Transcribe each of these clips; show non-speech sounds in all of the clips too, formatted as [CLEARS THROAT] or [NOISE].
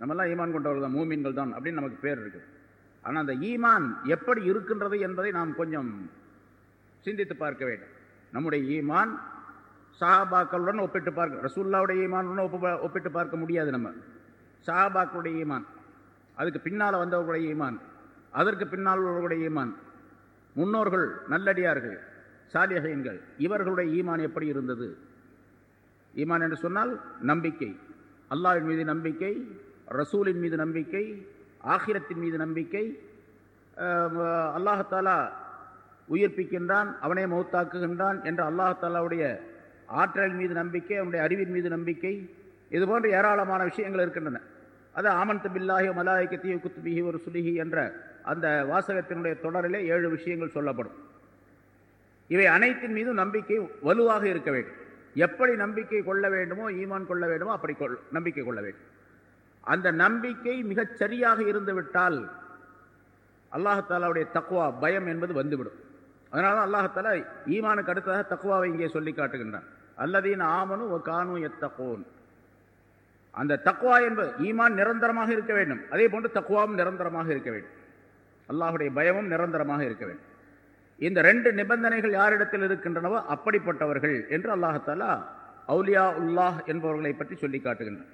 நம்மெல்லாம் ஈமான் கொண்டவர்கள் தான் மூமின்கள் தான் அப்படின்னு நமக்கு பேர் இருக்குது. ஆனால் அந்த ஈமான் எப்படி இருக்கின்றது என்பதை நாம் கொஞ்சம் சிந்தித்து பார்க்க வேண்டும். நம்முடைய ஈமான் சஹாபாக்களுடன் ஒப்பிட்டு பார்க்க ரசூல்லாவுடைய ஈமானுடன் ஒப்பு ஒப்பிட்டு பார்க்க முடியாது நம்ம. சஹாபாக்களுடைய ஈமான் அதுக்கு பின்னால் வந்தவர்களுடைய ஈமான் அதற்கு பின்னால் உள்ளவர்களுடைய ஈமான் முன்னோர்கள் நல்லடியார்கள் சாலியகைன்கள் இவர்களுடைய ஈமான் எப்படி இருந்தது? ஈமான் என்று சொன்னால் நம்பிக்கை அல்லாவின் மீது நம்பிக்கை ரசூலின் மீது நம்பிக்கை ஆகிரத்தின் மீது நம்பிக்கை அல்லாஹாலா அல்லாஹத்தாலா உயிர்ப்பிக்கின்றான் அவனே மௌத்தாக்குகின்றான் என்ற அல்லாஹாலாவுடைய ஆற்றல் மீது நம்பிக்கை அவனுடைய அறிவின் மீது நம்பிக்கை இது போன்ற ஏராளமான விஷயங்கள் இருக்கின்றன. அது ஆமன்து பில்லாஹி மலாய்க்கத்தியோ குத்துபிஹி ஒரு சுலிஹி என்ற அந்த வாசகத்தினுடைய தொடரிலே ஏழு விஷயங்கள் சொல்லப்படும். இவை அனைத்தின் மீதும் நம்பிக்கை வலுவாக இருக்க வேண்டும். எப்படி நம்பிக்கை கொள்ள வேண்டுமோ ஈமான் கொள்ள வேண்டுமோ அப்படி கொள் நம்பிக்கை கொள்ள வேண்டும். அந்த நம்பிக்கை மிகச் சரியாக இருந்துவிட்டால் அல்லாஹாலாவுடைய தக்குவா பயம் என்பது வந்துவிடும். அதனால தான் அல்லாஹாலா ஈமானுக்கு அடுத்ததாக தக்குவாவை இங்கே சொல்லி காட்டுகின்றான். அல்லதீன் ஆமனும் ஒ காணும் எத்தகோன் அந்த தக்குவா என்பது ஈமான் நிரந்தரமாக இருக்க வேண்டும். அதே போன்று தக்குவாவும் நிரந்தரமாக இருக்க வேண்டும். அல்லாஹுடைய பயமும் நிரந்தரமாக இருக்க வேண்டும். இந்த ரெண்டு நிபந்தனைகள் யாரிடத்தில் இருக்கின்றனவோ அப்படிப்பட்டவர்கள் என்று அல்லாஹாலா அவுலியா உல்லாஹ் என்பவர்களை பற்றி சொல்லி காட்டுகின்றனர்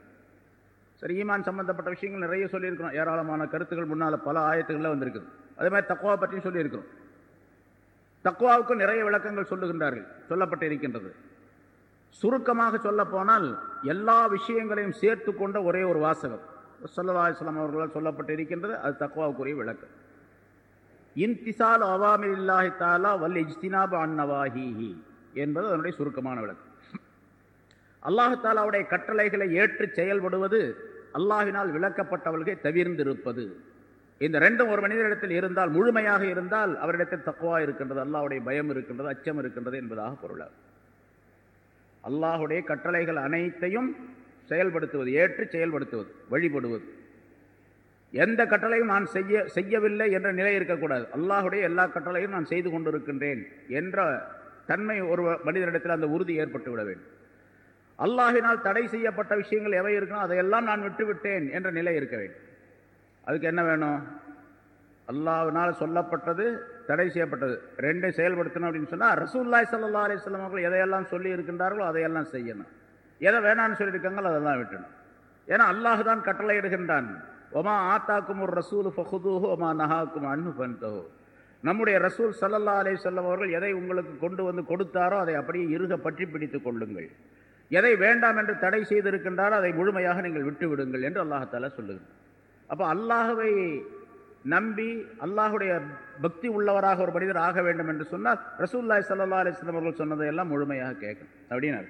சரி ஈமான் சம்பந்தப்பட்ட விஷயங்கள் நிறைய சொல்லியிருக்கிறோம். ஏராளமான கருத்துக்கள் முன்னால் பல ஆயத்துகளில் வந்திருக்குது. அதே மாதிரி தக்குவா பற்றியும் சொல்லியிருக்கிறோம். தக்குவாவுக்கு நிறைய விளக்கங்கள் சொல்லுகின்றார்கள் சொல்லப்பட்டு இருக்கின்றது சுருக்கமாக சொல்லப்போனால் எல்லா விஷயங்களையும் சேர்த்து கொண்ட ஒரே ஒரு வாசகம். சொல்லலாஸ்லாம் அவர்களால் சொல்லப்பட்டு இருக்கின்றது அது தக்குவாவுக்குரிய விளக்கம். இன்திசால் அவாமில் இல்லாஹி தாலா வல் இஜ்தினாபு அன்னவாஹிஹி என்பது அதனுடைய சுருக்கமான விளக்கம். அல்லாஹாலாவுடைய கட்டளைகளை ஏற்று செயல்படுவது அல்லாஹினால் விளக்கப்பட்டவர்களை தவிர்ந்திருப்பது. இந்த ரெண்டும் ஒரு மனிதரிடத்தில் இருந்தால் முழுமையாக இருந்தால் அவரிடத்தில் தக்குவா இருக்கின்றது அல்லாஹ்வுடைய பயம் இருக்கின்றது அச்சம் இருக்கின்றது என்பதாக பொருளாகும் அல்லாஹுடைய கட்டளைகள் அனைத்தையும் செயல்படுத்துவது ஏற்று செயல்படுத்துவது வழிபடுவது. எந்த கட்டளையும் நான் செய்ய செய்யவில்லை என்ற நிலை இருக்கக்கூடாது. அல்லாஹுடைய எல்லா கட்டளையும் நான் செய்து கொண்டிருக்கின்றேன் என்ற தன்மை ஒரு மனிதனிடத்தில் அந்த உறுதி ஏற்பட்டு விட வேண்டும். அல்லாஹினால் தடை செய்யப்பட்ட விஷயங்கள் எவை இருக்கணும் அதையெல்லாம் நான் விட்டுவிட்டேன் என்ற நிலை இருக்க வேண்டும். அதுக்கு என்ன வேணும்? அல்லாவினால் சொல்லப்பட்டது தடை செய்யப்பட்டது. ரெண்டை செயல்படுத்தணும் அப்படின்னு சொன்னால் ரசூல்லாய் சல்லா அலிஸ்லாம் அவர்கள் எதையெல்லாம் சொல்லி இருக்கின்றார்களோ அதையெல்லாம் செய்யணும். எதை வேணான்னு சொல்லியிருக்காங்களோ அதெல்லாம் விட்டணும் ஏன்னா அல்லாஹு தான் கட்டளை இடுகின்றான். ஒமா ஆத்தாக்கும் ஒரு ரசூல் ஃபஹுதூஹு ஒமா நஹாக்கும் அன்னு பந்தஹு நம்முடைய ரசூல் சல்லல்லா அலே சொல்லம் அவர்கள் எதை உங்களுக்கு கொண்டு வந்து கொடுத்தாரோ அதை அப்படியே இருக பற்றி பிடித்துக் கொள்ளுங்கள். எதை வேண்டாம் என்று தடை செய்திருக்கின்றாரோ அதை முழுமையாக நீங்கள் விட்டு விடுங்கள் என்று அல்லாஹால சொல்லுகிறார் அப்போ அல்லாஹுவை நம்பி அல்லாஹுடைய பக்தி உள்ளவராக ஒரு மனிதர் ஆக வேண்டும் என்று சொன்னால் ரசூல்லாய் சல்லா அலிஸ்லாம் அவர்கள் சொன்னதையெல்லாம் முழுமையாக கேட்கணும். அப்படின்னு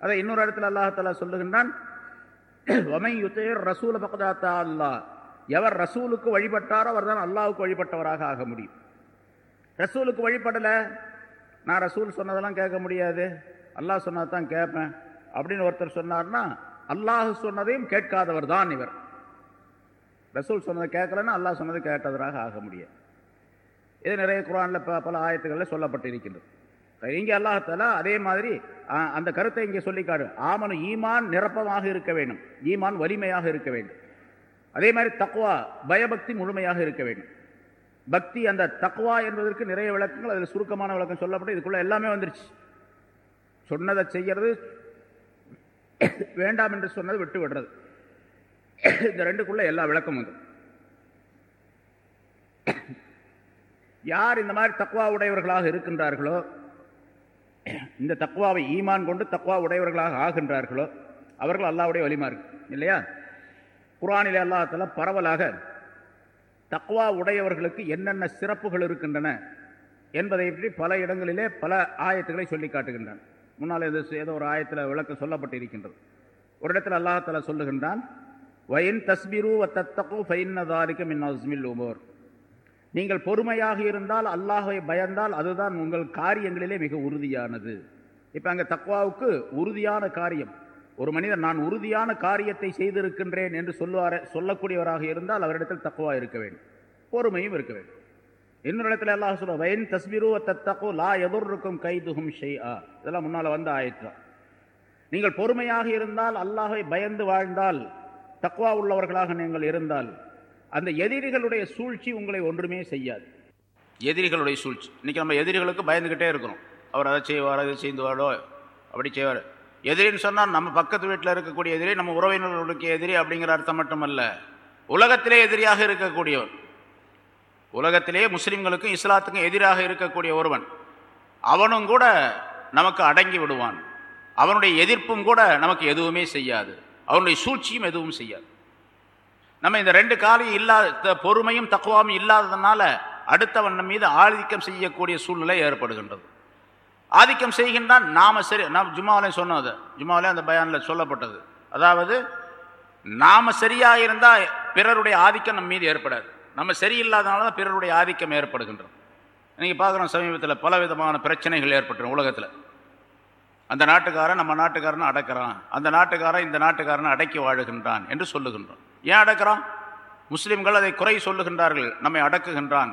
அதை இன்னொரு இடத்துல அல்லாஹாலா சொல்லுகின்றான் ஒமை யுத்தேர் ரசூல பக்கதாத்தா அல்லாஹ். எவர் ரசூலுக்கு வழிபட்டாரோ அவர் தான் அல்லாஹுக்கு வழிபட்டவராக ஆக முடியும். ரசூலுக்கு வழிபடலை நான் ரசூல் சொன்னதெல்லாம் கேட்க முடியாது. அல்லாஹ் சொன்னது தான் கேட்பேன் அப்படின்னு ஒருத்தர் சொன்னார்னா அல்லாஹ் சொன்னதையும் கேட்காதவர் தான் இவர். ரசூல் சொன்னதை கேட்கலன்னா அல்லாஹ் சொன்னது கேட்டவராக ஆக முடியாது. இது நிறைய குரானில் ப பல ஆயத்துக்களில் சொல்லப்பட்டு இருக்கின்றது இங்கே அல்லாஹாலா அதே மாதிரி அந்த கருத்தை இங்கே சொல்லிக்காடு ஆமனு ஈமான் நிரப்பமாக இருக்க வேண்டும். ஈமான் வலிமையாக இருக்க வேண்டும். அதே மாதிரி தக்குவா பயபக்தி முழுமையாக இருக்க வேண்டும். பக்தி அந்த தக்குவா என்பதற்கு நிறைய விளக்கங்கள் அதில் சுருக்கமான விளக்கம் சொல்லப்பட்டு இதுக்குள்ள எல்லாமே வந்துருச்சு. சொன்னதை செய்யறது வேண்டாம் என்று சொன்னதை விட்டு விடுறது. இந்த ரெண்டுக்குள்ள எல்லா விளக்கம் வந்து யார் இந்த மாதிரி தக்குவா உடையவர்களாக இருக்கின்றார்களோ இந்த தக்குவாவை ஈமான் கொண்டு தக்குவா உடையவர்களாக ஆகின்றார்களோ அவர்கள் அல்லாவுடைய வழிமார்க்கு இல்லையா? குரானிலே அல்லாஹால பரவலாக தக்குவா உடையவர்களுக்கு என்னென்ன சிறப்புகள் இருக்கின்றன என்பதை பற்றி பல இடங்களிலே பல ஆயத்துக்களை சொல்லி காட்டுகின்றன. முன்னால் இது ஏதோ ஒரு ஆயத்தில் விளக்கம் சொல்லப்பட்டு இருக்கின்றது ஒரு இடத்துல அல்லாஹால சொல்லுகின்றான் வயின் தஸ்மிரு வ தத்தகு ஃபைன்னதாரிக்க மின் அஸ்மில் உமோர். நீங்கள் பொறுமையாக இருந்தால் அல்லாஹை பயந்தால் அதுதான் உங்கள் காரியங்களிலே மிக உறுதியானது. இப்போ அங்கே தக்வாவுக்கு உறுதியான காரியம். ஒரு மனிதர் நான் உறுதியான காரியத்தை செய்திருக்கின்றேன் என்று சொல்லுவார சொல்லக்கூடியவராக இருந்தால் அவரிடத்தில் தக்குவா இருக்க வேண்டும். பொறுமையும் இருக்க வேண்டும். இன்னொரு இடத்துல எல்லாம் சொல்ல வயன் தஸ்பிரு தத்தகோ லா எதிர்க்கும் கைதுகும் ஷெய் ஆ இதெல்லாம் முன்னால் வந்து ஆயிற்று நீங்கள் பொறுமையாக இருந்தால் அல்லாஹை பயந்து வாழ்ந்தால் தக்குவா உள்ளவர்களாக நீங்கள் இருந்தால் அந்த எதிரிகளுடைய சூழ்ச்சி உங்களை ஒன்றுமே செய்யாது. எதிரிகளுடைய சூழ்ச்சி. இன்றைக்கி நம்ம எதிரிகளுக்கு பயந்துக்கிட்டே இருக்கிறோம். அவர் அதை செய்வார் அதை செய்துவாரோ அப்படி செய்வார். எதிரின்னு சொன்னால் நம்ம பக்கத்து வீட்டில் இருக்கக்கூடிய எதிரி நம்ம உறவினர்களுக்கு எதிரி அப்படிங்கிற அர்த்தம் மட்டுமல்ல. உலகத்திலே எதிரியாக இருக்கக்கூடியவர். உலகத்திலே முஸ்லீம்களுக்கும் இஸ்லாத்துக்கும் எதிராக இருக்கக்கூடிய ஒருவன் அவனும் கூட நமக்கு அடங்கி விடுவான். அவனுடைய எதிர்ப்பும் கூட நமக்கு எதுவுமே செய்யாது. அவனுடைய சூழ்ச்சியும் எதுவும் செய்யாது. நம்ம இந்த ரெண்டு காலையும் இல்லாத பொறுமையும் தக்குவாவும் இல்லாததுனால அடுத்தவன் மீது ஆதிக்கம் செய்யக்கூடிய சூழ்நிலை ஏற்படுகின்றது. ஆதிக்கம் செய்கின்றான் நாம் சரி நாம் சொன்னோம் அதை. ஜும்மாவிலே அந்த பயானில் சொல்லப்பட்டது. அதாவது நாம் சரியாக இருந்தால் பிறருடைய ஆதிக்கம் நம் மீது ஏற்படாது. நம்ம சரியில்லாதனால தான் பிறருடைய ஆதிக்கம் ஏற்படுகின்றோம் இன்றைக்கி பார்க்குறோம் சமீபத்தில் பல விதமான பிரச்சனைகள் ஏற்பட்டுரும் உலகத்தில். அந்த நாட்டுக்காரன் நம்ம நாட்டுக்காரனை அடக்கிறான். அந்த நாட்டுக்காரன் இந்த நாட்டுக்காரனை அடக்கி வாழுகின்றான் என்று சொல்லுகின்றோம். ஏன் அடக்கிறான்? முஸ்லீம்கள் அதை குறை சொல்லுகின்றார்கள். நம்மை அடக்குகின்றான்.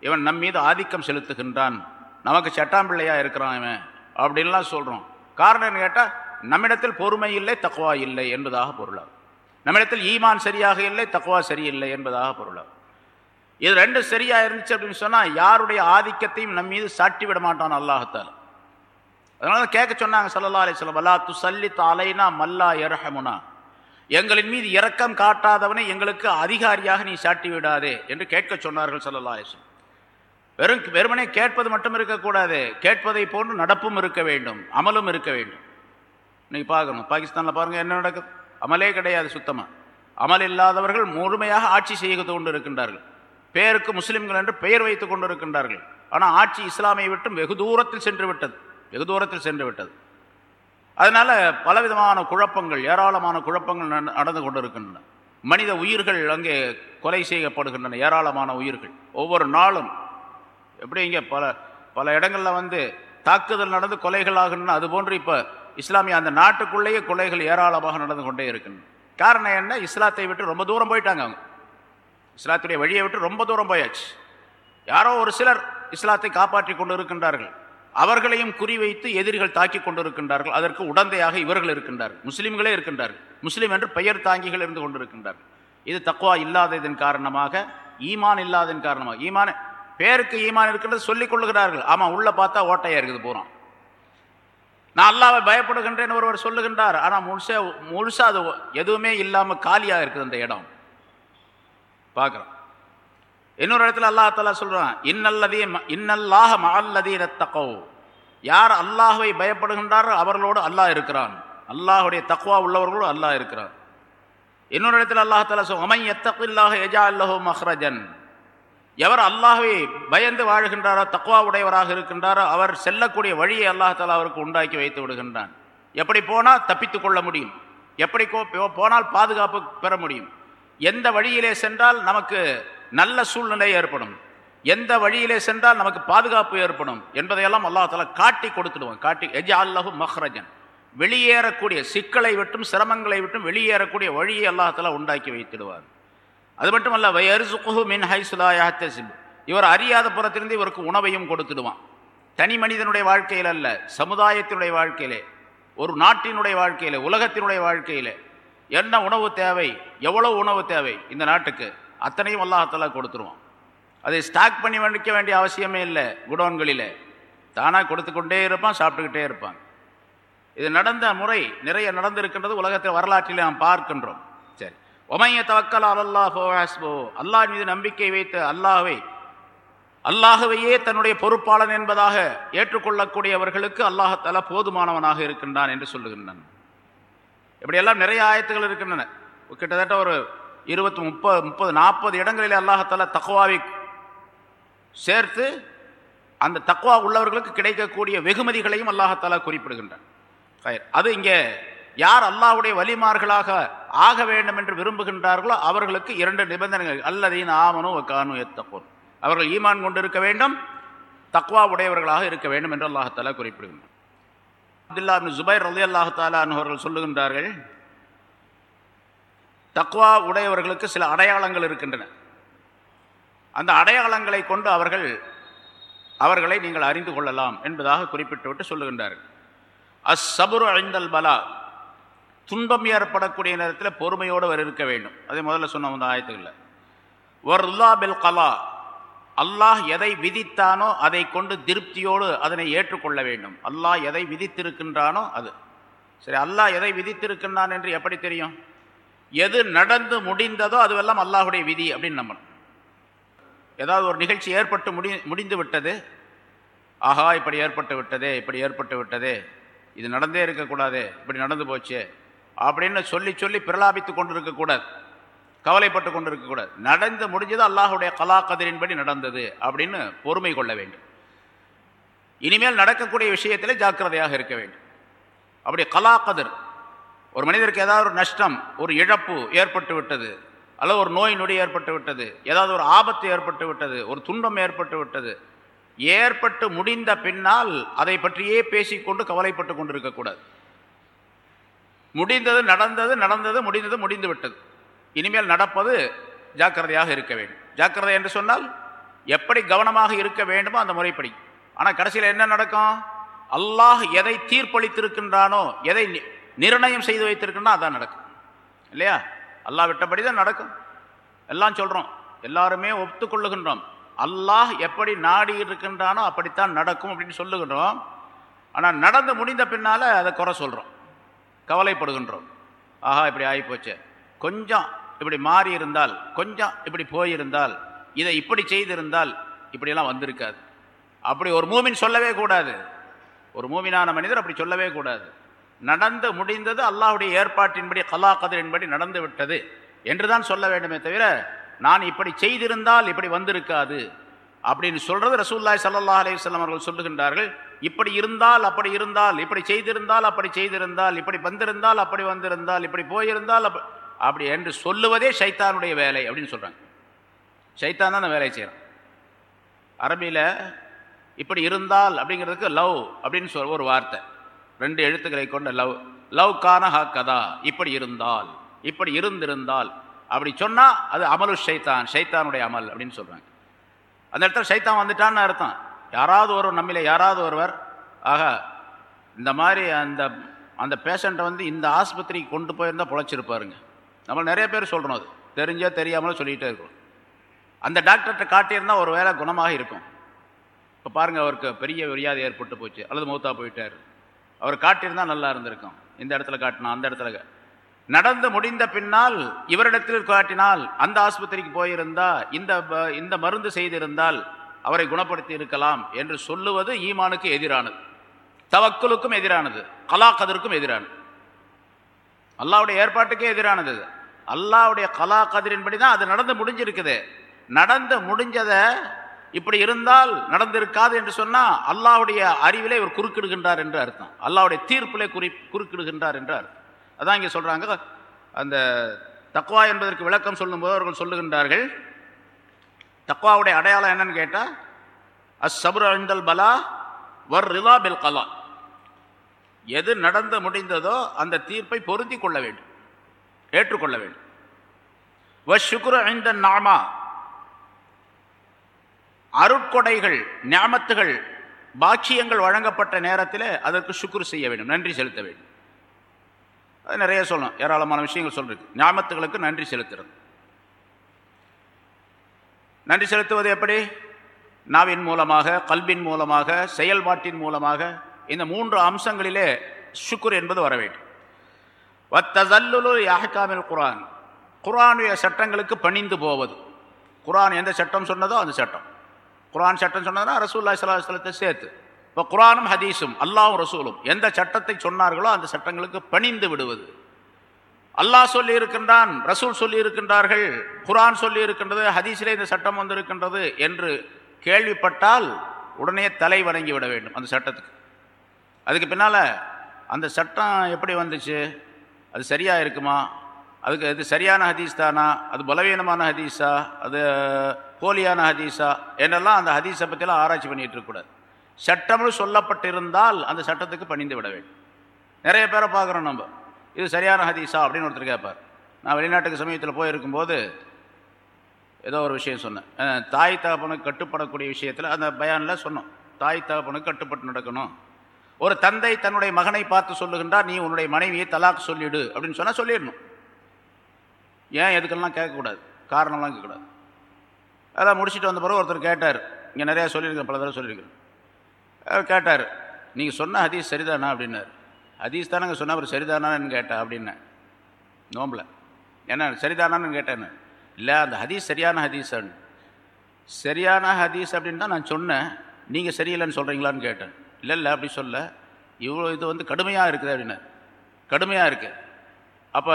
இவன் நம் மீது ஆதிக்கம் செலுத்துகின்றான். நமக்கு சட்டாம்பிள்ளையா இருக்கிறான் இவன். அப்படின்லாம் சொல்கிறோம் காரணம் கேட்டால் நம்மிடத்தில் பொறுமை இல்லை தக்குவா இல்லை என்பதாக பொருளாகும். நம்மிடத்தில் ஈமான் சரியாக இல்லை தக்குவா சரியில்லை என்பதாக பொருளாகும். இது ரெண்டும் சரியா இருந்துச்சு அப்படின்னு சொன்னால் யாருடைய ஆதிக்கத்தையும் நம் மீது சாட்டி விட மாட்டான் அல்லாஹத்தால். அதனால கேட்க சொன்னாங்க சல்லா அலிஸ்லாம் அல்லா து சல்லி தாலைனா மல்லா எரஹமுனா எங்களின் மீது இரக்கம் காட்டாதவனை எங்களுக்கு அதிகாரியாக நீ சாட்டி விடாதே என்று கேட்க சொன்னார்கள் சல்லா அலிஸ்லாம் வெறும் வெறுமனே கேட்பது மட்டும் இருக்கக்கூடாது கேட்பதை போன்று நடப்பும் இருக்க வேண்டும் அமலும் இருக்க வேண்டும். இன்னைக்கு பார்க்கணும் பாகிஸ்தானில் பாருங்கள் என்ன நடக்குது. அமலே கிடையாது சுத்தமாக அமல் இல்லாதவர்கள் முழுமையாக ஆட்சி செய்து கொண்டு இருக்கின்றார்கள். பேருக்கு முஸ்லிம்கள் என்று பெயர் வைத்துக் கொண்டு இருக்கின்றார்கள் ஆனால் ஆட்சி இஸ்லாமை விட்டும் வெகு தூரத்தில் சென்று விட்டது. வெகு தூரத்தில் சென்று விட்டது. அதனால் பலவிதமான குழப்பங்கள் ஏராளமான குழப்பங்கள் நடந்து கொண்டிருக்கின்றன. மனித உயிர்கள் அங்கே கொலை செய்யப்படுகின்றன ஏராளமான உயிர்கள். ஒவ்வொரு நாளும் எப்படி இங்கே பல பல இடங்களில் வந்து தாக்குதல் நடந்து கொலைகள் ஆகின்றன. அதுபோன்று இப்போ இஸ்லாமிய அந்த நாட்டுக்குள்ளேயே கொலைகள் ஏராளமாக நடந்து கொண்டே இருக்கின்றன. காரணம் என்ன? இஸ்லாத்தை விட்டு ரொம்ப தூரம் போயிட்டாங்க அவங்க. இஸ்லாத்துடைய வழியை விட்டு ரொம்ப தூரம் போயாச்சு. யாரோ ஒரு சிலர் இஸ்லாத்தை காப்பாற்றி கொண்டு இருக்கின்றார்கள் அவர்களையும் குறிவைத்து எதிரிகள் தாக்கி கொண்டிருக்கின்றார்கள். அதற்கு உடந்தையாக இவர்கள் இருக்கின்றார்கள். முஸ்லீம்களே இருக்கின்றார்கள். முஸ்லீம் என்று பெயர் தாங்கிகள் இருந்து கொண்டிருக்கின்றார்கள். இது தக்குவா இல்லாததன் காரணமாக ஈமான் இல்லாததன் காரணமாக ஈமான பேருக்கு ஈமான் இருக்கின்றது சொல்லிக் கொள்ளுகிறார்கள். ஆமாம் உள்ளே பார்த்தா ஓட்டையாக இருக்குது பூரா. நான் அல்லாவை பயப்படுகின்றேன் ஒருவர் சொல்லுகின்றார். ஆனால் முழுசா முழுசா அது எதுவுமே இல்லாமல் காலியாக இருக்குது அந்த இடம். பார்க்குறோம். இன்னொரு இடத்துல அல்லா தலா சொல்கிறான் இன்னல்லதீ இன்னல்லாஹ மல்லதீன தக்கோ யார் அல்லாஹுவை பயப்படுகின்றாரோ அவர்களோடு அல்லாஹ் இருக்கிறான். அல்லாஹுடைய தக்குவா உள்ளவர்களோடு அல்லாஹ் இருக்கிறான். இன்னொரு இடத்துல அல்லாஹ் தலா சொல் அமை எத்தகில்லாஹ எஜா அல்லஹோ மஹ்ரஜன். எவர் அல்லாஹுவை பயந்து வாழ்கின்றாரோ தக்குவா உடையவராக இருக்கின்றாரோ அவர் செல்லக்கூடிய வழியை அல்லாஹ் தலா அவருக்கு உண்டாக்கி வைத்து விடுகின்றான். எப்படி போனால் தப்பித்து கொள்ள முடியும். எப்படி போனால் பாதுகாப்பு பெற முடியும். எந்த வழியிலே சென்றால் நமக்கு நல்ல சூழ்நிலை ஏற்படும். எந்த வழியிலே சென்றால் நமக்கு பாதுகாப்பு ஏற்படும் என்பதையெல்லாம் அல்லாஹால காட்டி கொடுத்துடுவான். காட்டி எஜா அல்லஹு மஹ்ரஜன். வெளியேறக்கூடிய சிக்கலை விட்டும் சிரமங்களை விட்டும் வெளியேறக்கூடிய வழியை அல்லாஹால உண்டாக்கி வைத்திடுவார். அது மட்டுமல்ல வயர்சுகு மின் ஹைசுலாயாத்தசிப் இவர் அறியாத புறத்திலிருந்து இவருக்கு உணவையும் கொடுத்துடுவான். தனி மனிதனுடைய வாழ்க்கையில் அல்ல சமுதாயத்தினுடைய வாழ்க்கையிலே ஒரு நாட்டினுடைய வாழ்க்கையிலே உலகத்தினுடைய வாழ்க்கையிலே என்ன உணவு தேவை? எவ்வளவு உணவு தேவை? இந்த நாட்டுக்கு அத்தனையும் அல்லாஹாலா கொடுத்துருவான். அதை ஸ்டாக் பண்ணி வைக்க வேண்டிய அவசியமே இல்லை குடோன்களில். தானாக கொடுத்து கொண்டே இருப்பான் சாப்பிட்டுக்கிட்டே இருப்பான். இது நடந்த முறை நிறைய நடந்திருக்கின்றது உலகத்தில் வரலாற்றில் நாம் பார்க்கின்றோம். சரி. ஒமைய தவக்கல் அல்லாஹ் ஹாஸ்போ அல்லாஹ் மீது நம்பிக்கை வைத்து அல்லாஹை அல்லாஹவையே தன்னுடைய பொறுப்பாளன் என்பதாக ஏற்றுக்கொள்ளக்கூடியவர்களுக்கு அல்லாஹால போதுமானவனாக இருக்கின்றான் என்று சொல்லுகின்றான். இப்படியெல்லாம் நிறைய ஆயத்துகள் இருக்கின்றன. கிட்டத்தட்ட ஒரு இருபத்தி முப்பது முப்பது நாற்பது இடங்களில் அல்லாஹால தக்குவாவை சேர்த்து அந்த தக்குவா உள்ளவர்களுக்கு கிடைக்கக்கூடிய வெகுமதிகளையும் அல்லாஹத்தாலா குறிப்பிடுகின்றான். அது இங்கே யார் அல்லாஹுடைய வலிமார்களாக ஆக வேண்டும் என்று விரும்புகின்றார்களோ அவர்களுக்கு இரண்டு நிபந்தனைகள். அல்லதீன் ஆமனு கானு எத்தப்போன் அவர்கள் ஈமான் கொண்டு இருக்க வேண்டும் தக்குவா உடையவர்களாக இருக்க வேண்டும் என்று அல்லாஹாலா குறிப்பிடுகின்றார் அப்துல்லா ஜுபைர் அலி அல்லாஹாலா அவர்கள் சொல்லுகின்றார்கள் தக்வா உடையவர்களுக்கு சில அடையாளங்கள் இருக்கின்றன. அந்த அடையாளங்களை கொண்டு அவர்கள் அவர்களை நீங்கள் அறிந்து கொள்ளலாம் என்பதாக குறிப்பிட்டுவிட்டு சொல்லுகின்றார்கள். அஸ் சபுரு அழிந்தல் பலா துன்பம் ஏற்படக்கூடிய நேரத்தில் பொறுமையோடு அவர் இருக்க வேண்டும். அதே முதல்ல சொன்ன அந்த ஆயத்துக்களில் வர்லா பில் கலா அல்லாஹ் எதை விதித்தானோ அதை கொண்டு திருப்தியோடு அதனை ஏற்றுக்கொள்ள வேண்டும். அல்லாஹ் எதை விதித்திருக்கின்றானோ அது. சரி அல்லாஹ் எதை விதித்திருக்கின்றான் என்று எப்படி தெரியும்? எது நடந்து முடிந்ததோ அதுவெல்லாம் அல்லாஹுடைய விதி அப்படின்னு நம்பணும் ஏதாவது ஒரு நிகழ்ச்சி ஏற்பட்டு முடி முடிந்து விட்டது. ஆஹா இப்படி ஏற்பட்டு விட்டதே இப்படி ஏற்பட்டு விட்டதே இது நடந்தே இருக்கக்கூடாது இப்படி நடந்து போச்சு அப்படின்னு சொல்லி சொல்லி பிரலாபித்து கொண்டு இருக்கக்கூடாது கவலைப்பட்டு கொண்டு இருக்கக்கூடாது நடந்து முடிஞ்சது அல்லாஹுடைய கலாக்கதிரின்படி நடந்தது அப்படின்னு பொறுமை கொள்ள வேண்டும். இனிமேல் நடக்கக்கூடிய விஷயத்தில் ஜாக்கிரதையாக இருக்க வேண்டும். அப்படி கலாக்கதிர் ஒரு மனிதருக்கு ஏதாவது ஒரு நஷ்டம் ஒரு இழப்பு ஏற்பட்டு விட்டது அல்லது ஒரு நோய் நொடி ஏற்பட்டு விட்டது ஏதாவது ஒரு ஆபத்து ஏற்பட்டு விட்டது ஒரு துன்பம் ஏற்பட்டு விட்டது ஏற்பட்டு முடிந்த பின்னால் அதை பற்றியே பேசிக்கொண்டு கவலைப்பட்டு கொண்டு இருக்கக்கூடாது முடிந்தது நடந்தது நடந்தது முடிந்தது முடிந்து விட்டது. இனிமேல் நடப்பது ஜாக்கிரதையாக இருக்க வேண்டும். ஜாக்கிரதை என்று சொன்னால் எப்படி கவனமாக இருக்க வேண்டுமோ அந்த முறைப்படி. ஆனால் கடைசியில் என்ன நடக்கும்? அல்லாஹ் எதை தீர்ப்பளித்திருக்கின்றானோ எதை நிர்ணயம் செய்து வைத்திருக்கின்றா அதான் நடக்கும். இல்லையா? அல்லாஹ் விட்டபடி தான் நடக்கும். எல்லாம் சொல்கிறோம் எல்லாருமே ஒத்துக்கொள்ளுகின்றோம் அல்லாஹ் எப்படி நாடி இருக்கின்றானோ அப்படித்தான் நடக்கும் அப்படின்னு சொல்லுகின்றோம். ஆனால் நடந்து முடிந்த பின்னால் அதை குறை சொல்கிறோம் கவலைப்படுகின்றோம். ஆஹா இப்படி ஆகிப்போச்சு கொஞ்சம் இப்படி மாறி இருந்தால் கொஞ்சம் இப்படி போயிருந்தால் இதை இப்படி செய்திருந்தால் இப்படியெல்லாம் வந்திருக்காது. அப்படி ஒரு மூமின் சொல்லவே கூடாது. ஒரு மூமினான மனிதர் அப்படி சொல்லவே கூடாது. நடந்து முடிந்தது அல்லாஹுடைய ஏற்பாட்டின்படி கலா கதிரின்படி நடந்து விட்டது என்று தான் சொல்ல வேண்டுமே தவிர நான் இப்படி செய்திருந்தால் இப்படி வந்திருக்காது அப்படின்னு சொல்றது ரசூல்லாய் சல்லா அலையுஸ்லாம் அவர்கள் சொல்லுகின்றார்கள். இப்படி இருந்தால் அப்படி இருந்தால் இப்படி செய்திருந்தால் அப்படி செய்திருந்தால் இப்படி வந்திருந்தால் அப்படி வந்திருந்தால் இப்படி போயிருந்தால் அப்படி என்று சொல்லுவதே சைத்தானுடைய வேலை அப்படின்னு சொல்கிறாங்க சைத்தான் தான் அந்த வேலையை செய்கிறான் அரபியில் இப்படி இருந்தால் அப்படிங்கிறதுக்கு லவ் அப்படின்னு சொல் ஒரு வார்த்தை. ரெண்டு எழுத்துக்களை கொண்ட லவ். லவ் கான கதா. இப்படி இருந்தால் இப்படி இருந்திருந்தால். அப்படி சொன்னால் அது அமலு ஷைத்தான் ஷைத்தானுடைய அமல் அப்படின்னு சொல்கிறாங்க அந்த இடத்துல சைத்தான் வந்துட்டான்னு அர்த்தம். யாராவது ஒரு நம்மள யாராவது ஒருவர் ஆக இந்த மாதிரி அந்த அந்த பேஷண்ட்டை வந்து இந்த ஆஸ்பத்திரிக்கு கொண்டு போயிருந்தால் பொழைச்சிருப்பாருங்க. நம்ம நிறைய பேர் சொல்கிறோம் அது. தெரிஞ்சோ தெரியாமலும் சொல்லிகிட்டே இருக்கிறோம் அந்த டாக்டர்கிட்ட காட்டியிருந்தால் ஒரு வேலை குணமாக இருக்கும். இப்போ பாருங்கள் அவருக்கு பெரிய வியாதி ஏற்பட்டு போச்சு. அல்லது மூத்தா போயிட்டார். அவர் காட்டியிருந்தால் நல்லா இருந்திருக்கும். இந்த இடத்துல காட்டினா அந்த இடத்துல நடந்து முடிந்த பின்னால் இவரிடத்தில் காட்டினால் அந்த ஆஸ்பத்திரிக்கு போயிருந்தா இந்த இந்த மருந்து செய்திருந்தால் அவரை குணப்படுத்தி இருக்கலாம் என்று சொல்லுவது ஈமானுக்கு எதிரானது. தவக்குலுக்கும் எதிரானது. கலாக்கதற்கும் எதிரானது. அல்லாவுடைய ஏற்பாட்டுக்கே எதிரானது அல்லாவுடைய கலா கதிரின்படி தான் அது நடந்து முடிஞ்சிருக்குது. நடந்து முடிஞ்சதை இப்படி இருந்தால் நடந்திருக்காது என்று சொன்னால் அல்லாவுடைய அறிவிலே இவர் குறுக்கிடுகின்றார் என்று அர்த்தம். அல்லாவுடைய தீர்ப்பிலே குறி குறுக்கிடுகின்றார் என்று அர்த்தம். அதான் இங்கே சொல்கிறாங்க அந்த தக்வா என்பதற்கு விளக்கம் சொல்லும்போது அவர்கள் சொல்லுகின்றார்கள் தக்வாவுடைய அடையாளம் என்னன்னு கேட்டால் அஸ் சபுர் அழிந்தல் பலா வர் ரிலா பில் கலா. எது நடந்து முடிந்ததோ அந்த தீர்ப்பை பொருந்தி கொள்ள வேண்டும். ஏற்றுக்கொள்ள வேண்டும். வ சுக்குரு அழிந்த நாமா. அருட்கொடைகள் ஞாமத்துகள் பாக்கியங்கள் வழங்கப்பட்ட நேரத்தில் அதற்கு சுக்குர் செய்ய வேண்டும். நன்றி செலுத்த வேண்டும். அது நிறைய சொல்லணும். ஏராளமான விஷயங்கள் சொல்றது. ஞாபகத்துகளுக்கு நன்றி செலுத்துறது. நன்றி செலுத்துவது எப்படி? நாவின் மூலமாக கல்வின் மூலமாக செயல்பாட்டின் மூலமாக இந்த மூன்று அம்சங்களிலே சுக்குர் என்பது வர வேண்டும். வத்ததல்லுலு யாஹ்காமில் குரான் குரானுடைய சட்டங்களுக்கு பணிந்து போவது. குரான் எந்த சட்டம் சொன்னதோ அந்த சட்டம். குரான் சட்டம் சொன்னதுனா ரசூல்லா சலாஹலத்தை சேர்த்து. இப்போ குரானும் ஹதீஸும் அல்லாவும் ரசூலும் எந்த சட்டத்தை சொன்னார்களோ அந்த சட்டங்களுக்கு பணிந்து விடுவது. அல்லாஹ் சொல்லி இருக்கின்றான் ரசூல் சொல்லி இருக்கின்றார்கள் குரான் சொல்லி இருக்கின்றது ஹதீஸிலே இந்த சட்டம் வந்திருக்கின்றது என்று கேள்விப்பட்டால் உடனே தலை வணங்கி விட வேண்டும் அந்த சட்டத்துக்கு. அதுக்கு பின்னால் அந்த சட்டம் எப்படி வந்துச்சு? அது சரியாக இருக்குமா? அதுக்கு அது சரியான ஹதீஸ் தானா அது பலவீனமான ஹதீஸா? அது போலியான ஹதீஸா? என்றெல்லாம் அந்த ஹதீஸை பற்றிலாம் ஆராய்ச்சி பண்ணிகிட்டு இருக்கக்கூடாது சட்டம்னு சொல்லப்பட்டிருந்தால் அந்த சட்டத்துக்கு பணிந்து விட வேண்டும். நிறைய பேரை பார்க்குறோம் நம்ம. இது சரியான ஹதீஸா அப்படின்னு ஒருத்தர் கேட்பார். நான் வெளிநாட்டுக்கு சமயத்தில் போயிருக்கும்போது ஏதோ ஒரு விஷயம் சொன்னேன். தாய் தகப்பனுக்கு கட்டுப்படக்கூடிய விஷயத்தில் அந்த பயானில் சொன்னோம். தாய் தகப்பனுக்கு கட்டுப்பட்டு நடக்கணும். ஒரு தந்தை தன்னுடைய மகனை பார்த்து சொல்லுகின்றார் நீ உன்னுடைய மனைவியை தலாக் சொல்லிடு அப்படின்னு சொன்னால் சொல்லிடணும். ஏன் எதுக்கெல்லாம் கேட்கக்கூடாது? காரணம்லாம் கேட்கக்கூடாது. அதான் முடிச்சுட்டு வந்த பிறகு ஒருத்தர் கேட்டார். இங்கே நிறையா சொல்லியிருக்கேன் பல தடவை சொல்லியிருக்கேன். கேட்டார் நீங்கள் சொன்ன ஹதீஸ் சரிதானா? அப்படின்னார். ஹதீஸ் தானங்க சொன்ன அவர் சரிதானான்னு கேட்டேன் அப்படின்னேன் நோம்பில். என்ன சரிதானான்னு கேட்டேன்னு. இல்லை அந்த ஹதீஸ் சரியான ஹதீஸான்னு. சரியான ஹதீஸ் அப்படின்னு தான் நான் சொன்னேன். நீங்கள் சரியில்லைன்னு சொல்கிறீங்களான்னு கேட்டேன். இல்லை இல்லை அப்படி சொல்ல. இவ்வளோ இது வந்து கடுமையாக இருக்குது அப்படின்னு கடுமையாக இருக்குது அப்போ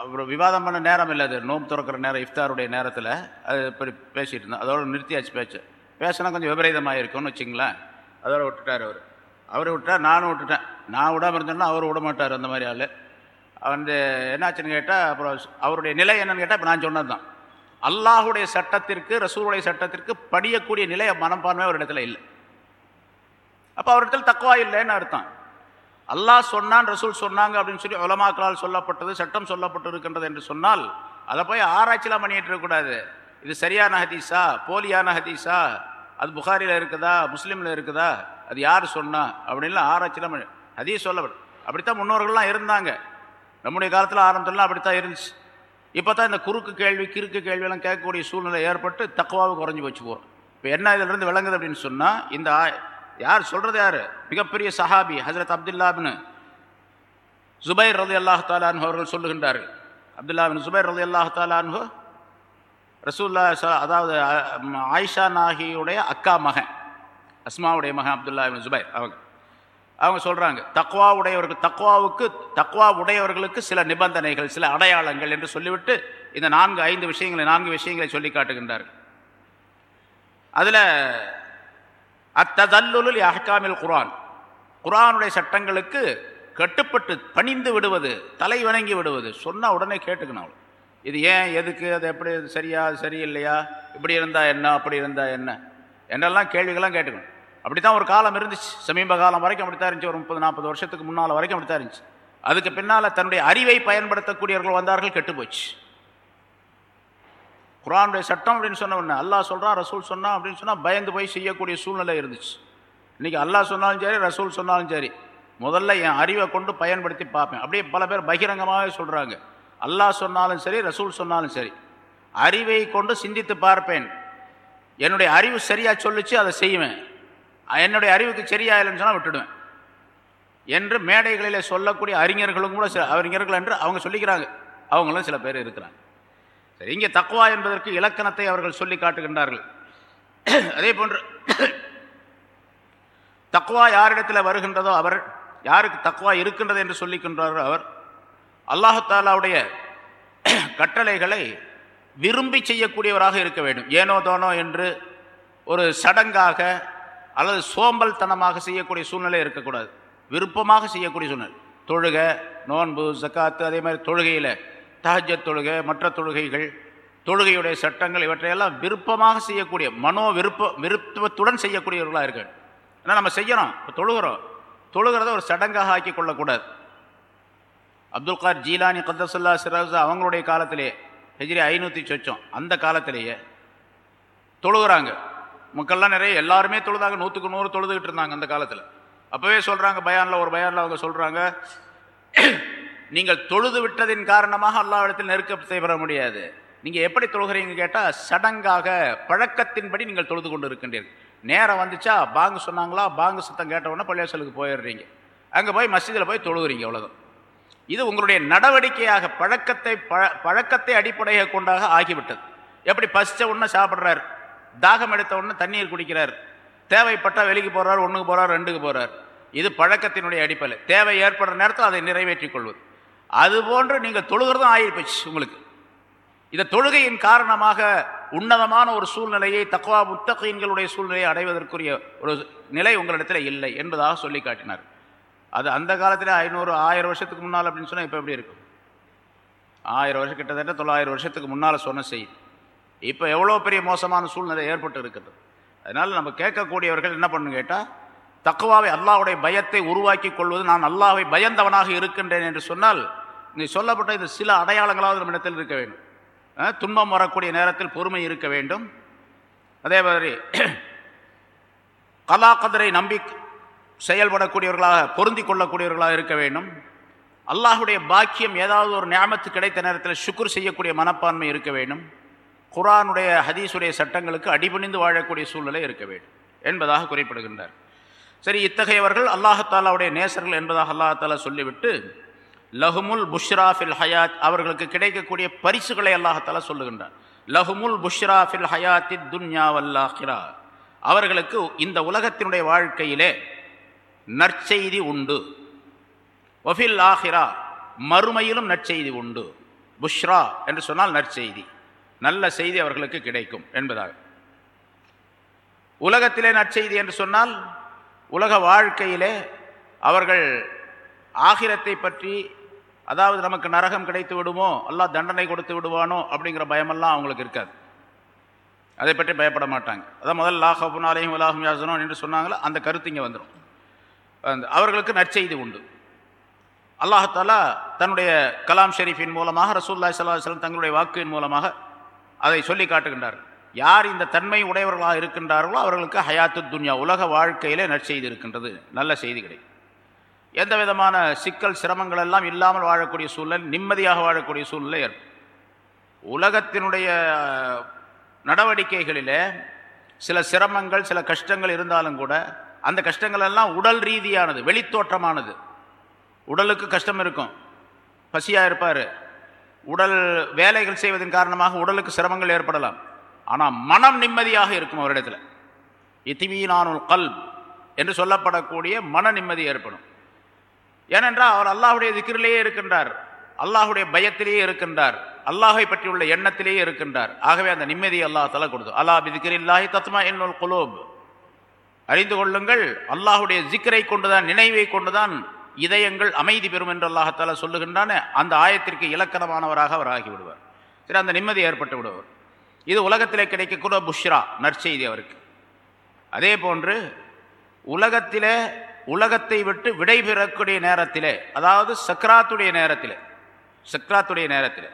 அப்புறம் விவாதம் பண்ண நேரம் இல்லை அது. நோம்பு திறக்கிற நேரம் இஃப்தாருடைய நேரத்தில் அது இப்படி பேசிகிட்டு இருந்தோம் அதோட நிறுத்தியாச்சு பேச்சு. பேசினா கொஞ்சம் விபரீதமாக இருக்கும்னு வச்சிங்களேன். அதோட விட்டுட்டார் அவர். அவரை விட்டார் நானும் விட்டுட்டேன். நான் விடாமல் இருந்தேன்னா அவர் விட மாட்டார் அந்த மாதிரி ஆள். வந்து என்னாச்சுன்னு கேட்டால் அப்புறம் அவருடைய நிலை என்னன்னு கேட்டால் இப்போ நான் சொன்னது தான். அல்லாஹுடைய சட்டத்திற்கு ரசூருடைய சட்டத்திற்கு படியக்கூடிய நிலை மனப்பான்மை ஒரு இடத்துல இல்லை. அப்போ அவர்கள் தக்குவா இல்லைன்னு அர்த்தம். அல்லாஹ் சொன்னான் ரசூல் சொன்னாங்க அப்படின்னு சொல்லி உலமாக்களால் சொல்லப்பட்டது சட்டம் சொல்லப்பட்டு இருக்கின்றது என்று சொன்னால் அதை போய் ஆராய்ச்சிலாம் பண்ணிட்டு இருக்கக்கூடாது இது சரியான ஹதீஸா? போலியான ஹதீஸா? அது புகாரியில் இருக்குதா? முஸ்லீமில் இருக்குதா? அது யார் சொன்னா? அப்படின்லாம் ஆராய்ச்சிலாம் பண்ணி ஹதீஸ் சொல்லப்படும் அப்படித்தான் முன்னோர்கள்லாம் இருந்தாங்க. நம்முடைய காலத்தில் ஆரம்பத்துலாம் அப்படித்தான் இருந்துச்சு. இப்போ தான் இந்த குறுக்கு கேள்வி கிறுக்கு கேள்வியெல்லாம் கேட்கக்கூடிய சூழ்நிலை ஏற்பட்டு தக்குவாவை குறைஞ்சி வச்சுக்குவோம் இப்போ என்ன இதிலிருந்து விளங்குது அப்படின்னு சொன்னால் இந்த ஆ- யார் சொல்கிறது யார்? மிகப்பெரிய சஹாபி ஹசரத் அப்துல்லாபின் ஜுபைர் ரதி அல்லாஹ் தாலான் அவர்கள் சொல்லுகின்றார்கள். அப்துல்லாபின் ஜுபைர் ரதி அல்லாஹ் தாலான்ஹு ரசூல்லா அதாவது ஆயிஷா நாகியுடைய அக்கா மகன் அஸ்மாவுடைய மகன் அப்துல்லா இப்னு ஜுபைர் அவங்க. அவங்க சொல்கிறாங்க தக்வா உடையவர்கள் தக்வாவுக்கு தக்வா உடையவர்களுக்கு சில நிபந்தனைகள் சில அடையாளங்கள் என்று சொல்லிவிட்டு இந்த நான்கு ஐந்து விஷயங்களை நான்கு விஷயங்களை சொல்லி காட்டுகின்றார்கள். அதில் அத்ததல்லுல் அஹ்காமில் குரான் குரானுடைய சட்டங்களுக்கு கட்டுப்பட்டு பணிந்து விடுவது தலை வணங்கி விடுவது சொன்னால் உடனே கேட்டுக்கணும் அவள். இது ஏன் எதுக்கு அது எப்படி சரியா அது சரியில்லையா இப்படி இருந்தால் என்ன அப்படி இருந்தால் என்ன? என்னெல்லாம் கேள்விகள்லாம் கேட்டுக்கணும். அப்படி தான் ஒரு காலம் இருந்துச்சு. சமீப காலம் வரைக்கும் அப்படித்தான் இருந்துச்சு. ஒரு முப்பது நாற்பது வருஷத்துக்கு முன்னால் வரைக்கும் அப்படித்தான் இருந்துச்சு. அதுக்கு பின்னால் தன்னுடைய அறிவை பயன்படுத்தக்கூடியவர்கள் வந்தார்கள் கெட்டுப்போச்சு குரானுடைய சட்டம் அப்படின்னு சொன்ன உடனே அல்லா சொல்கிறான் ரசூல் சொன்னான் அப்படின்னு சொன்னால் பயந்து போய் செய்யக்கூடிய சூழ்நிலை இருந்துச்சு. இன்றைக்கி அல்லாஹ் சொன்னாலும் சரி ரசூல் சொன்னாலும் சரி முதல்ல என் அறிவை கொண்டு பயன்படுத்தி பார்ப்பேன். அப்படியே பல பேர் பகிரங்கமாகவே சொல்கிறாங்க அல்லாஹ் சொன்னாலும் சரி ரசூல் சொன்னாலும் சரி அறிவை கொண்டு சிந்தித்து பார்ப்பேன். என்னுடைய அறிவு சரியாக சொல்லுச்சு அதை செய்வேன். என்னுடைய அறிவுக்கு சரியா இல்லைன்னு சொன்னால் விட்டுடுவேன். என்று மேடைகளில் சொல்லக்கூடிய அறிஞர்களும் கூட சில அறிஞர்கள் என்று அவங்க சொல்லிக்கிறாங்க. அவங்களும் சில பேர் இருக்கிறாங்க. சரி இங்கே தக்குவா என்பதற்கு இலக்கணத்தை அவர்கள் சொல்லி காட்டுகின்றார்கள். அதே போன்று தக்குவா யாரிடத்தில் வருகின்றதோ அவர் யாருக்கு தக்குவா இருக்கின்றது என்று சொல்லிக்கின்றாரோ அவர் அல்லாஹாலாவுடைய கட்டளைகளை விரும்பி செய்யக்கூடியவராக இருக்க வேண்டும். ஏனோ தானோ என்று ஒரு சடங்காக அல்லது சோம்பல்தனமாக செய்யக்கூடிய சூழ்நிலை இருக்கக்கூடாது. விருப்பமாக செய்யக்கூடிய சூழ்நிலை. தொழுக நோன்பு ஜக்காத்து அதே மாதிரி தொழுகையில் தஹஜத் தொழுகை மற்ற தொழுகைகள் தொழுகையுடைய சட்டங்கள் இவற்றையெல்லாம் விருப்பமாக செய்யக்கூடிய மனோ விருப்ப விருப்பத்துடன் செய்யக்கூடியவர்களாக இருக்க வேண்டும். ஏன்னா நம்ம செய்யணும் இப்போ தொழுகிறோம். தொழுகிறத ஒரு சடங்காக ஆக்கி கொள்ளக்கூடாது. அப்துல் கார் ஜீலானி கத்தசுல்லா சிராஸ் அவங்களுடைய காலத்திலேயே ஹெஜ்ரி ஐநூற்றி சொச்சம் அந்த காலத்திலேயே தொழுகிறாங்க. மக்கள்லாம் நிறைய எல்லாருமே தொழுதாங்க நூற்றுக்கு நூறு தொழுதுகிட்டு இருந்தாங்க அந்த காலத்தில். அப்போவே சொல்கிறாங்க பயானில் ஒரு பயானில் அவங்க சொல்கிறாங்க நீங்கள் தொழுது விட்டதின் காரணமாக அல்லாவிடத்தில் நெருக்கத்தை பெற முடியாது. நீங்கள் எப்படி தொழுகிறீங்க கேட்டால் சடங்காக பழக்கத்தின்படி நீங்கள் தொழுது கொண்டு இருக்கின்றீர்கள் நேரம் வந்துச்சா பாங்கு சொன்னாங்களா பாங்கு சத்தம் கேட்டவுடனே பள்ளியாசலுக்கு போயிடுறீங்க. அங்கே போய் மசிதில் போய் தொழுகிறீங்க அவ்வளோதான் இது உங்களுடைய நடவடிக்கையாக பழக்கத்தை பழ பழக்கத்தை அடிப்படையாக கொண்டாக ஆகிவிட்டது. எப்படி பசித்த உடனே சாப்பிட்றாரு தாகம் எடுத்த உடனே தண்ணீர் குடிக்கிறார் தேவைப்பட்டால் வெளிக்கு போகிறார் ஒன்றுக்கு போகிறார் ரெண்டுக்கு போகிறார் இது பழக்கத்தினுடைய அடிப்படை. தேவை ஏற்படுற நேரத்தில் அதை நிறைவேற்றிக் கொள்வது. அது போன்று நீங்கள் தொழுகிறதும் ஆகிப்போச்சு உங்களுக்கு. இந்த தொழுகையின் காரணமாக உன்னதமான ஒரு சூழ்நிலையை தக்குவா முத்தகீன்களுடைய சூழ்நிலையை அடைவதற்குரிய ஒரு நிலை உங்களிடத்தில் இல்லை என்பதாக சொல்லி காட்டினார். அது அந்த காலத்தில் ஐநூறு ஆயிரம் வருஷத்துக்கு முன்னால் அப்படின்னு சொன்னால் இப்போ எப்படி இருக்கும்? ஆயிரம் வருஷம் கிட்டத்தட்ட தொள்ளாயிரம் வருஷத்துக்கு முன்னால் சொன்ன செய்தி. இப்போ எவ்வளோ பெரிய மோசமான சூழ்நிலை ஏற்பட்டு இருக்கிறது? அதனால் நம்ம கேட்கக்கூடியவர்கள் என்ன பண்ணணும் கேட்டால் தக்குவாவை அல்லாஹுடைய பயத்தை உருவாக்கி கொள்வது நான் அல்லாவை பயந்தவனாக இருக்கின்றேன் என்று சொன்னால் நீ சொல்லப்பட்ட இந்த சில அடையாளங்களாவது நம்ம இடத்தில் இருக்க வேண்டும். துன்பம் வரக்கூடிய நேரத்தில் பொறுமை இருக்க வேண்டும். அதே மாதிரி கலா கதரை நம்பி செயல்படக்கூடியவர்களாக பொருந்தி கொள்ளக்கூடியவர்களாக இருக்க வேண்டும். அல்லாஹுடைய பாக்கியம் ஏதாவது ஒரு ஞாபத்து கிடைத்த நேரத்தில் சுக்குர் செய்யக்கூடிய மனப்பான்மை இருக்க வேண்டும். குரானுடைய ஹதீஸுடைய சட்டங்களுக்கு அடிபணிந்து வாழக்கூடிய சூழ்நிலை இருக்க வேண்டும் என்பதாக குறிப்பிடுகின்றார். சரி இத்தகையவர்கள் அல்லாஹாலாவுடைய நேசர்கள் என்பதாக அல்லாஹாலா சொல்லிவிட்டு லஹுமுல் புஷ்ரா ஃபில் ஹயாத் அவர்களுக்கு கிடைக்கக்கூடிய பரிசுகளை அல்லாஹாலா சொல்லுகின்றார். லஹுமுல் புஷ்ரா ஃபில் ஹயாத்தி துன்யா வல்லாஹிரா அவர்களுக்கு இந்த உலகத்தினுடைய வாழ்க்கையிலே நற்செய்தி உண்டு. ஒஃபில் ஆஹிரா மறுமையிலும் நற்செய்தி உண்டு. புஷ்ரா என்று சொன்னால் நற்செய்தி. நல்ல செய்தி அவர்களுக்கு கிடைக்கும் என்பதாக. உலகத்திலே நற்செய்தி என்று சொன்னால் உலக வாழ்க்கையிலே அவர்கள் ஆகிரத்தை பற்றி அதாவது நமக்கு நரகம் கிடைத்து விடுமோ அல்லாஹ் தண்டனை கொடுத்து விடுவானோ அப்படிங்கிற பயமெல்லாம் அவங்களுக்கு இருக்காது. அதை பற்றி பயப்பட மாட்டாங்க. அதான் முதல் லாஹபுன் அலையும் வலாஹும் யாசனோ என்று சொன்னாங்களோ அந்த கருத்து இங்கே வந்துடும் அந்த அவர்களுக்கு நற்செய்தி உண்டு. அல்லாஹாலா தன்னுடைய கலாம் ஷெரீஃபின் மூலமாக ரசூல்லா சல்லாஹ் தங்களுடைய வாக்கின் மூலமாக அதை சொல்லி காட்டுகின்றார் யார் இந்த தன்மை உடையவர்களாக இருக்கின்றார்களோ அவர்களுக்கு ஹயாத்து துன்யா உலக வாழ்க்கையிலே நற்செய்தி இருக்கின்றது. நல்ல செய்தி கிடைக்கும். எந்த விதமான சிக்கல் சிரமங்கள் எல்லாம் இல்லாமல் வாழக்கூடிய சூழ்நிலை நிம்மதியாக வாழக்கூடிய சூழ்நிலை ஏற்படும். உலகத்தினுடைய நடவடிக்கைகளிலே சில சிரமங்கள் சில கஷ்டங்கள் இருந்தாலும் கூட அந்த கஷ்டங்கள் எல்லாம் உடல் ரீதியானது வெளித்தோற்றமானது. உடலுக்கு கஷ்டம் இருக்கும். பசியாக இருப்பார். உடல் வேலைகள் செய்வதன் காரணமாக உடலுக்கு சிரமங்கள் ஏற்படலாம். ஆனால் மனம் நிம்மதியாக இருக்கும் அவரிடத்தில். இத்திமீனானுல் கல் என்று சொல்லப்படக்கூடிய மன நிம்மதி ஏற்படும். ஏனென்றால் அவர் அல்லாஹுடைய திக்கிரிலேயே இருக்கின்றார். அல்லாஹுடைய பயத்திலேயே இருக்கின்றார். அல்லாஹை பற்றியுள்ள எண்ணத்திலேயே இருக்கின்றார். ஆகவே அந்த நிம்மதி அல்லாஹ் தலை கொடுத்து அல்லாஹ் பிதிக்கிரில்லாஹி தத்மா என்னுள் குலோப். அறிந்து கொள்ளுங்கள் அல்லாஹுடைய ஜிக்கரை கொண்டுதான் நினைவை கொண்டுதான் இதயங்கள் அமைதி பெறும் என்று அல்லாஹத்தால சொல்லுகின்றான அந்த ஆயத்திற்கு இலக்கணமானவராக அவர் ஆகிவிடுவார். சரி அந்த நிம்மதி ஏற்பட்டு விடுவார் இது உலகத்திலே கிடைக்கக்கூட புஷ்ரா நற்செய்தி அவருக்கு. அதே போன்று உலகத்திலே உலகத்தை விட்டு விடைபெறக்கூடிய நேரத்திலே அதாவது சக்ராத்துடைய நேரத்திலே சக்ராத்துடைய நேரத்திலே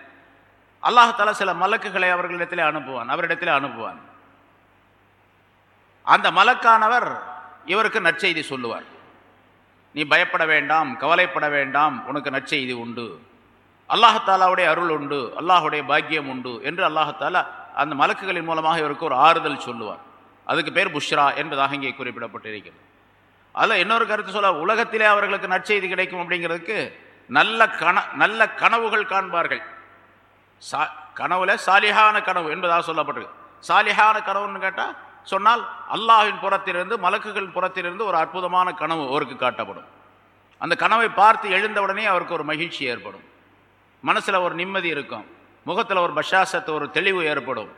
அல்லாஹால சில மலக்குகளை அவர்களிடத்தில் அனுப்புவான் அவரிடத்தில் அனுப்புவான். அந்த மலக்கானவர் இவருக்கு நற்செய்தி சொல்லுவார். நீ பயப்பட வேண்டாம் கவலைப்பட வேண்டாம் உனக்கு நற்செய்தி உண்டு. அல்லாஹாலாவுடைய அருள் உண்டு அல்லாஹுடைய பாக்கியம் உண்டு என்று அல்லாஹாலா அந்த மலக்குகளின் மூலமாக இவருக்கு ஒரு ஆறுதல் சொல்லுவார். அதுக்கு பேர் புஷ்ரா என்பதாக இங்கே குறிப்பிடப்பட்டிருக்கிறது. அதில் இன்னொரு கருத்து சொல்ல உலகத்திலே அவர்களுக்கு நற்செய்தி கிடைக்கும் அப்படிங்கிறதுக்கு நல்ல கன நல்ல கனவுகள் காண்பார்கள். சா கனவுல சாலிஹான கனவு என்பதாக சொல்லப்பட்டிருக்கு. சாலிஹான கனவுன்னு கேட்டால் சொன்னால் அல்லாஹின் புறத்திலிருந்து மலக்குகளின் புறத்திலிருந்து ஒரு அற்புதமான கனவு அவருக்கு காட்டப்படும். அந்த கனவை பார்த்து எழுந்தவுடனே அவருக்கு ஒரு மகிழ்ச்சி ஏற்படும். மனசில் ஒரு நிம்மதி இருக்கும். முகத்தில் ஒரு பஷாசத்தை ஒரு தெளிவு ஏற்படும்.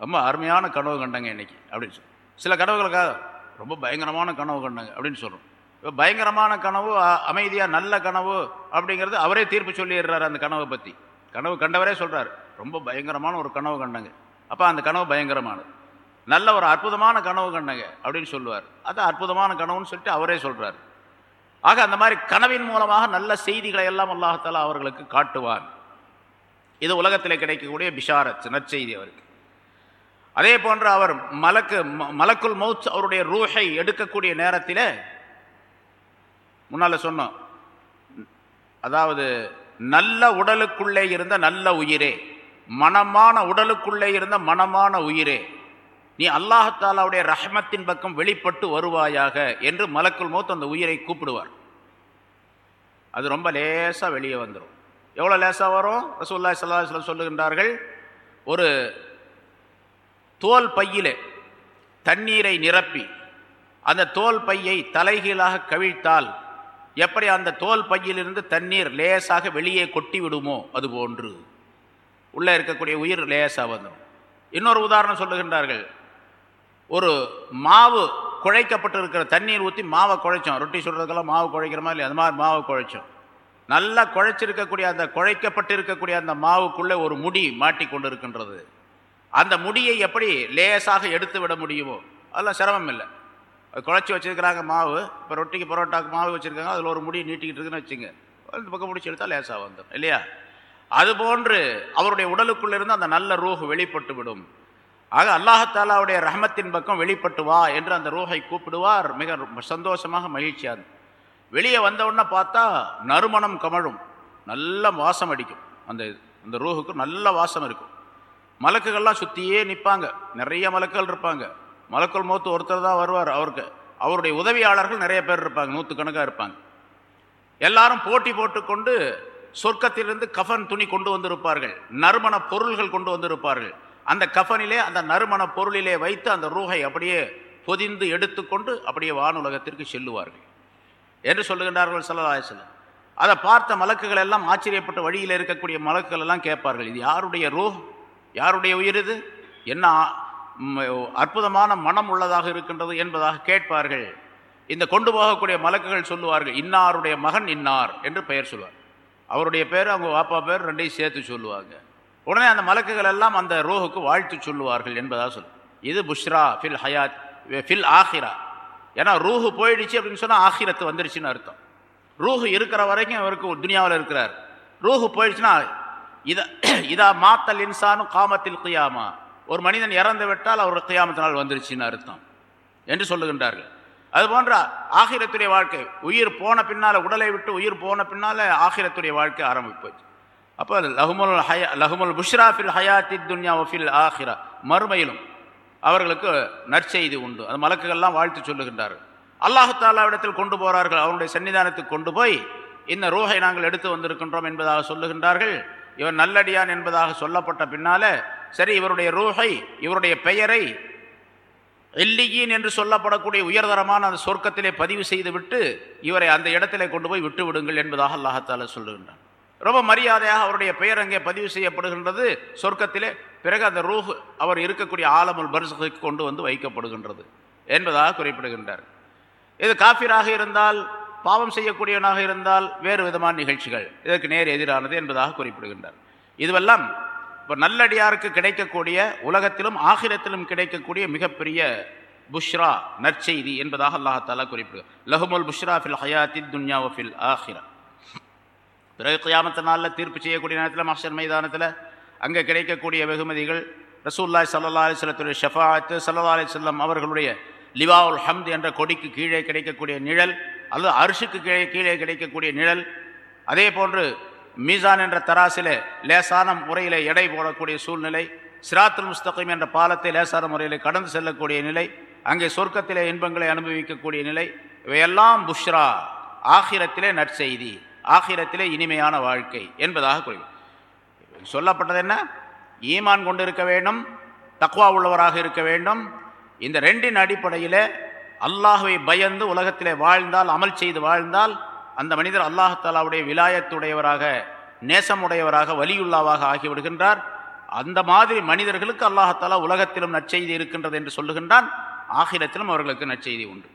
ரொம்ப அருமையான கனவு கண்டங்க இன்னைக்கு அப்படின்னு சொல்லி சில கனவுகளுக்காக ரொம்ப பயங்கரமான கனவு கண்டங்க அப்படின்னு சொல்கிறோம் இப்போ பயங்கரமான கனவு அமைதியாக நல்ல கனவு அப்படிங்கிறது அவரே தீர்ப்பு சொல்லிடுறாரு அந்த கனவை பற்றி கனவு கண்டவரே சொல்கிறார் ரொம்ப பயங்கரமான ஒரு கனவு கண்டங்க. அப்போ அந்த கனவு பயங்கரமானது. நல்ல ஒரு அற்புதமான கனவு கண்டங்க அப்படின்னு சொல்லுவார். அது அற்புதமான கனவுன்னு சொல்லிட்டு அவரே சொல்கிறார் ஆக அந்த மாதிரி கனவின் மூலமாக நல்ல செய்திகளை எல்லாம் அல்லாஹாலா அவர்களுக்கு காட்டுவான். இது உலகத்தில் கிடைக்கக்கூடிய பிஷாரத் நற்செய்தி அவருக்கு. அதே போன்று அவர் மலக்கு மலக்குல் மௌத் அவருடைய ரூஹை எடுக்கக்கூடிய நேரத்தில் முன்னால் சொன்னோம். அதாவது நல்ல உடலுக்குள்ளே இருந்த நல்ல உயிரே மனமான உடலுக்குள்ளே இருந்த மனமான உயிரே நீ அல்லாஹாலாவுடைய ரஹமத்தின் பக்கம் வெளிப்பட்டு வருவாயாக என்று மலக்குள் மௌத் அந்த உயிரை கூப்பிடுவார். அது ரொம்ப லேசாக வெளியே வந்துடும் எவ்வளோ லேசாக வரும்? ரசூல்லா சல்லாஹ் சொல்லுகின்றார்கள் ஒரு தோல் பையிலே தண்ணீரை நிரப்பி அந்த தோல் பையை தலைகீழாக கவிழ்த்தால் எப்படி அந்த தோல் பையிலிருந்து தண்ணீர் லேசாக வெளியே கொட்டி விடுமோ அது போன்று. உள்ளே இருக்கக்கூடிய உயிர் லேசாக வந்துடும். இன்னொரு உதாரணம் சொல்லுகின்றார்கள் ஒரு மாவு குழைக்கப்பட்டு இருக்கிற தண்ணீர் ஊற்றி மாவை குழைச்சோம். ரொட்டி சுடுறதுக்கெல்லாம் மாவு குழைக்கிற மாதிரி அது மாதிரி மாவை குழைச்சோம். நல்லா குழைச்சிருக்கக்கூடிய அந்த குழைக்கப்பட்டிருக்கக்கூடிய அந்த மாவுக்குள்ளே ஒரு முடி மாட்டிக்கொண்டு இருக்கின்றது அந்த முடியை எப்படி லேசாக எடுத்து விட முடியுமோ அதெல்லாம் சிரமம் இல்லை அது குழச்சி வச்சுருக்கிறாங்க மாவு இப்போ ரொட்டிக்கு பரோட்டாக்கு மாவு வச்சுருக்காங்க அதில் ஒரு முடி நீட்டிக்கிட்டு இருக்குன்னு வச்சுங்க. இந்த பக்கம் முடிச்சு எடுத்தால் லேசாக வந்துடும் இல்லையா? அதுபோன்று அவருடைய உடலுக்குள்ளிருந்து அந்த நல்ல ரூஹ் வெளிப்பட்டு விடும். ஆக அல்லாஹாலாவுடைய ரஹமத்தின் பக்கம் வெளிப்பட்டு வா என்று அந்த ரூஹை கூப்பிடுவார். மிக சந்தோஷமாக மகிழ்ச்சியாக. வெளியே வந்தவுடனே பார்த்தா நறுமணம் கமழும். நல்ல வாசம் அடிக்கும். அந்த அந்த ரூஹுக்கு நல்ல வாசம் இருக்கும். மலக்குகள்லாம் சுற்றியே நிற்பாங்க நிறைய மலக்குகள் இருப்பாங்க. மலக்குள் மூத்து ஒருத்தர் தான் வருவார் அவருக்கு. அவருடைய உதவியாளர்கள் நிறைய பேர் இருப்பாங்க. நூற்றுக்கணக்காக இருப்பாங்க. எல்லாரும் போட்டி போட்டுக்கொண்டு சொர்க்கத்திலிருந்து கஃபன் துணி கொண்டு வந்திருப்பார்கள். நறுமண பொருள்கள் கொண்டு வந்திருப்பார்கள். அந்த கஃபனிலே அந்த நறுமண பொருளிலே வைத்து அந்த ரூஹை அப்படியே பொதிந்து எடுத்துக்கொண்டு அப்படியே வானுலகத்திற்கு செல்லுவார்கள். என்று சொல்லுகின்றார்கள் சல்லல்லாஹ் அதை பார்த்த மலக்குகள் எல்லாம் ஆச்சரியப்பட்ட வழியில் இருக்கக்கூடிய மலக்குகள் எல்லாம் கேட்பார்கள் இது யாருடைய ரூஹ்? யாருடைய உயிர் இது? என்ன அற்புதமான மனம் உள்ளதாக இருக்கின்றது? என்பதாக கேட்பார்கள். இந்த கொண்டு போகக்கூடிய மலக்குகள் சொல்லுவார்கள் இன்னாருடைய மகன் இன்னார் என்று பெயர் சொல்வார் அவருடைய பேர் அவங்க வாப்பா பேர் ரெண்டையும் சேர்த்து சொல்லுவாங்க. உடனே அந்த மலக்குகள் எல்லாம் அந்த ரோஹுக்கு வாழ்த்து சொல்லுவார்கள் என்பதாக சொல்லு இது புஷ்ரா ஃபில் ஹயாத் ஃபில் ஆஹிரா. ஏன்னா ரூஹு போயிடுச்சு அப்படின்னு சொன்னால் ஆகிரத்து வந்துடுச்சுன்னு அர்த்தம். ரூஹு இருக்கிற வரைக்கும் அவருக்கு துனியாவில் இருக்கிறார். ரூஹு போயிடுச்சுன்னா இதை இதா மாத்தல் இன்சானும் காமத்தில் கியாமா. ஒரு மனிதன் இறந்து விட்டால் அவர் கியாமத்து நாள் வந்துருச்சுன்னு அர்த்தம் என்று சொல்லுகின்றார்கள். அது போன்ற ஆகிரத்துடைய வாழ்க்கை உயிர் போன பின்னால் உடலை விட்டு உயிர் போன பின்னால் ஆகிரத்துடைய வாழ்க்கை ஆரம்பிப்போச்சு அப்போ லஹுமுல் ஹயா லஹுமுல் புஷ்ரா ஃபில் ஹயாத்தி துன்யா ஒஃபில் ஆஹிரா மறுமையிலும் அவர்களுக்கு நற்செய்தி உண்டு. அந்த மலக்குகள்லாம் வாழ்த்து சொல்லுகின்றார்கள். அல்லாஹு தாலாவிடத்தில் கொண்டு போகிறார்கள் அவனுடைய சன்னிதானத்துக்கு கொண்டு போய் இந்த ரூஹை நாங்கள் எடுத்து வந்திருக்கின்றோம் என்பதாக சொல்லுகின்றார்கள். இவர் நல்லடியான் என்பதாக சொல்லப்பட்ட பின்னால சரி இவருடைய ரூஹை இவருடைய பெயரை எல்லியின் என்று சொல்லப்படக்கூடிய உயர்தரமான அந்த சொர்க்கத்திலே பதிவு செய்துவிட்டு இவரை அந்த இடத்திலே கொண்டு போய் விட்டு விடுங்கள் என்பதாக அல்லாஹால சொல்லுகின்றார் ரொம்ப மரியாதையாக அவருடைய பெயர் அங்கே பதிவு செய்யப்படுகின்றது. சொர்க்கத்திலே பிறகு அந்த ரூஹ் அவர் இருக்கக்கூடிய ஆலமுல் பரிசுக்கு கொண்டு வந்து வைக்கப்படுகின்றது என்பதாக குறிப்பிடுகின்றார். இது காஃபிராக இருந்தால் பாவம் செய்யக்கூடியவனாக இருந்தால் வேறு விதமான நிகழ்ச்சிகள் இதற்கு நேர் எதிரானது என்பதாக குறிப்பிடுகின்றார். இதுவெல்லாம் இப்போ நல்லடியாருக்கு கிடைக்கக்கூடிய உலகத்திலும் ஆகிரத்திலும் கிடைக்கக்கூடிய மிகப்பெரிய புஷ்ரா நற்செய்தி என்பதாக அல்லாஹாலா குறிப்பிடுகிறார். லஹுமுல் புஷ்ரா ஃபில் ஹயாத்தி துன்யா ஃபில் ஆஹிரா பிறகு கியாமத்த நாளில் தீர்ப்பு செய்யக்கூடிய நேரத்தில் மஹர் மைதானத்தில் அங்கே கிடைக்கக்கூடிய வெகுமதிகள் ரசூல்லாய் சல்லா அலிஸ்லத்துடைய ஷஃபாத்து சல்லா அலிஸ்லம் அவர்களுடைய லிவாவுல் ஹம்த் என்ற கொடிக்கு கீழே கிடைக்கக்கூடிய நிழல் அல்லது அரிசுக்கு கீழே கீழே கிடைக்கக்கூடிய நிழல் அதே போன்று மீசான் என்ற தராசிலே லேசான முறையில் எடை போடக்கூடிய சூழ்நிலை சிராத்துல் முஸ்தகம் என்ற பாலத்தை லேசான முறையில் கடந்து செல்லக்கூடிய நிலை அங்கே சொர்க்கத்திலே இன்பங்களை அனுபவிக்கக்கூடிய நிலை இவையெல்லாம் புஷ்ரா ஆகிரத்திலே நற்செய்தி. ஆகிரத்திலே இனிமையான வாழ்க்கை என்பதாக குறி சொல்லப்பட்டது என்ன? ஈமான் கொண்டு இருக்க வேண்டும் தக்குவா உள்ளவராக இருக்க வேண்டும். இந்த ரெண்டின் அடிப்படையில் அல்லாஹுவை பயந்து உலகத்திலே வாழ்ந்தால் அமல் செய்து வாழ்ந்தால் அந்த மனிதர் அல்லாஹாலாவுடைய விலாயத்துடையவராக நேசமுடையவராக வலியுள்ளாவாக ஆகிவிடுகின்றார். அந்த மாதிரி மனிதர்களுக்கு அல்லாஹாலா உலகத்திலும் நற்செய்தி இருக்கின்றது என்று சொல்லுகின்றான். ஆகிரத்திலும் அவர்களுக்கு நற்செய்தி உண்டு.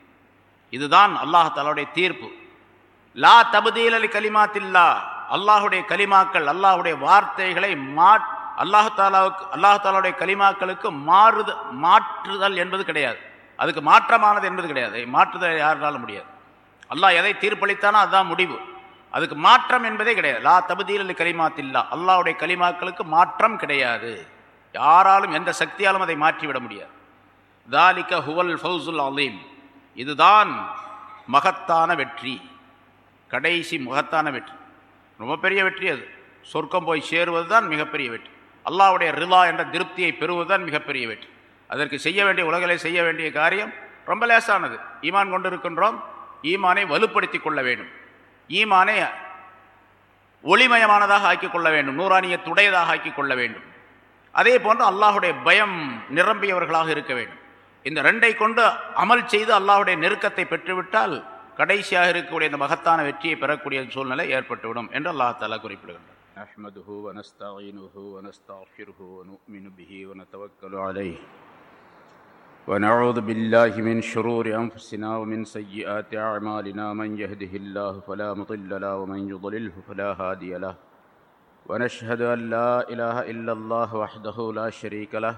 இதுதான் அல்லாஹாலாவுடைய தீர்ப்பு. லா தபுதீல் அலி கலிமாத்தில்லா. அல்லாஹுடைய கலிமாக்கள் அல்லாஹுடைய வார்த்தைகளை மா அல்லாஹு தாலாவுக்கு அல்லாஹு தாலாவுடைய கலிமாக்களுக்கு மாறுதல் மாற்றுதல் என்பது கிடையாது. அதுக்கு மாற்றமானது என்பது கிடையாது. மாற்றுதல் யாராலும் முடியாது. அல்லாஹ் எதை தீர்ப்பளித்தானோ அதுதான் முடிவு. அதுக்கு மாற்றம் என்பதே கிடையாது. லா தபுதீல் கலிமாத்தில்லா. அல்லாஹுடைய கலிமாக்களுக்கு மாற்றம் கிடையாது. யாராலும் எந்த சக்தியாலும் அதை மாற்றிவிட முடியாது. தாலிக ஹுவல் ஃபவுசுல் அலீம். இதுதான் மகத்தான வெற்றி. கடைசி முகத்தான வெற்றி. ரொம்ப பெரிய வெற்றி அது. சொர்க்கம் போய் சேருவது தான் மிகப்பெரிய வெற்றி. அல்லாவுடைய ரிலா என்ற திருப்தியை பெறுவதுதான் மிகப்பெரிய வெற்றி. அதற்கு செய்ய வேண்டிய உலகிலே செய்ய வேண்டிய காரியம் ரொம்ப லேசானது. ஈமான் கொண்டிருக்கின்றோம். ஈமானை வலுப்படுத்தி கொள்ள வேண்டும். ஈமானை ஒளிமயமானதாக ஆக்கிக் கொள்ள வேண்டும். நூறானியத்துடையதாக ஆக்கிக் கொள்ள வேண்டும். அதே போன்று அல்லாஹுடைய பயம் நிரம்பியவர்களாக இருக்க வேண்டும். இந்த ரெண்டை கொண்டு அமல் செய்து அல்லாஹுடைய நெருக்கத்தை பெற்றுவிட்டால் கடைசியாக இருக்கக்கூடிய இந்த மகத்தான வெற்றியை பெறக்கூடிய சூழ்நிலை ஏற்பட்டுவிடும் என்று அல்லாஹாலா குறிப்பிடுகின்றார் نحمده ونستعينه ونستغفره ونؤمن به ونتوكل عليه ونعوذ بالله من شرور أنفسنا ومن سيئات أعمالنا من يهده الله فلا مضل له ومن يضلله فلا هادي له ونشهد أن لا إله إلا الله وحده لا شريك له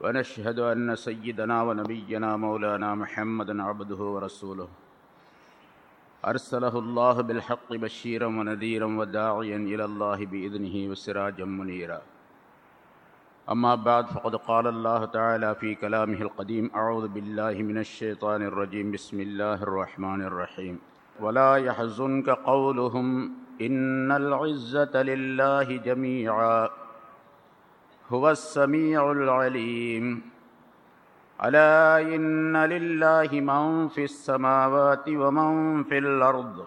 ونشهد أن سيدنا ونبينا مولانا محمدا عبده ورسوله. أرسله الله بالحق بشيرا ونذيرا وداعيا إلى الله بإذنه وسراجا منيرا. أما بعد فقد قال الله تعالى في كلامه القديم أعوذ بالله من الشيطان الرجيم. بسم الله الرحمن الرحيم. ولا يحزنك قولهم إن العزة لله جميعا. هو السميع العليم. ألا إن لله من في السماوات ومن في الأرض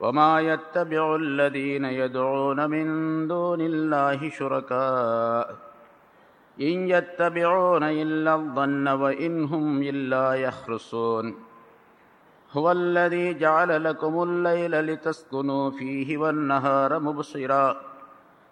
وما يتبع الذين يدعون من دون الله شركاء. إن يتبعون إلا الظن وإن هم إلا يخرصون. هو الذي جعل لكم الليل لتسكنوا فيه والنهار مبصرا.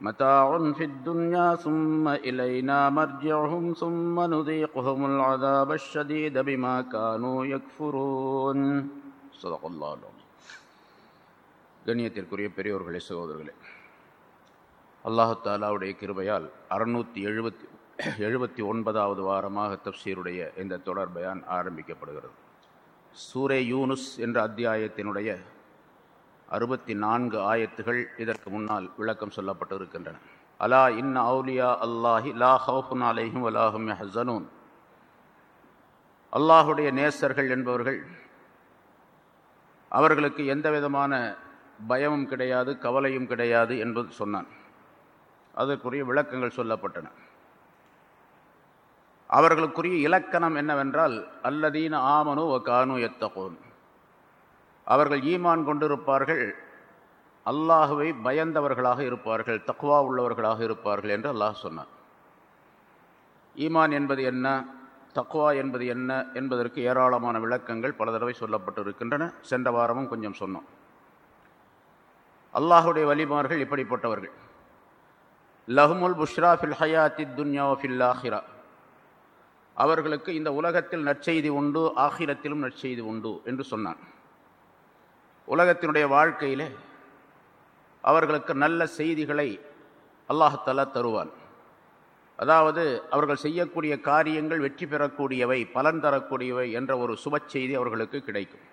متاع في الدنيا ثم إلينا مرجعهم ثم نذيقهم العذاب الشديد بما كانوا يكفرون صدق الله العظيم கண்ணியத்திற்குரிய பெரியோர்களே சகோதரர்களே அல்லாஹு தாலாவுடைய கிருபையால் அறுநூற்றி எழுபத்தி எழுபத்தி ஒன்பதாவது வாரமாக தப்சீருடைய இந்த தொடர் பயான் ஆரம்பிக்கப்படுகிறது சூரே யூனுஸ் என்ற அத்தியாயத்தினுடைய அறுபத்தி நான்கு ஆயத்துகள் இதற்கு முன்னால் விளக்கம் சொல்லப்பட்டு இருக்கின்றன அலா இன் அவுலியா அல்லாஹி லா ஹவுஃபுன் அலைஹும் அலாஹும் ஹசனூன் அல்லாஹுடைய நேசர்கள் என்பவர்கள் அவர்களுக்கு எந்த விதமான பயமும் கிடையாது கவலையும் கிடையாது என்பது சொன்னான். அதற்குரிய விளக்கங்கள் சொல்லப்பட்டன. அவர்களுக்குரிய இலக்கணம் என்னவென்றால் அல்லதீன ஆமனு வ கானு எத்தகோன் அவர்கள் ஈமான் கொண்டிருப்பார்கள். அல்லாஹுவை பயந்தவர்களாக இருப்பார்கள் தக்குவா உள்ளவர்களாக இருப்பார்கள் என்று அல்லாஹ் சொன்னார் ஈமான் என்பது என்ன தக்குவா என்பது என்ன என்பதற்கு ஏராளமான விளக்கங்கள் பல தடவை சொல்லப்பட்டு இருக்கின்றன சென்ற வாரமும் கொஞ்சம் சொன்னோம். அல்லாஹுடைய வலிமார்கள் இப்படிப்பட்டவர்கள். லஹ்முல் புஷ்ரா ஃபில் ஹயாத்தி துன்யா ஃபில் ஆஹிரா. அவர்களுக்கு இந்த உலகத்தில் நற்செய்தி உண்டு ஆகிரத்திலும் நற்செய்தி உண்டு என்று சொன்னான். உலகத்தினுடைய வாழ்க்கையிலே அவர்களுக்கு நல்ல செய்திகளை அல்லாஹத்தலா தருவான். அதாவது அவர்கள் செய்யக்கூடிய காரியங்கள் வெற்றி பெறக்கூடியவை பலன் தரக்கூடியவை என்ற ஒரு சுப செய்தி அவர்களுக்கு கிடைக்கும்.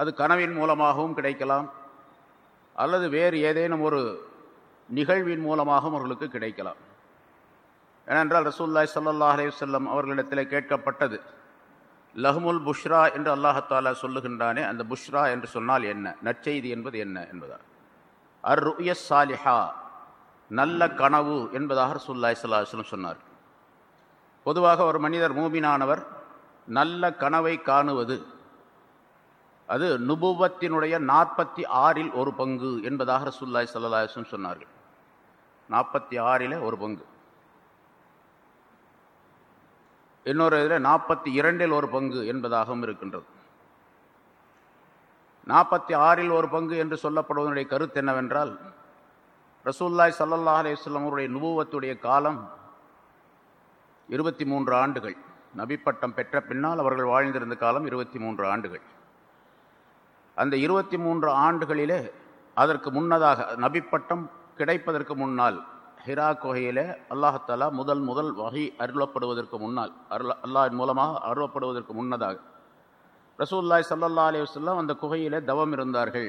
அது கனவின் மூலமாகவும் கிடைக்கலாம். அல்லது வேறு ஏதேனும் ஒரு நிகழ்வின் மூலமாகவும் அவர்களுக்கு கிடைக்கலாம். ஏனென்றால் ரசூல்லாய் சல்லா அலையுசல்லம் அவர்களிடத்தில் கேட்கப்பட்டது. லஹ்முல் புஷ்ரா என்று அல்லாஹாலா சொல்லுகின்றானே அந்த புஷ்ரா என்று சொன்னால் என்ன? நற்செய்தி என்பது என்ன என்பதா அர் ருயஸ் சாலிஹா நல்ல கனவு என்பதாக ரசூல்லாய் சல்லாஹம் சொன்னார். பொதுவாக ஒரு மனிதர் மூமினானவர் நல்ல கனவை காணுவது அது நுபுவத்தினுடைய நாற்பத்தி ஆறில் ஒரு பங்கு என்பதாக ரசூல்லாய் சல்லாஹம் சொன்னார்கள். நாற்பத்தி ஆறில் ஒரு பங்கு. இன்னொரு இதில் நாற்பத்தி இரண்டில் ஒரு பங்கு என்பதாகவும் இருக்கின்றது. நாற்பத்தி ஆறில் ஒரு பங்கு என்று சொல்லப்படுவதனுடைய கருத்து என்னவென்றால் ரசூல்லாய் சல்லல்லா அலையம் அவருடைய நுபுவத்துடைய காலம் இருபத்தி மூன்று ஆண்டுகள். நபிப்பட்டம் பெற்ற பின்னால் அவர்கள் வாழ்ந்திருந்த காலம் இருபத்தி மூன்று ஆண்டுகள். அந்த இருபத்தி மூன்று ஆண்டுகளிலே அதற்கு முன்னதாக நபிப்பட்டம் கிடைப்பதற்கு முன்னால் ஹிரா குகையிலே அல்லாஹாலா முதல் முதல் வகை அருளப்படுவதற்கு முன்னால் அருள அல்லாஹின் மூலமாக அருளப்படுவதற்கு முன்னதாக ரசூல்லாய் சல்லல்லா அலி வஸ்லாம் அந்த குகையிலே தவம் இருந்தார்கள்.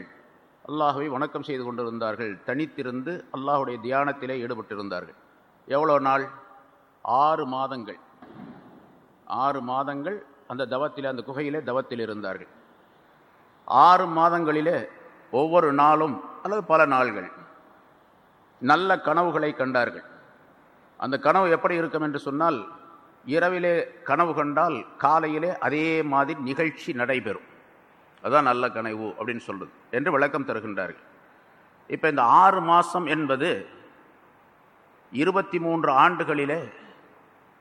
அல்லாஹுவை வணக்கம் செய்து கொண்டிருந்தார்கள். தனித்திருந்து அல்லாஹுடைய தியானத்திலே ஈடுபட்டிருந்தார்கள். எவ்வளோ நாள்? ஆறு மாதங்கள். ஆறு மாதங்கள் அந்த தவத்தில் அந்த குகையிலே தவத்தில் இருந்தார்கள். ஆறு மாதங்களிலே ஒவ்வொரு நாளும் அல்லது பல நாள்கள் நல்ல கனவுகளை கண்டார்கள். அந்த கனவு எப்படி இருக்கும் என்று சொன்னால் இரவிலே கனவு கண்டால் காலையிலே அதே மாதிரி நிகழ்ச்சி நடைபெறும். அதுதான் நல்ல கனவு அப்படின்னு சொல்கிறது என்று விளக்கம் தருகின்றார்கள். இப்போ இந்த ஆறு மாதம் என்பது இருபத்தி மூன்று ஆண்டுகளிலே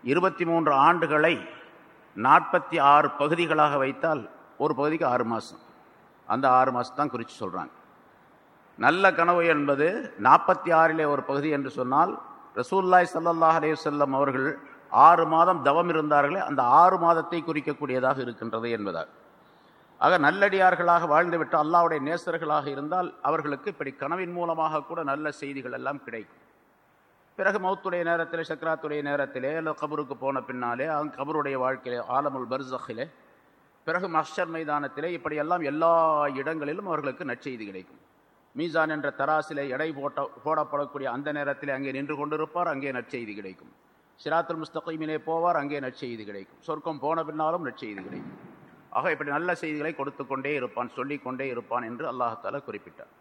இருபத்தி மூன்று ஆண்டுகளை நாற்பத்தி ஆறு பகுதிகளாக வைத்தால் ஒரு பகுதிக்கு ஆறு மாதம் அந்த ஆறு மாதம் தான் குறித்து சொல்கிறாங்க நல்ல கனவு என்பது நாற்பத்தி ஆறிலே ஒரு பகுதி என்று சொன்னால் ரசூல்லாய் சல்லாஹ் அலையுசல்லம் அவர்கள் ஆறு மாதம் தவம் இருந்தார்களே அந்த ஆறு மாதத்தை குறிக்கக்கூடியதாக இருக்கின்றது என்பதாக ஆக நல்லடியார்களாக வாழ்ந்துவிட்டு அல்லாவுடைய நேசர்களாக இருந்தால் அவர்களுக்கு இப்படி கனவின் மூலமாக கூட நல்ல செய்திகள் எல்லாம் கிடைக்கும். பிறகு மௌத்துடைய நேரத்திலே சக்கராத்துடைய நேரத்திலே இல்லை கபருக்கு போன பின்னாலே அவங்க கபருடைய வாழ்க்கையிலே ஆலமுல் பர்சகிலே பிறகு மஷர் மைதானத்திலே இப்படியெல்லாம் எல்லா இடங்களிலும் அவர்களுக்கு நற்செய்தி கிடைக்கும். மீசான் என்ற தராசிலே எடை போட்ட போடப்படக்கூடிய அந்த நேரத்திலே அங்கே நின்று கொண்டிருப்பார் அங்கே நற்செய்தி கிடைக்கும். சிராத்துல் முஸ்தகிமிலே போவார் அங்கே நற்செய்தி கிடைக்கும். சொர்க்கம் போன பின்னாலும் நற்செய்தி கிடைக்கும். ஆக இப்படி நல்ல செய்திகளை கொடுத்து கொண்டே இருப்பான் சொல்லிக்கொண்டே இருப்பான் என்று அல்லாஹால குறிப்பிட்டார்.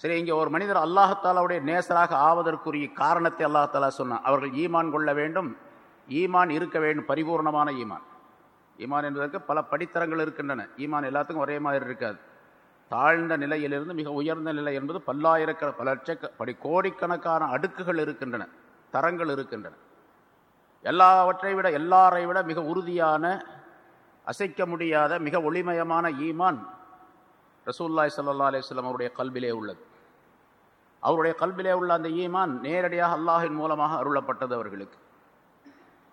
சரி இங்கே ஒரு மனிதர் அல்லாஹாலாவுடைய நேசராக ஆவதற்குரிய காரணத்தை அல்லாஹாலா சொன்னான். அவர்கள் ஈமான் கொள்ள வேண்டும் ஈமான் இருக்க வேண்டும் பரிபூர்ணமான ஈமான். ஈமான் என்பதற்கு பல படித்தரங்கள் இருக்கின்றன. ஈமான் எல்லாத்துக்கும் ஒரே மாதிரி இருக்காது. தாழ்ந்த நிலையிலிருந்து மிக உயர்ந்த நிலை என்பது பல்லாயிரக்க பல லட்சக்க படி கோடிக்கணக்கான அடுக்குகள் இருக்கின்றன தரங்கள் இருக்கின்றன. எல்லாவற்றை விட எல்லாரை விட மிக உறுதியான அசைக்க முடியாத மிக ஒளிமயமான ஈமான் ரசூல்லாய் சல்லா அலிஸ்லாம் அவருடைய கல்விலே உள்ளது. அவருடைய கல்விலே உள்ள அந்த ஈமான் நேரடியாக அல்லாஹின் மூலமாக அருளப்பட்டது அவர்களுக்கு.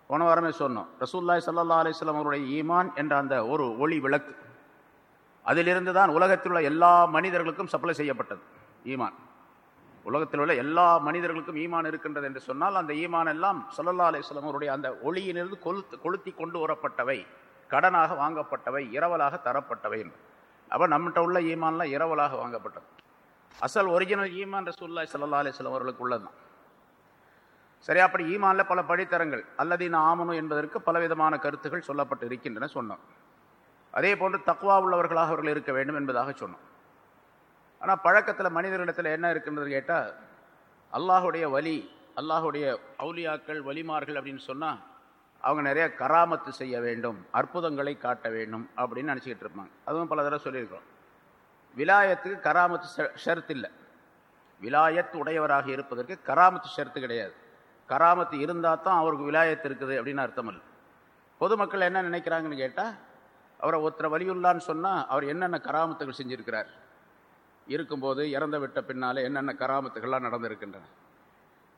போன வாரமே சொன்னோம் ரசூல்லாய் சல்லா அலிஸ்லாம் அவருடைய ஈமான் என்ற அந்த ஒரு ஒளி விளக்கு அதிலிருந்து தான் உலகத்தில் உள்ள எல்லா மனிதர்களுக்கும் சப்ளை செய்யப்பட்டது ஈமான். உலகத்தில் உள்ள எல்லா மனிதர்களுக்கும் ஈமான் இருக்கின்றது என்று சொன்னால் அந்த ஈமான் எல்லாம் சொல்லல்லா அலிஸ்லாம் அந்த ஒளியிலிருந்து கொளுத்து கொளுத்தி கொண்டு வரப்பட்டவை கடனாக வாங்கப்பட்டவை இரவலாக தரப்பட்டவை அப்போ நம்மகிட்ட உள்ள ஈமான்லாம் இரவலாக வாங்கப்பட்டது. அசல் ஒரிஜினல் ஈமான் ரசூல்லாய் சல்லா அலிஸ்லாம் அவர்களுக்கு உள்ளதுதான் சரி அப்படி ஈமானில் பல படித்தரங்கள் அல்லதீன் ஆமனு என்பதற்கு பலவிதமான கருத்துகள் சொல்லப்பட்டு இருக்கின்றன சொன்னோம். அதே போன்று தக்குவா உள்ளவர்களாக அவர்கள் இருக்க வேண்டும் என்பதாக சொன்னோம். ஆனால் பழக்கத்தில் மனிதர்களிடத்தில் என்ன இருக்குன்றது கேட்டால் அல்லாஹுடைய வலி அல்லாஹுடைய அவுலியாக்கள் வலிமார்கள் அப்படின்னு சொன்னால் அவங்க நிறைய கராமத்து செய்ய வேண்டும் அற்புதங்களை காட்ட வேண்டும் அப்படின்னு நினச்சிக்கிட்டு இருப்பாங்க. அதுவும் பல தடவை சொல்லியிருக்கோம் விலாயத்துக்கு கராமத்து ஷர்த் இல்லை. விலாயத் உடையவராக இருப்பதற்கு கராமத்து ஷர்த்து கிடையாது. கராமத்து இருந்தால் தான் அவருக்கு விலாயத்து இருக்குது அப்படின்னு அர்த்தம் இல்லை. பொதுமக்கள் என்ன நினைக்கிறாங்கன்னு கேட்டால் அவரை ஒருத்தரை வலியுள்ளான்னு சொன்னால் அவர் என்னென்ன கராமத்துகள் செஞ்சுருக்கிறார்? இருக்கும்போது இறந்த விட்ட பின்னாலே என்னென்ன கராமத்துகள்லாம் நடந்திருக்கின்றன?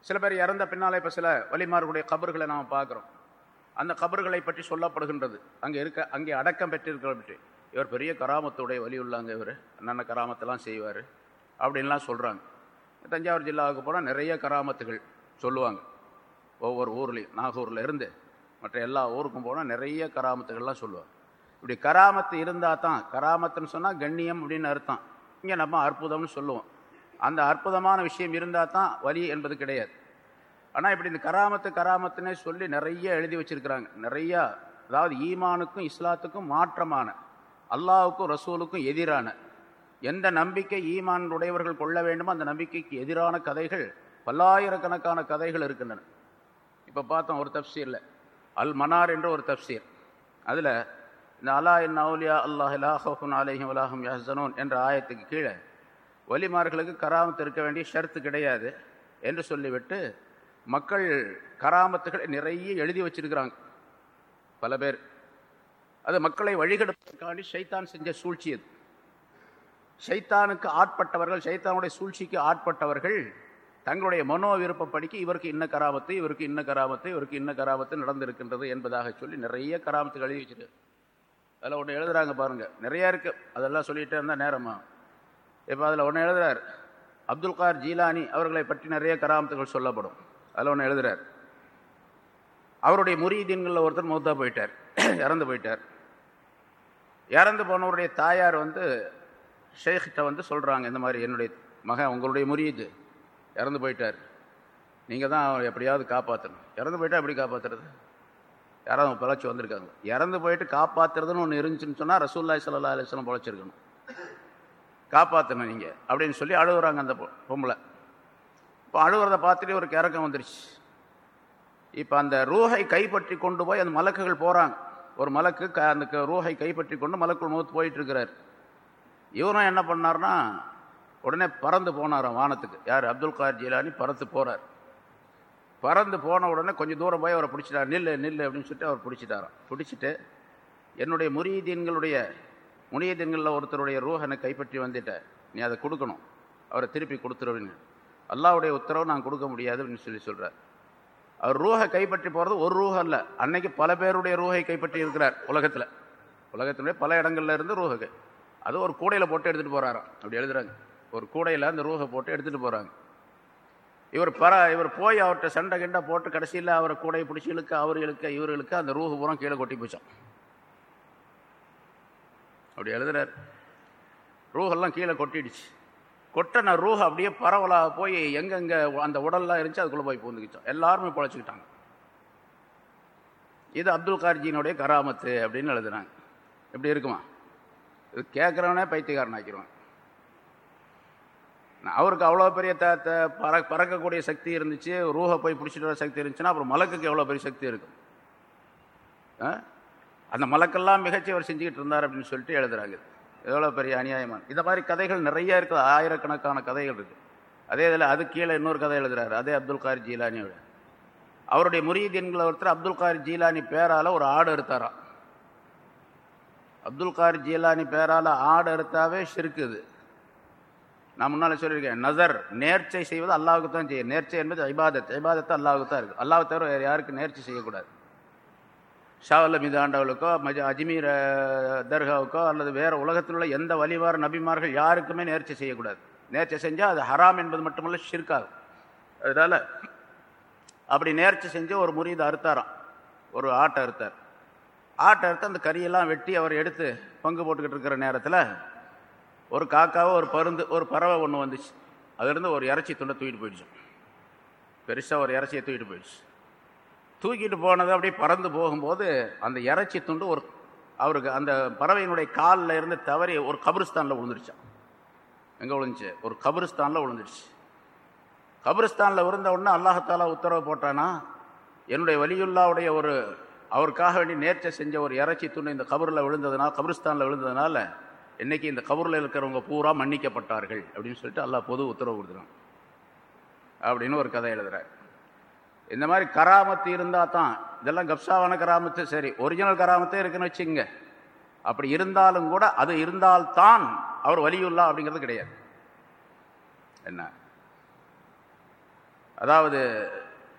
சில பேர் இறந்த பின்னாலே இப்போ சில வலிமார்களுடைய கபர்களை நாம் பார்க்குறோம். அந்த கபர்களை பற்றி சொல்லப்படுகின்றது. அங்கே இருக்க அங்கே அடக்கம் பெற்றிருக்கிற பற்றி இவர் பெரிய கராமத்துடைய வழி உள்ளாங்க இவர். என்னென்ன கராமத்தெல்லாம் செய்வார்? அப்படின்லாம் சொல்கிறாங்க தஞ்சாவூர் ஜில்லாவுக்கு போனால் நிறைய கராமத்துகள் சொல்லுவாங்க. ஒவ்வொரு ஊர்லேயும் நாகூரில் இருந்து மற்ற எல்லா ஊருக்கும் போனால் நிறைய கராமத்துகள்லாம் சொல்லுவாங்க. இப்படி கராமத்து இருந்தால் தான் கராமத்துன்னு சொன்னால் கண்ணியம் அப்படின்னு அர்த்தம். இங்கே நம்ம அற்புதம்னு சொல்லுவோம். அந்த அற்புதமான விஷயம் இருந்தால் தான் வலி என்பது கிடையாது. ஆனால் இப்படி இந்த கராமத்து கராமத்துன்னே சொல்லி நிறைய எழுதி வச்சிருக்கிறாங்க. நிறையா அதாவது ஈமானுக்கும் இஸ்லாத்துக்கும் மாற்றமான அல்லாவுக்கும் ரசூலுக்கும் எதிரான எந்த நம்பிக்கை ஈமான் உடையவர்கள் கொள்ள வேண்டுமோ அந்த நம்பிக்கைக்கு எதிரான கதைகள் பல்லாயிரக்கணக்கான கதைகள் இருக்கின்றன. இப்போ பார்த்தோம் ஒரு தப்சீரில். அல் மனார் என்ற ஒரு தப்சீர். அதில் இந்த அலா இன் அவுலியா அல்லாஹ் இலாஹன் அலேஹிம் அலாஹம் யஹனோன் என்ற ஆயத்துக்கு கீழே வலிமார்களுக்கு கராமத்து இருக்க வேண்டிய ஷர்த்து கிடையாது என்று சொல்லிவிட்டு மக்கள் கராமத்துகளை நிறைய எழுதி வச்சிருக்கிறாங்க. பல பேர். அது மக்களை வழிகெடுப்பதற்காண்டி ஷைத்தான் செஞ்ச சூழ்ச்சி அது. ஷைத்தானுக்கு ஆட்பட்டவர்கள் ஷைத்தானுடைய சூழ்ச்சிக்கு ஆட்பட்டவர்கள் தங்களுடைய மனோ விருப்பப்படிக்கு இவருக்கு இன்ன கராமத்து இவருக்கு இன்ன கராமத்து இவருக்கு இன்ன கராமத்து நடந்திருக்கின்றது என்பதாக சொல்லி நிறைய கராமத்துகள் எழுதி வச்சிருக்கு. அதில் ஒன்று எழுதுகிறாங்க பாருங்கள் நிறையா இருக்குது அதெல்லாம் சொல்லிகிட்டே இருந்தால் நேரமா? இப்போ அதில் ஒன்று எழுதுகிறார் அப்துல் கார் ஜீலானி அவர்களை பற்றி நிறைய கராமத்துகள் சொல்லப்படும். அதில் ஒன்று எழுதுறார். அவருடைய முறியீதீன்களில் ஒருத்தர் மூத்தா போயிட்டார். [CLEARS THROAT] இறந்து போயிட்டார். இறந்து போனவருடைய தாயார் வந்து ஷேக்கிட்ட வந்து சொல்கிறாங்க இந்த மாதிரி என்னுடைய மகன் உங்களுடைய முறியீது இறந்து போயிட்டார். நீங்கள் தான் எப்படியாவது காப்பாற்றணும் இறந்து போயிட்டா எப்படி காப்பாற்றுறது யாராவது பிழைச்சி வந்திருக்காங்க. இறந்து போயிட்டு காப்பாற்றுறதுன்னு ஒன்று இருந்துச்சுன்னு சொன்னால் ரசூல்லாய் சல்லா அலிஸ்லாம் பிழைச்சிருக்கணும். காப்பாற்றணும் நீங்கள் அப்படின்னு சொல்லி அழுகுறாங்க அந்த பொம்பளை. இப்போ அழுகுறதை பார்த்துட்டு ஒரு கிறக்கம் வந்துருச்சு. இப்போ அந்த ரூஹை கைப்பற்றி கொண்டு போய் அந்த மலக்குகள் போகிறாங்க ஒரு மலக்கு க அந்த ரூஹை கைப்பற்றி கொண்டு மலக்குள் மூத்து போயிட்டு இருக்கிறார் இவரும் என்ன பண்ணார்னா உடனே பறந்து போனாராம் வானத்துக்கு. யார்? அப்துல் கார் ஜீலானி பறந்து போகிறார் பறந்து போன உடனே கொஞ்சம் தூரம் போய் அவரை பிடிச்சிட்டார். நில்லு நில்லு அப்படின்னு சொல்லிட்டு அவர் பிடிச்சிட்டாராம். பிடிச்சிட்டு என்னுடைய முறியதீன்களுடைய முனியதீன்களில் ஒருத்தருடைய ரூஹனை கைப்பற்றி வந்துட்டேன் நீ அதை கொடுக்கணும். அவரை திருப்பி கொடுத்துருவீங்க. அல்லாவுடைய உத்தரவு நான் கொடுக்க முடியாது அப்படின்னு சொல்லி சொல்கிறார் அவர் ரூஹை கைப்பற்றி போகிறது ஒரு ரூஹ் அல்ல. அன்னைக்கு பல பேருடைய ரூஹை கைப்பற்றி இருக்கிறார் உலகத்தில். உலகத்தினுடைய பல இடங்கள்ல இருந்து ரூஹை அது ஒரு கூடையில் போட்டு எடுத்துகிட்டு போகிறாராம் அப்படி எழுதுறாங்க. ஒரு கூடையில் அந்த ரூஹை போட்டு எடுத்துகிட்டு போகிறாங்க இவர் பர இவர் போய் அவர்கிட்ட சண்டை கிண்டை போட்டு கடைசியில் அவரை கூடையை பிடிச்சி இழுக்க அவர் இழுக்க இவர் இழுக்க அந்த ரூஹு பூரா கீழே கொட்டி போச்சான் அப்படி எழுதுனார் ரூஹெல்லாம் கீழே கொட்டிடுச்சு. கொட்டின ரூஹ் அப்படியே பரவலாக போய் எங்கெங்கே அந்த உடல்லாம் இருந்துச்சு அதுக்குள்ளே போய் பூந்துக்கிச்சோம். எல்லாருமே பொழைச்சிக்கிட்டாங்க. இது அப்துல் கார்ஜினுடைய கராமத்து அப்படின்னு எழுதுனாங்க எப்படி இருக்குமா? இது கேட்குறவனே பைத்தியக்காரன் ஆக்கிடுவான் அவருக்கு அவ்வளோ பெரிய த பற பறக்கக்கூடிய சக்தி இருந்துச்சு ரூஹை போய் பிடிச்சிட்டு வர சக்தி இருந்துச்சுன்னா அப்புறம் மலக்குக்கு எவ்வளோ பெரிய சக்தி இருக்கும்? ஆ? அந்த மலக்கெல்லாம் மிகச்சி அவர் செஞ்சுக்கிட்டு இருந்தார் அப்படின்னு சொல்லிட்டு எழுதுறாங்க எவ்வளோ பெரிய அநியாயமான. இந்த மாதிரி கதைகள் நிறைய இருக்குது. ஆயிரக்கணக்கான கதைகள் இருக்குது அதே இதில் அது கீழே இன்னொரு கதை எழுதுறாரு. அதே அப்துல் கார் ஜீலானியோட அவருடைய முரீதீன்களை ஒருத்தர் அப்துல் கார் ஜீலானி பேரால் ஒரு ஆடு எடுத்தாராம். அப்துல் கார் ஜீலானி பேரால் ஆடு எடுத்தாவே ஷிருக்குது நான் முன்னால் சொல்லியிருக்கேன் நசர் நேர்ச்சை செய்வது அல்லாவுக்கு தான் செய்யும். நேர்ச்சை என்பது ஐபாதத் ஐபாதத்து அல்லாவுக்கு தான் இருக்குது அல்லாவை தவிர வேறு யாருக்கு நேர்ச்சி செய்யக்கூடாது. ஷாவல்ல மிதாண்டவளுக்கோ மஜ அஜ்மீர் தர்காவுக்கோ அல்லது வேறு உலகத்தில் உள்ள எந்த வழிவார நபிமார்கள் யாருக்குமே நேர்ச்சி செய்யக்கூடாது. நேர்ச்சி செஞ்சால் அது ஹராம் என்பது மட்டுமல்ல ஷிர்காகும் அதனால் அப்படி நேர்ச்சி செஞ்சு ஒரு முறியது அறுத்தாராம். ஒரு ஆட்டை அறுத்தார். ஆட்டை அறுத்து அந்த கறியெல்லாம் வெட்டி அவர் எடுத்து பங்கு போட்டுக்கிட்டு இருக்கிற நேரத்தில் ஒரு காக்காவோ ஒரு பருந்து ஒரு பறவை ஒன்று வந்துச்சு. அதுலேருந்து ஒரு இறைச்சி துண்டை தூக்கிட்டு போயிடுச்சு. பெருசாக ஒரு இறைச்சியை தூக்கிட்டு போயிடுச்சு. தூக்கிட்டு போனது அப்படியே பறந்து போகும்போது அந்த இறைச்சி துண்டு ஒரு அவருக்கு அந்த பறவையினுடைய காலில் இருந்து தவறி ஒரு கபிரிஸ்தானில் விழுந்துருச்சான் எங்கே விழுந்துச்சு? ஒரு கபிரிஸ்தானில் விழுந்துருச்சு. கபிரிஸ்தானில் விழுந்த உடனே அல்லாஹாலா உத்தரவு போட்டானா என்னுடைய வலியுல்லாவுடைய ஒரு அவருக்காக வேண்டி நேர்ச்சை செஞ்ச ஒரு இறைச்சி துண்டு இந்த கபரில் விழுந்ததுனால் கபிரிஸ்தானில் விழுந்ததுனால இன்னைக்கு இந்த கபூரில் இருக்கிறவங்க பூரா மன்னிக்கப்பட்டார்கள் அப்படின்னு சொல்லிட்டு அல்லா பொது உத்தரவு கொடுத்துறான். அப்படின்னு ஒரு கதை எழுதுகிறார் இந்த மாதிரி கராமத்து இருந்தால் தான் இதெல்லாம் கப்சாவான கராமத்து சரி ஒரிஜினல் கராமத்தே இருக்குன்னு வச்சுங்க அப்படி இருந்தாலும் கூட அது இருந்தால்தான் அவர் வலியுள்ளா அப்படிங்கிறது கிடையாது. என்ன? அதாவது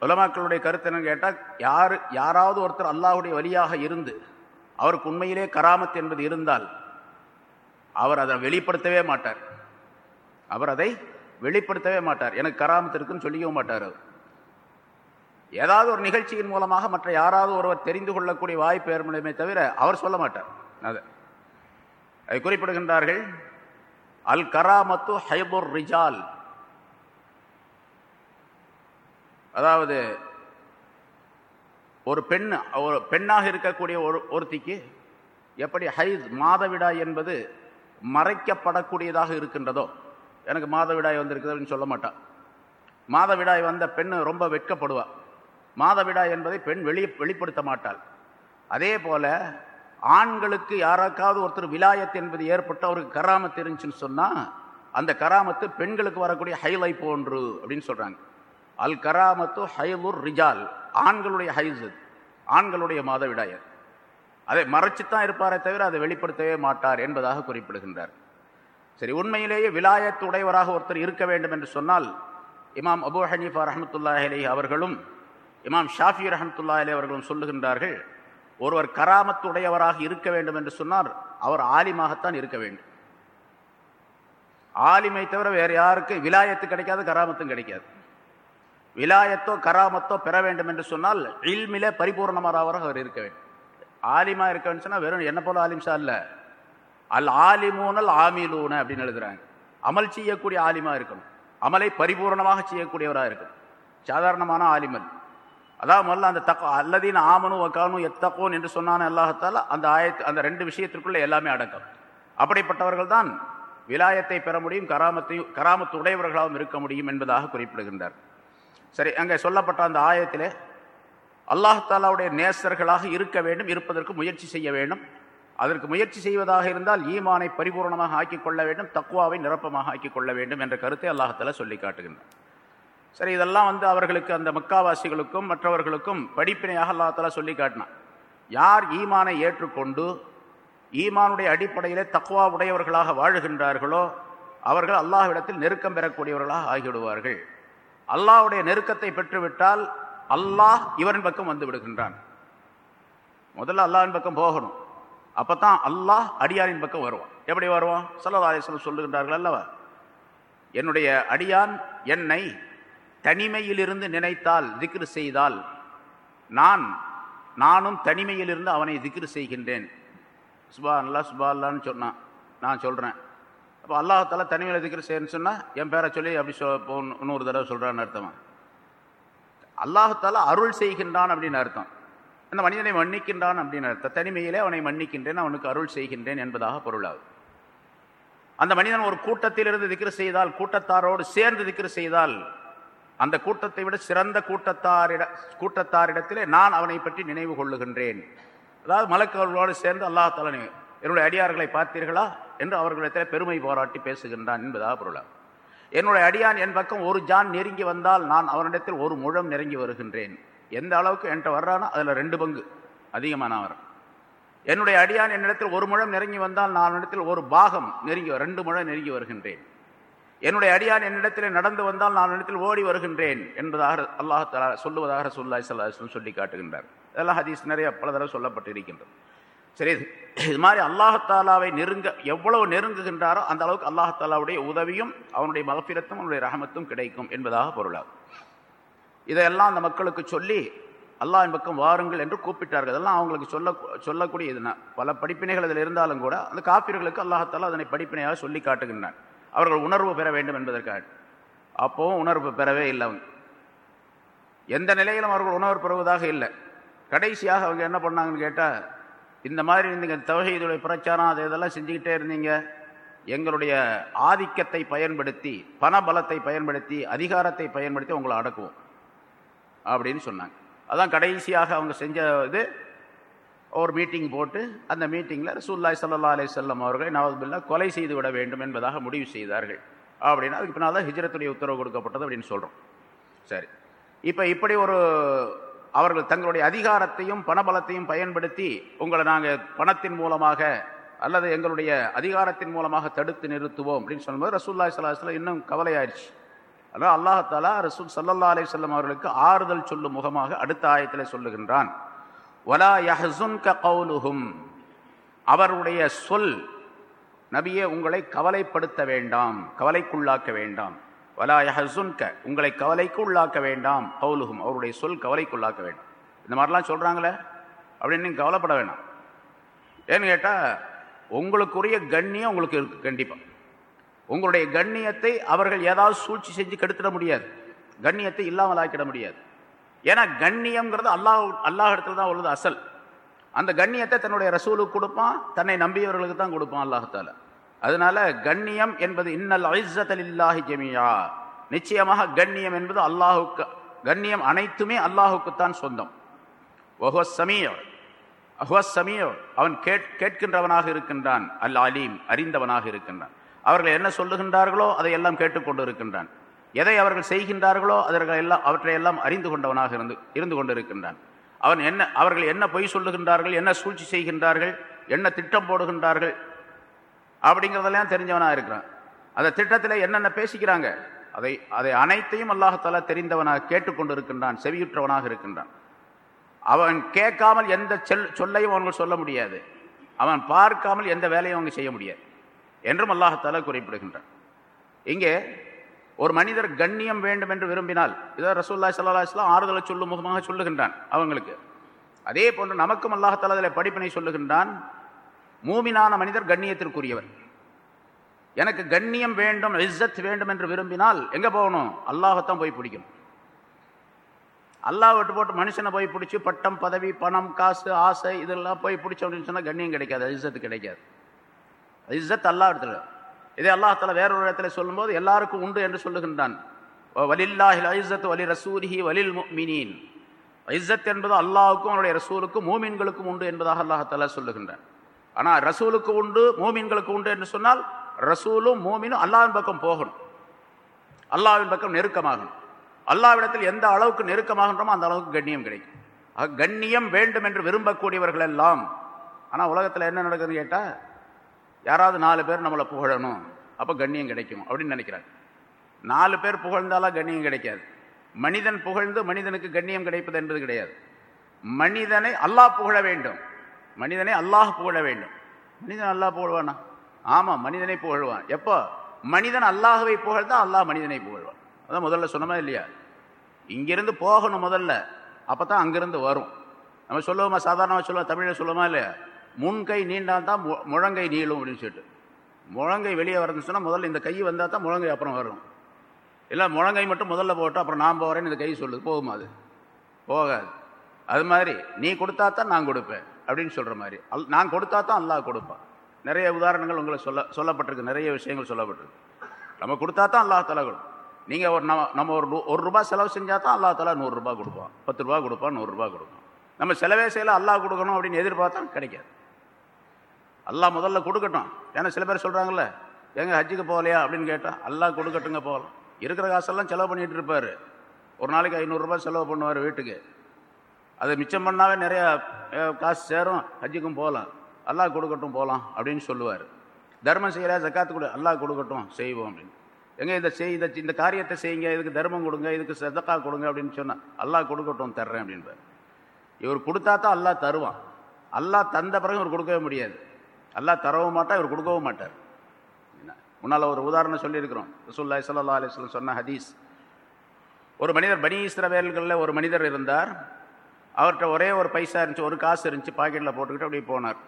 உலமாக்களுடைய கருத்து என்னன்னு கேட்டால் யார் யாராவது ஒருத்தர் அல்லாஹுடைய வழியாக இருந்து அவருக்கு உண்மையிலே கராமத் என்பது இருந்தால் அவர் அதை வெளிப்படுத்தவே மாட்டார். அவர் அதை வெளிப்படுத்தவே மாட்டார். எனக்கு கராமத்திற்குன்னு சொல்லிக்கவும் மாட்டார் அவர். ஏதாவது ஒரு நிகழ்ச்சியின் மூலமாக மற்ற யாராவது ஒருவர் தெரிந்து கொள்ளக்கூடிய வாய்ப்பு ஏற்படுமே தவிர அவர் சொல்ல மாட்டார். அது. அதை குறிப்பிடுகின்றார்கள் அல் கராமத்து ஹைபுர் ரிஜால். அதாவது ஒரு பெண் ஒரு பெண்ணாக இருக்கக்கூடிய ஒரு ஒருத்திக்கு எப்படி ஹைஸ் மாதவிடா என்பது மறைக்கப்படக்கூடியதாக இருக்கின்றதோ? எனக்கு மாதவிடாய் வந்திருக்குது அப்படின்னு சொல்ல மாட்டான் மாதவிடாய் வந்த பெண் ரொம்ப வெட்கப்படுவாள் மாதவிடாய் என்பதை பெண் வெளி வெளிப்படுத்த மாட்டாள். அதே போல ஆண்களுக்கு யாராக்காவது ஒருத்தர் விலாயத் என்பது ஏற்பட்டு அவருக்கு கராமத்து இருந்துச்சுன்னு சொன்னால் அந்த கராமத்து பெண்களுக்கு வரக்கூடிய ஹைலை போன்று அப்படின்னு சொல்கிறாங்க அல் கராமத்து ஹைலுர் ரிஜால் ஆண்களுடைய ஹைஸ் ஆண்களுடைய மாதவிடாயர் அதை மறைச்சித்தான் இருப்பாரே தவிர அதை வெளிப்படுத்தவே மாட்டார் என்பதாக குறிப்பிடுகின்றார். சரி உண்மையிலேயே விலாயத்து உடையவராக ஒருத்தர் இருக்க வேண்டும் என்று சொன்னால் இமாம் அபு ஹனீஃபா ரஹமத்துல்லாஹ் அலி அவர்களும் இமாம் ஷாஃபி ரஹமத்துல்லாஹ் அலி அவர்களும் சொல்லுகின்றார்கள் ஒருவர் கராமத்து உடையவராக இருக்க வேண்டும் என்று சொன்னார் அவர் ஆலிமாகத்தான் இருக்க வேண்டும். ஆலிமை தவிர வேறு யாருக்கு விலாயத்து கிடைக்காது கராமத்தும் கிடைக்காது. விலாயத்தோ கராமத்தோ பெற வேண்டும் என்று சொன்னால் இல்மிலே பரிபூர்ணமானவராக அவர் இருக்க வேண்டும். ஆலிமா இருக்கன்னு சொன்னால் வெறும் என்ன போல ஆலிம்ஷா இல்லை. அல் ஆலிமூனல் ஆமிலூன அப்படின்னு எழுதுறாங்க. அமல் செய்யக்கூடிய ஆலிமா இருக்கணும். அமலை பரிபூர்ணமாக செய்யக்கூடியவராக இருக்கணும். சாதாரணமான ஆலிமல் அதான் முதல்ல அந்த தக்க அல்லதீன் ஆமனும் வக்கானு எத்தக்கோன் என்று சொன்னான அல்லாஹத்தால் அந்த ஆயத்து அந்த ரெண்டு விஷயத்திற்குள்ளே எல்லாமே அடக்கம். அப்படிப்பட்டவர்கள் தான் விலாயத்தை பெற முடியும் கராமத்தையும் கராமத்து உடையவர்களாகவும் இருக்க முடியும் என்பதாக குறிப்பிடுகின்றார். சரி அங்கே சொல்லப்பட்ட அந்த ஆயத்திலே அல்லாஹாலாவுடைய நேசர்களாக இருக்க வேண்டும் இருப்பதற்கு முயற்சி செய்ய வேண்டும். அதற்கு முயற்சி செய்வதாக இருந்தால் ஈமானை பரிபூர்ணமாக ஆக்கிக் கொள்ள வேண்டும் தக்குவாவை நிரப்பமாக ஆக்கிக் கொள்ள வேண்டும் என்ற கருத்தை அல்லாஹாலா சொல்லி காட்டுகின்றார் சரி இதெல்லாம் வந்து அவர்களுக்கு அந்த மக்காவாசிகளுக்கும் மற்றவர்களுக்கும் படிப்பினையாக அல்லாஹாலா சொல்லி காட்டினான். யார் ஈமானை ஏற்றுக்கொண்டு ஈமானுடைய அடிப்படையிலே தக்குவா உடையவர்களாக வாழுகின்றார்களோ அவர்கள் அல்லாஹ்விடத்தில் நெருக்கம் பெறக்கூடியவர்களாக ஆகிவிடுவார்கள். அல்லாஹ்வுடைய நெருக்கத்தை பெற்றுவிட்டால் அல்லாஹ் இவரின் பக்கம் வந்து விடுகின்றான். முதல்ல அல்லாஹின் பக்கம் போகணும். அப்போ தான் அல்லாஹ் அடியாரின் பக்கம் வருவான். எப்படி வருவான்? சல்லதாலேஸ்வரம் சொல்லுகின்றார்கள் அல்லவா? என்னுடைய அடியான் என்னை தனிமையிலிருந்து நினைத்தால் திக்ரு செய்தால் நான் நானும் தனிமையிலிருந்து அவனை திக்ரு செய்கின்றேன். சுபா அல்லா சுபா அல்லான்னு சொன்னான். நான் சொல்கிறேன் அப்போ அல்லாஹால தனிமையில் திக்ரு செய்யணும்னு சொன்னால் என் பேரை சொல்லி அப்படி சொ இன்னொரு தடவை சொல்கிறான்னு அர்த்தமாக அல்லாஹத்தால அருள் செய்கின்றான் அப்படின்னு அர்த்தம். அந்த மனிதனை மன்னிக்கின்றான் அப்படின்னு அர்த்தம். தனிமையிலே அவனை மன்னிக்கின்றேன் அவனுக்கு அருள் செய்கின்றேன் என்பதாக பொருளாகும் அந்த மனிதன் ஒரு கூட்டத்திலிருந்து திக்ரு செய்தால் கூட்டத்தாரோடு சேர்ந்து திக்ரு செய்தால் அந்த கூட்டத்தை விட சிறந்த கூட்டத்தாரிட கூட்டத்தாரிடத்திலே நான் அவனை பற்றி நினைவு கொள்ளுகின்றேன். அதாவது மலக்கவர்களோடு சேர்ந்து அல்லாஹால என்னுடைய அடியார்களை பார்த்தீர்களா? என்று அவர்களிடத்தில் பெருமை பாராட்டி பேசுகின்றான் என்பதாக பொருளாகும் என்னுடைய அடியான் என் பக்கம் ஒரு ஜான் நெருங்கி வந்தால் நான் அவனிடத்தில் ஒரு முழம் நெருங்கி வருகின்றேன். எந்த அளவுக்கு என்கிட்ட வர்றானோ அதில் ரெண்டு பங்கு அதிகமாக நான் வரேன் என்னுடைய அடியான் என்னிடத்தில் ஒரு முழம் நெருங்கி வந்தால் நான் என்னிடத்தில் ஒரு பாகம் நெருங்கி ரெண்டு முழம் நெருங்கி வருகின்றேன். என்னுடைய அடியான் என்னிடத்தில் நடந்து வந்தால் நான் இடத்தில் ஓடி வருகின்றேன் என்பதாக அல்லாஹ் தலா சொல்லுவதாக சொல்லாய் சல்லாஹம் சொல்லி காட்டுகின்றார். இதெல்லாம் ஹதீஸ் நிறைய பல தடவை சொல்லப்பட்டு இருக்கின்றது சரி இது மாதிரி அல்லாஹாலாவை நெருங்க எவ்வளவு நெருங்குகின்றாரோ அந்த அளவுக்கு அல்லாஹாலாவுடைய உதவியும் அவனுடைய மகப்பிரத்தும் அவனுடைய ரகமத்தும் கிடைக்கும் என்பதாக பொருளாகும். இதையெல்லாம் அந்த மக்களுக்கு சொல்லி அல்லாஹின் பக்கம் வாருங்கள் என்று கூப்பிட்டார்கள். அதெல்லாம் அவங்களுக்கு சொல்ல சொல்லக்கூடிய இதுனா பல படிப்பினைகள் அதில் இருந்தாலும் கூட அந்த காப்பீர்களுக்கு அல்லாஹாலா அதனை படிப்பினையாக சொல்லி காட்டுகின்றான். அவர்கள் உணர்வு பெற வேண்டும் என்பதற்காக. அப்போவும் உணர்வு பெறவே இல்லை அவங்க. எந்த நிலையிலும் அவர்கள் உணர்வு பெறுவதாக இல்லை. கடைசியாக அவங்க என்ன பண்ணாங்கன்னு கேட்டால் இந்த மாதிரி நீங்கள் தவகையுடைய பிரச்சாரம் அது இதெல்லாம் செஞ்சுக்கிட்டே இருந்தீங்க. எங்களுடைய ஆதிக்கத்தை பயன்படுத்தி பண பலத்தை பயன்படுத்தி அதிகாரத்தை பயன்படுத்தி உங்களை அடக்குவோம். அப்படின்னு சொன்னாங்க. அதான் கடைசியாக அவங்க செஞ்ச இது ஒரு மீட்டிங் போட்டு அந்த மீட்டிங்கில் ரசூல்லாய் சல்லா அலி செல்லம் அவர்களை நவாஸ்பில்லா கொலை செய்து விட வேண்டும் என்பதாக முடிவு செய்தார்கள். அப்படின்னு அதுக்கு பின்னால் ஹிஜரத்துடைய உத்தரவு கொடுக்கப்பட்டது அப்படின்னு சொல்கிறோம் சரி. இப்போ இப்படி ஒரு அவர்கள் தங்களுடைய அதிகாரத்தையும் பணபலத்தையும் பயன்படுத்தி உங்களை நாங்கள் பணத்தின் மூலமாக அல்லது எங்களுடைய அதிகாரத்தின் மூலமாக தடுத்து நிறுத்துவோம் அப்படின்னு சொல்லும்போது ரசூல்லா சல்லாஹ் இன்னும் கவலையாயிடுச்சு அதனால் அல்லாஹாலா ரசூல் சல்லல்லா அலி சொல்லம் அவர்களுக்கு ஆறுதல் சொல்லும் முகமாக அடுத்த ஆயத்தில் சொல்லுகின்றான். வலா யஹசுன்க கவுலுஹும் அவருடைய சொல் நபியே உங்களை கவலைப்படுத்த வேண்டாம் கவலைக்குள்ளாக்க வேண்டாம். வலா யஹசுன்க உங்களை கவலைக்கு உள்ளாக்க வேண்டாம் கவுலுஹும் அவருடைய சொல் கவலைக்கு உள்ளாக்க வேண்டாம் இந்த மாதிரிலாம் சொல்கிறாங்களே அப்படின்னு நீங்கள் கவலைப்பட வேண்டாம் ஏன்னு கேட்டால் உங்களுக்குரிய கண்ணியம் உங்களுக்கு இருக்குது கண்டிப்பாக உங்களுடைய கண்ணியத்தை அவர்கள் ஏதாவது சூழ்ச்சி செஞ்சு கெடுத்துட முடியாது. கண்ணியத்தை இல்லாமல் ஆக்கிட முடியாது. ஏன்னா கண்ணியம்ங்கிறது அல்லாஹ் அல்லாஹ் இடத்துல தான் உள்ளது அசல். அந்த கண்ணியத்தை தன்னுடைய ரசூலுக்கு கொடுப்பான் தன்னை நம்பியவர்களுக்கு தான் கொடுப்பான் அல்லாஹால அதனால கண்ணியம் என்பது இன்னல் இல்லாஹி ஜெமியா நிச்சயமாக கண்ணியம் என்பது அல்லாஹுக்கு கண்ணியம் அனைத்துமே அல்லாஹுக்குத்தான் சொந்தம். ஒஹோ சமீயோ அஹ்வ சமியோ அவன் கேட் கேட்கின்றவனாக இருக்கின்றான். அல் அலீம் அறிந்தவனாக இருக்கின்றான். அவர்கள் என்ன சொல்லுகின்றார்களோ அதை எல்லாம் கேட்டுக்கொண்டு இருக்கின்றான் எதை அவர்கள் செய்கின்றார்களோ அதர்கள் எல்லாம் அவற்றை எல்லாம் அறிந்து கொண்டவனாக இருந்து இருந்து கொண்டிருக்கின்றான். அவன் என்ன அவர்கள் என்ன பொய் சொல்லுகின்றார்கள் என்ன சூழ்ச்சி செய்கின்றார்கள் என்ன திட்டம் போடுகின்றார்கள் அப்படிங்கிறதெல்லாம் தெரிஞ்சவனாக இருக்கிறான். அந்த திட்டத்தில் என்னென்ன பேசிக்கிறாங்க? அதை அதை அனைத்தையும் அல்லாஹாலா தெரிந்தவனாக கேட்டுக்கொண்டு இருக்கின்றான் செவியுற்றவனாக இருக்கின்றான். அவன் கேட்காமல் எந்த செல் சொல்லையும் அவனுக்கு சொல்ல முடியாது. அவன் பார்க்காமல் எந்த வேலையும் அவங்க செய்ய முடியாது. என்றும் அல்லாஹாலா குறிப்பிடுகின்றான். இங்கே ஒரு மனிதர் கண்ணியம் வேண்டும் என்று விரும்பினால் இதோ ரசூல்லா சல்லா இஸ்லாம் ஆறுதலை சொல்லும் முகமாக சொல்லுகின்றான் அவங்களுக்கு. அதே போன்று நமக்கும் அல்லாஹால அதில் படிப்பினை சொல்லுகின்றான். மூமினான மனிதர் கண்ணியத்திற்குரியவர். எனக்கு கண்ணியம் வேண்டும் இஸ்ஸத் வேண்டும் என்று விரும்பினால் எங்கே போகணும்? அல்லாஹத்தான் போய் பிடிக்கணும் அல்லாஹ் விட்டு போட்டு மனுஷனை போய் பிடிச்சி பட்டம் பதவி பணம் காசு ஆசை இதெல்லாம் போய் பிடிச்ச அப்படின்னு சொன்னால் கண்ணியம் கிடைக்காது இஸ்ஸத்து கிடைக்காது. இஸ்ஸத் அல்லா இடத்துல. இதே அல்லாஹால வேறொரு இடத்துல சொல்லும்போது எல்லாருக்கும் உண்டு என்று சொல்லுகின்றான். வலில்லாஹில் ஐசத் வலி ரசூரிஹி வலில் மினீன் ஐசத் என்பது அல்லாஹுக்கும் அவனுடைய ரசூலுக்கும் மூமின்களுக்கும் உண்டு என்பதாக அல்லாஹால சொல்லுகின்றான். ஆனால் ரசூலுக்கு உண்டு மூமின்களுக்கு உண்டு என்று சொன்னால் ரசூலும் மூமினும் அல்லாவின் பக்கம் போகணும். அல்லாவின் பக்கம் நெருக்கமாகணும். அல்லாவிடத்தில் எந்த அளவுக்கு நெருக்கமாகின்றோமோ அந்த அளவுக்கு கண்ணியம் கிடைக்கும். கண்ணியம் வேண்டும் என்று விரும்பக்கூடியவர்கள் எல்லாம் ஆனால் உலகத்தில் என்ன நடக்குதுன்னு கேட்டால் யாராவது நாலு பேர் நம்மளை புகழணும் அப்போ கண்ணியம் கிடைக்கும் அப்படின்னு நினைக்கிறாங்க நாலு பேர் புகழ்ந்தாலும் கண்ணியம் கிடைக்காது. மனிதன் புகழ்ந்து மனிதனுக்கு கண்ணியம் கிடைப்பது என்பது கிடையாது. மனிதனை அல்லாஹ் புகழ வேண்டும். மனிதனை அல்லாஹ் புகழ வேண்டும். மனிதன் அல்லாஹ் புகழ்வானா? ஆமாம் மனிதனை புகழ்வான். எப்போ? மனிதன் அல்லாஹவை புகழ்தான் அல்லாஹ் மனிதனை புகழ்வான். அதான் முதல்ல சொன்னமா இல்லையா? இங்கிருந்து போகணும் முதல்ல. அப்போ தான் அங்கிருந்து வரும். நம்ம சொல்லுவோமா? சாதாரணமாக சொல்லுவோம்? தமிழில் சொல்லுவோமா இல்லையா? முன்கை நீண்டால் தான் மு- முழங்கை நீளும் அப்படின்னு சொல்லிட்டு. முழங்கை வெளியே வரணும்னு சொன்னால் முதல்ல இந்த கை வந்தால் தான் முழங்கை அப்புறம் வரும். இல்லை முழங்கை மட்டும் முதல்ல போட்டு அப்புறம் நான் போகிறேன்னு இந்த கை சொல்லுது. போகுமா அது? போகாது. அது மாதிரி நீ கொடுத்தா தான் நான் கொடுப்பேன். அப்படின்னு சொல்கிற மாதிரி. அல் நான் கொடுத்தா தான் அல்லாஹ் கொடுப்பான். நிறைய உதாரணங்கள் உங்களை சொல்ல சொல்லப்பட்டிருக்கு நிறைய விஷயங்கள் சொல்லப்பட்டிருக்கு. நம்ம கொடுத்தா தான் அல்லாஹ் தலா கொடுக்கும் நீங்கள் ஒரு நம்ம நம்ம ஒரு ஒரு ரூபா செலவு செஞ்சால் தான் அல்லாஹ் தலா நூறுரூபா கொடுப்பான். பத்து ரூபா கொடுப்பான் நூறுரூபா கொடுப்பான். நம்ம செலவே செய்யல அல்லாஹ் கொடுக்கணும் அப்படின்னு எதிர்பார்த்தா கிடைக்காது. அல்லாஹ் முதல்ல கொடுக்கட்டும். ஏன்னா சில பேர் சொல்கிறாங்கல்ல எங்க ஹஜ்ஜுக்கு போகலையா? அப்படின்னு கேட்டால் அல்லாஹ் கொடுக்கட்டுங்க போகலாம். இருக்கிற காசெல்லாம் செலவு பண்ணிகிட்டு இருப்பார். ஒரு நாளைக்கு ஐநூறுரூபா செலவு பண்ணுவார் வீட்டுக்கு. அதை மிச்சம் பண்ணாவே நிறையா காசு சேரும் ஹஜ்ஜுக்கும் போகலாம். அல்லாஹ் கொடுக்கட்டும் போகலாம் அப்படின்னு சொல்லுவார். தர்மம் செய்கிற ஜக்காத்து கொடு அல்லாஹ் கொடுக்கட்டும் செய்வோம் அப்படின்னு. எங்கே இதை செய் இதை இந்த காரியத்தை செய்யுங்க இதுக்கு தர்மம் கொடுங்க இதுக்கு சதக்கா கொடுங்க அப்படின்னு சொன்னால் அல்லாஹ் கொடுக்கட்டும் தர்றேன் அப்படின்பார். இவர் கொடுத்தா தான் அல்லாஹ் தருவான். அல்லாஹ் தந்த பிறகு இவர் கொடுக்கவே முடியாது. அல்லாஹ் தரவும் மாட்டார் இவர் கொடுக்கவும் மாட்டார். முன்னால் ஒரு உதாரணம் சொல்லியிருக்கிறோம். ரசூல்லா சல்லா அலைஹி சொன்ன ஹதீஸ். ஒரு மனிதர் பனி இஸ்ரவேல்களில் ஒரு மனிதர் இருந்தார். அவர்கிட்ட ஒரே ஒரு பைசா இருந்துச்சு ஒரு காசு இருந்துச்சு பாக்கெட்டில் போட்டுக்கிட்டு அப்படியே போனார்.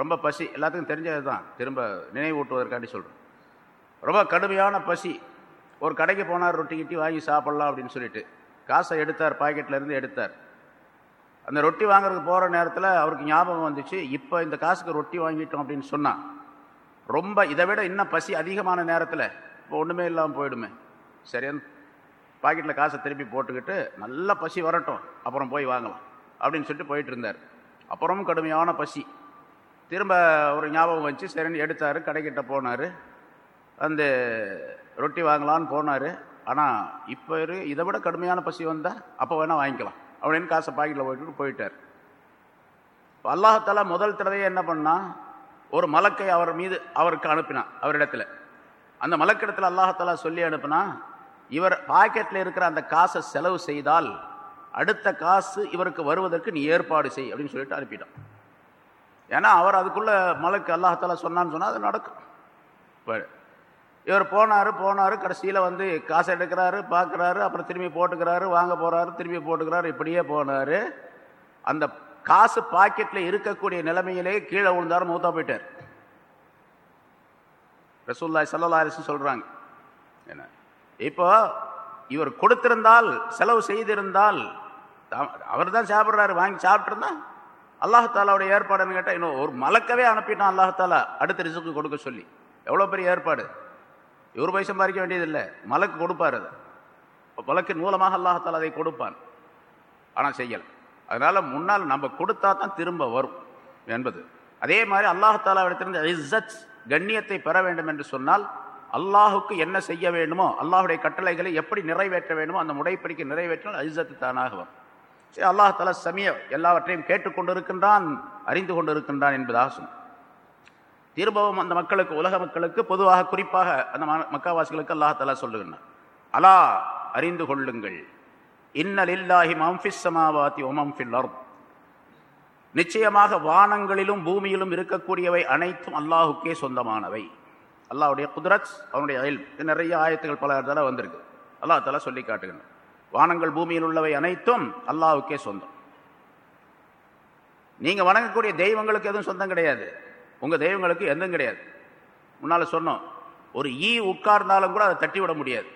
ரொம்ப பசி எல்லாத்துக்கும் தெரிஞ்சது தான் திரும்ப நினைவூட்டுவதற்காண்டி சொல்கிறேன் ரொம்ப கடுமையான பசி. ஒரு கடைக்கு போனார் ரொட்டி கிட்டி வாங்கி சாப்பிட்லாம் அப்படின்னு சொல்லிட்டு. காசை எடுத்தார் பாக்கெட்லேருந்து எடுத்தார். அந்த ரொட்டி வாங்குறதுக்கு போகிற நேரத்தில் அவருக்கு ஞாபகம் வந்துச்சு இப்போ இந்த காசுக்கு ரொட்டி வாங்கிட்டோம் அப்படின்னு சொன்னான் ரொம்ப இதை விட இன்னும் பசி அதிகமான நேரத்தில் இப்போ ஒன்றுமே இல்லாமல் போயிடுமே. சரியான பாக்கெட்டில் காசை திருப்பி போட்டுக்கிட்டு நல்ல பசி வரட்டும் அப்புறம் போய் வாங்கலாம் அப்படின்னு சொல்லிட்டு போயிட்டு இருந்தார். அப்புறமும் கடுமையான பசி. திரும்ப ஒரு ஞாபகம் வச்சு சரின்னு எடுத்தார் கடைக்கிட்ட போனார். அந்த ரொட்டி வாங்கலான்னு போனார். ஆனால் இப்போ இரு இதை விட கடுமையான பசி வந்தால் அப்போ வேணால் வாங்கிக்கலாம் அப்படின்னு காசை பாக்கெட்டில் போயிட்டு போயிட்டார். இப்போ முதல் தடவையே என்ன பண்ணால் ஒரு மலக்கை அவர் மீது அவருக்கு அனுப்பினான் அவரிடத்துல. அந்த மலக்கிடத்தில் அல்லாஹாலா சொல்லி அனுப்பினா இவர் பாக்கெட்டில் இருக்கிற அந்த காசை செலவு செய்தால் அடுத்த காசு இவருக்கு வருவதற்கு நீ ஏற்பாடு செய் அப்படின்னு சொல்லிட்டு அனுப்பிட்டான். ஏன்னா அவர் அதுக்குள்ளே மலைக்கு அல்லாஹத்தால் சொன்னான்னு சொன்னால் அது நடக்கும். இவர் போனார் போனார் கடைசியில் வந்து காசு எடுக்கிறாரு பார்க்குறாரு அப்புறம் திரும்பி போட்டுக்கிறாரு வாங்க போகிறாரு திரும்பி போட்டுக்கிறாரு இப்படியே போனார். அந்த காசு பாக்கெட்டில் இருக்கக்கூடிய நிலைமையிலே கீழே விழுந்தார் மூத்தா போயிட்டார். ரசூல்லாய் சல்லா அரசு சொல்கிறாங்க என்ன? இப்போ இவர் கொடுத்திருந்தால் செலவு செய்திருந்தால் அவர் தான் சாப்பிட்றாரு வாங்கி சாப்பிட்ருந்தா அல்லாஹாலாவுடைய ஏற்பாடுன்னு கேட்டால் இன்னும் ஒரு மலக்கவே அனுப்பிட்டான் அல்லாஹாலா அடுத்த ரிசுக்கு கொடுக்க சொல்லி. எவ்வளோ பெரிய ஏற்பாடு? இவர் போய் சம்பாதிக்க வேண்டியதில்லை. மலக்கு கொடுப்பார் அதை. மலக்கின் மூலமாக அல்லாஹாலா அதை கொடுப்பான். ஆனால் செய்யலை. அதனால் முன்னால் நம்ம கொடுத்தா தான் திரும்ப வரும் என்பது. அதே மாதிரி அல்லாஹாலாவிடத்திலிருந்து இஸ்ஸத் கண்ணியத்தை பெற வேண்டும் என்று சொன்னால் அல்லாஹுக்கு என்ன செய்ய வேண்டுமோ அல்லாஹுடைய கட்டளைகளை எப்படி நிறைவேற்ற வேண்டுமோ அந்த முறைப்படிக்கு நிறைவேற்றினால் அஜிசத்து தானாக வரும். சரி அல்லாஹாலா சமய எல்லாவற்றையும் கேட்டுக்கொண்டிருக்கின்றான் அறிந்து கொண்டிருக்கின்றான் என்பதாக சொன்னான் திரும்பவும் அந்த மக்களுக்கு உலக மக்களுக்கு பொதுவாக குறிப்பாக அந்த ம- அல்லாஹ் தலா சொல்லுகின்றான். அலா அறிந்து கொள்ளுங்கள். இன்னலில்லாஹி மம்ஃபிஸ் சமாவாதி ஒமம்ஃபில் அர்த். நிச்சயமாக வானங்களிலும் பூமியிலும் இருக்கக்கூடியவை அனைத்தும் அல்லாஹுக்கே சொந்தமானவை. அல்லாவுடைய குதிரத் அவனுடைய அயல் நிறைய ஆயத்துகள் பல இடத்துல வந்திருக்கு. அல்லாஹ் தலா சொல்லி காட்டுகின்றான் வானங்கள் பூமியில் உள்ளவை அனைத்தும் அல்லாவுக்கே சொந்தம். நீங்கள் வணங்கக்கூடிய தெய்வங்களுக்கு எதுவும் சொந்தம் கிடையாது. உங்கள் தெய்வங்களுக்கு எதுவும் கிடையாது. முன்னால் சொன்னோம் ஒரு ஈ உட்கார்ந்தாலும் கூட அதை தட்டி விட முடியாது.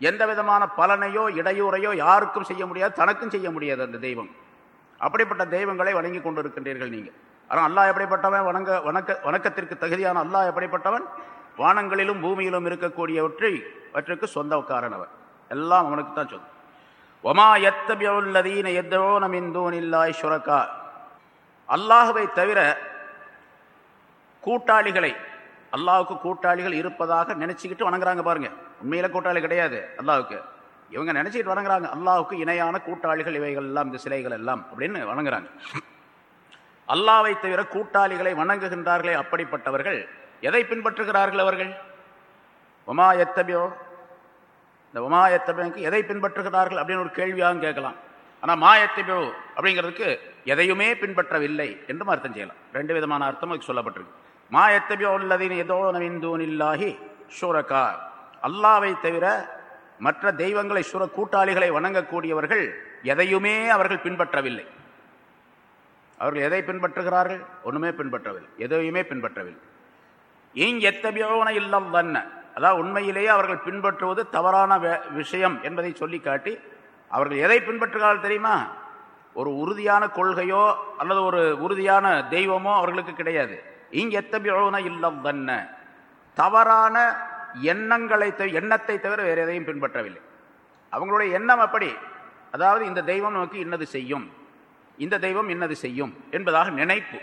எந்த விதமான பலனையோ இடையூறையோ யாருக்கும் செய்ய முடியாது தனக்கும் செய்ய முடியாது அந்த தெய்வம். அப்படிப்பட்ட தெய்வங்களை வணங்கி கொண்டிருக்கின்றீர்கள் நீங்கள் ஆனால் அல்லாஹ் எப்படிப்பட்டவன்? வணங்க வணக்க வணக்கத்திற்கு தகுதியான அல்லாஹ் எப்படிப்பட்டவன்? வானங்களிலும் பூமியிலும் இருக்கக்கூடியவற்றை அவற்றுக்கு சொந்தக்காரனவன் எல்லாம் அவனுக்கு தான் சொந்தம். ஒமா எத்தபியுள்ளதீன எத்தவோ நமிந்தூனில்லாய் சுரக்கா அல்லாஹுவை தவிர கூட்டாளிகளை அல்லாவுக்கு கூட்டாளிகள் இருப்பதாக நினச்சிக்கிட்டு வணங்குறாங்க பாருங்க. உண்மையில கூட்டாளி கிடையாது அல்லாவுக்கு இவங்க நினச்சிக்கிட்டு வணங்குறாங்க. அல்லாவுக்கு இணையான கூட்டாளிகள் இவைகள் எல்லாம் இந்த சிலைகள் எல்லாம் அப்படின்னு வணங்குறாங்க. அல்லாவை தவிர கூட்டாளிகளை வணங்குகின்றார்களே அப்படிப்பட்டவர்கள் எதை பின்பற்றுகிறார்கள் அவர்கள்? ஒமா எத்தபியோ? இந்த மாயத்தபிக்கு எதை பின்பற்றுகிறார்கள் அப்படின்னு ஒரு கேள்வியாகவும் கேட்கலாம். ஆனால் மா எத்தபியோ அப்படிங்கிறதுக்கு எதையுமே பின்பற்றவில்லை என்றும் அர்த்தம் செய்யலாம். ரெண்டு விதமான அர்த்தம் அதுக்கு சொல்லப்பட்டிருக்கு. மாயத்தபியோ உள்ளதின் ஏதோ நவிந்தூனில்லாகி ஷூரக்கா அல்லாவை தவிர மற்ற தெய்வங்களை சுர கூட்டாளிகளை வணங்கக்கூடியவர்கள் எதையுமே அவர்கள் பின்பற்றவில்லை. அவர்கள் எதை பின்பற்றுகிறார்கள்? ஒன்றுமே பின்பற்றவில்லை. எதையுமே பின்பற்றவில்லை. இங் எத்தபியோன இல்லம் தன்ன அதாவது உண்மையிலேயே அவர்கள் பின்பற்றுவது தவறான வே- விஷயம் என்பதை சொல்லி காட்டி அவர்கள் எதை பின்பற்றுகிறார்கள் தெரியுமா? ஒரு உறுதியான கொள்கையோ அல்லது ஒரு உறுதியான தெய்வமோ அவர்களுக்கு கிடையாது. இங் எத்தபியோன இல்லம் தன்ன தவறான எண்ணங்களை எண்ணத்தை தவிர வேறு எதையும் பின்பற்றவில்லை. அவங்களுடைய எண்ணம் அப்படி. அதாவது இந்த தெய்வம் நமக்கு இன்னது செய்யும். இந்த தெய்வம் இன்னது செய்யும் என்பதாக நினைப்பு.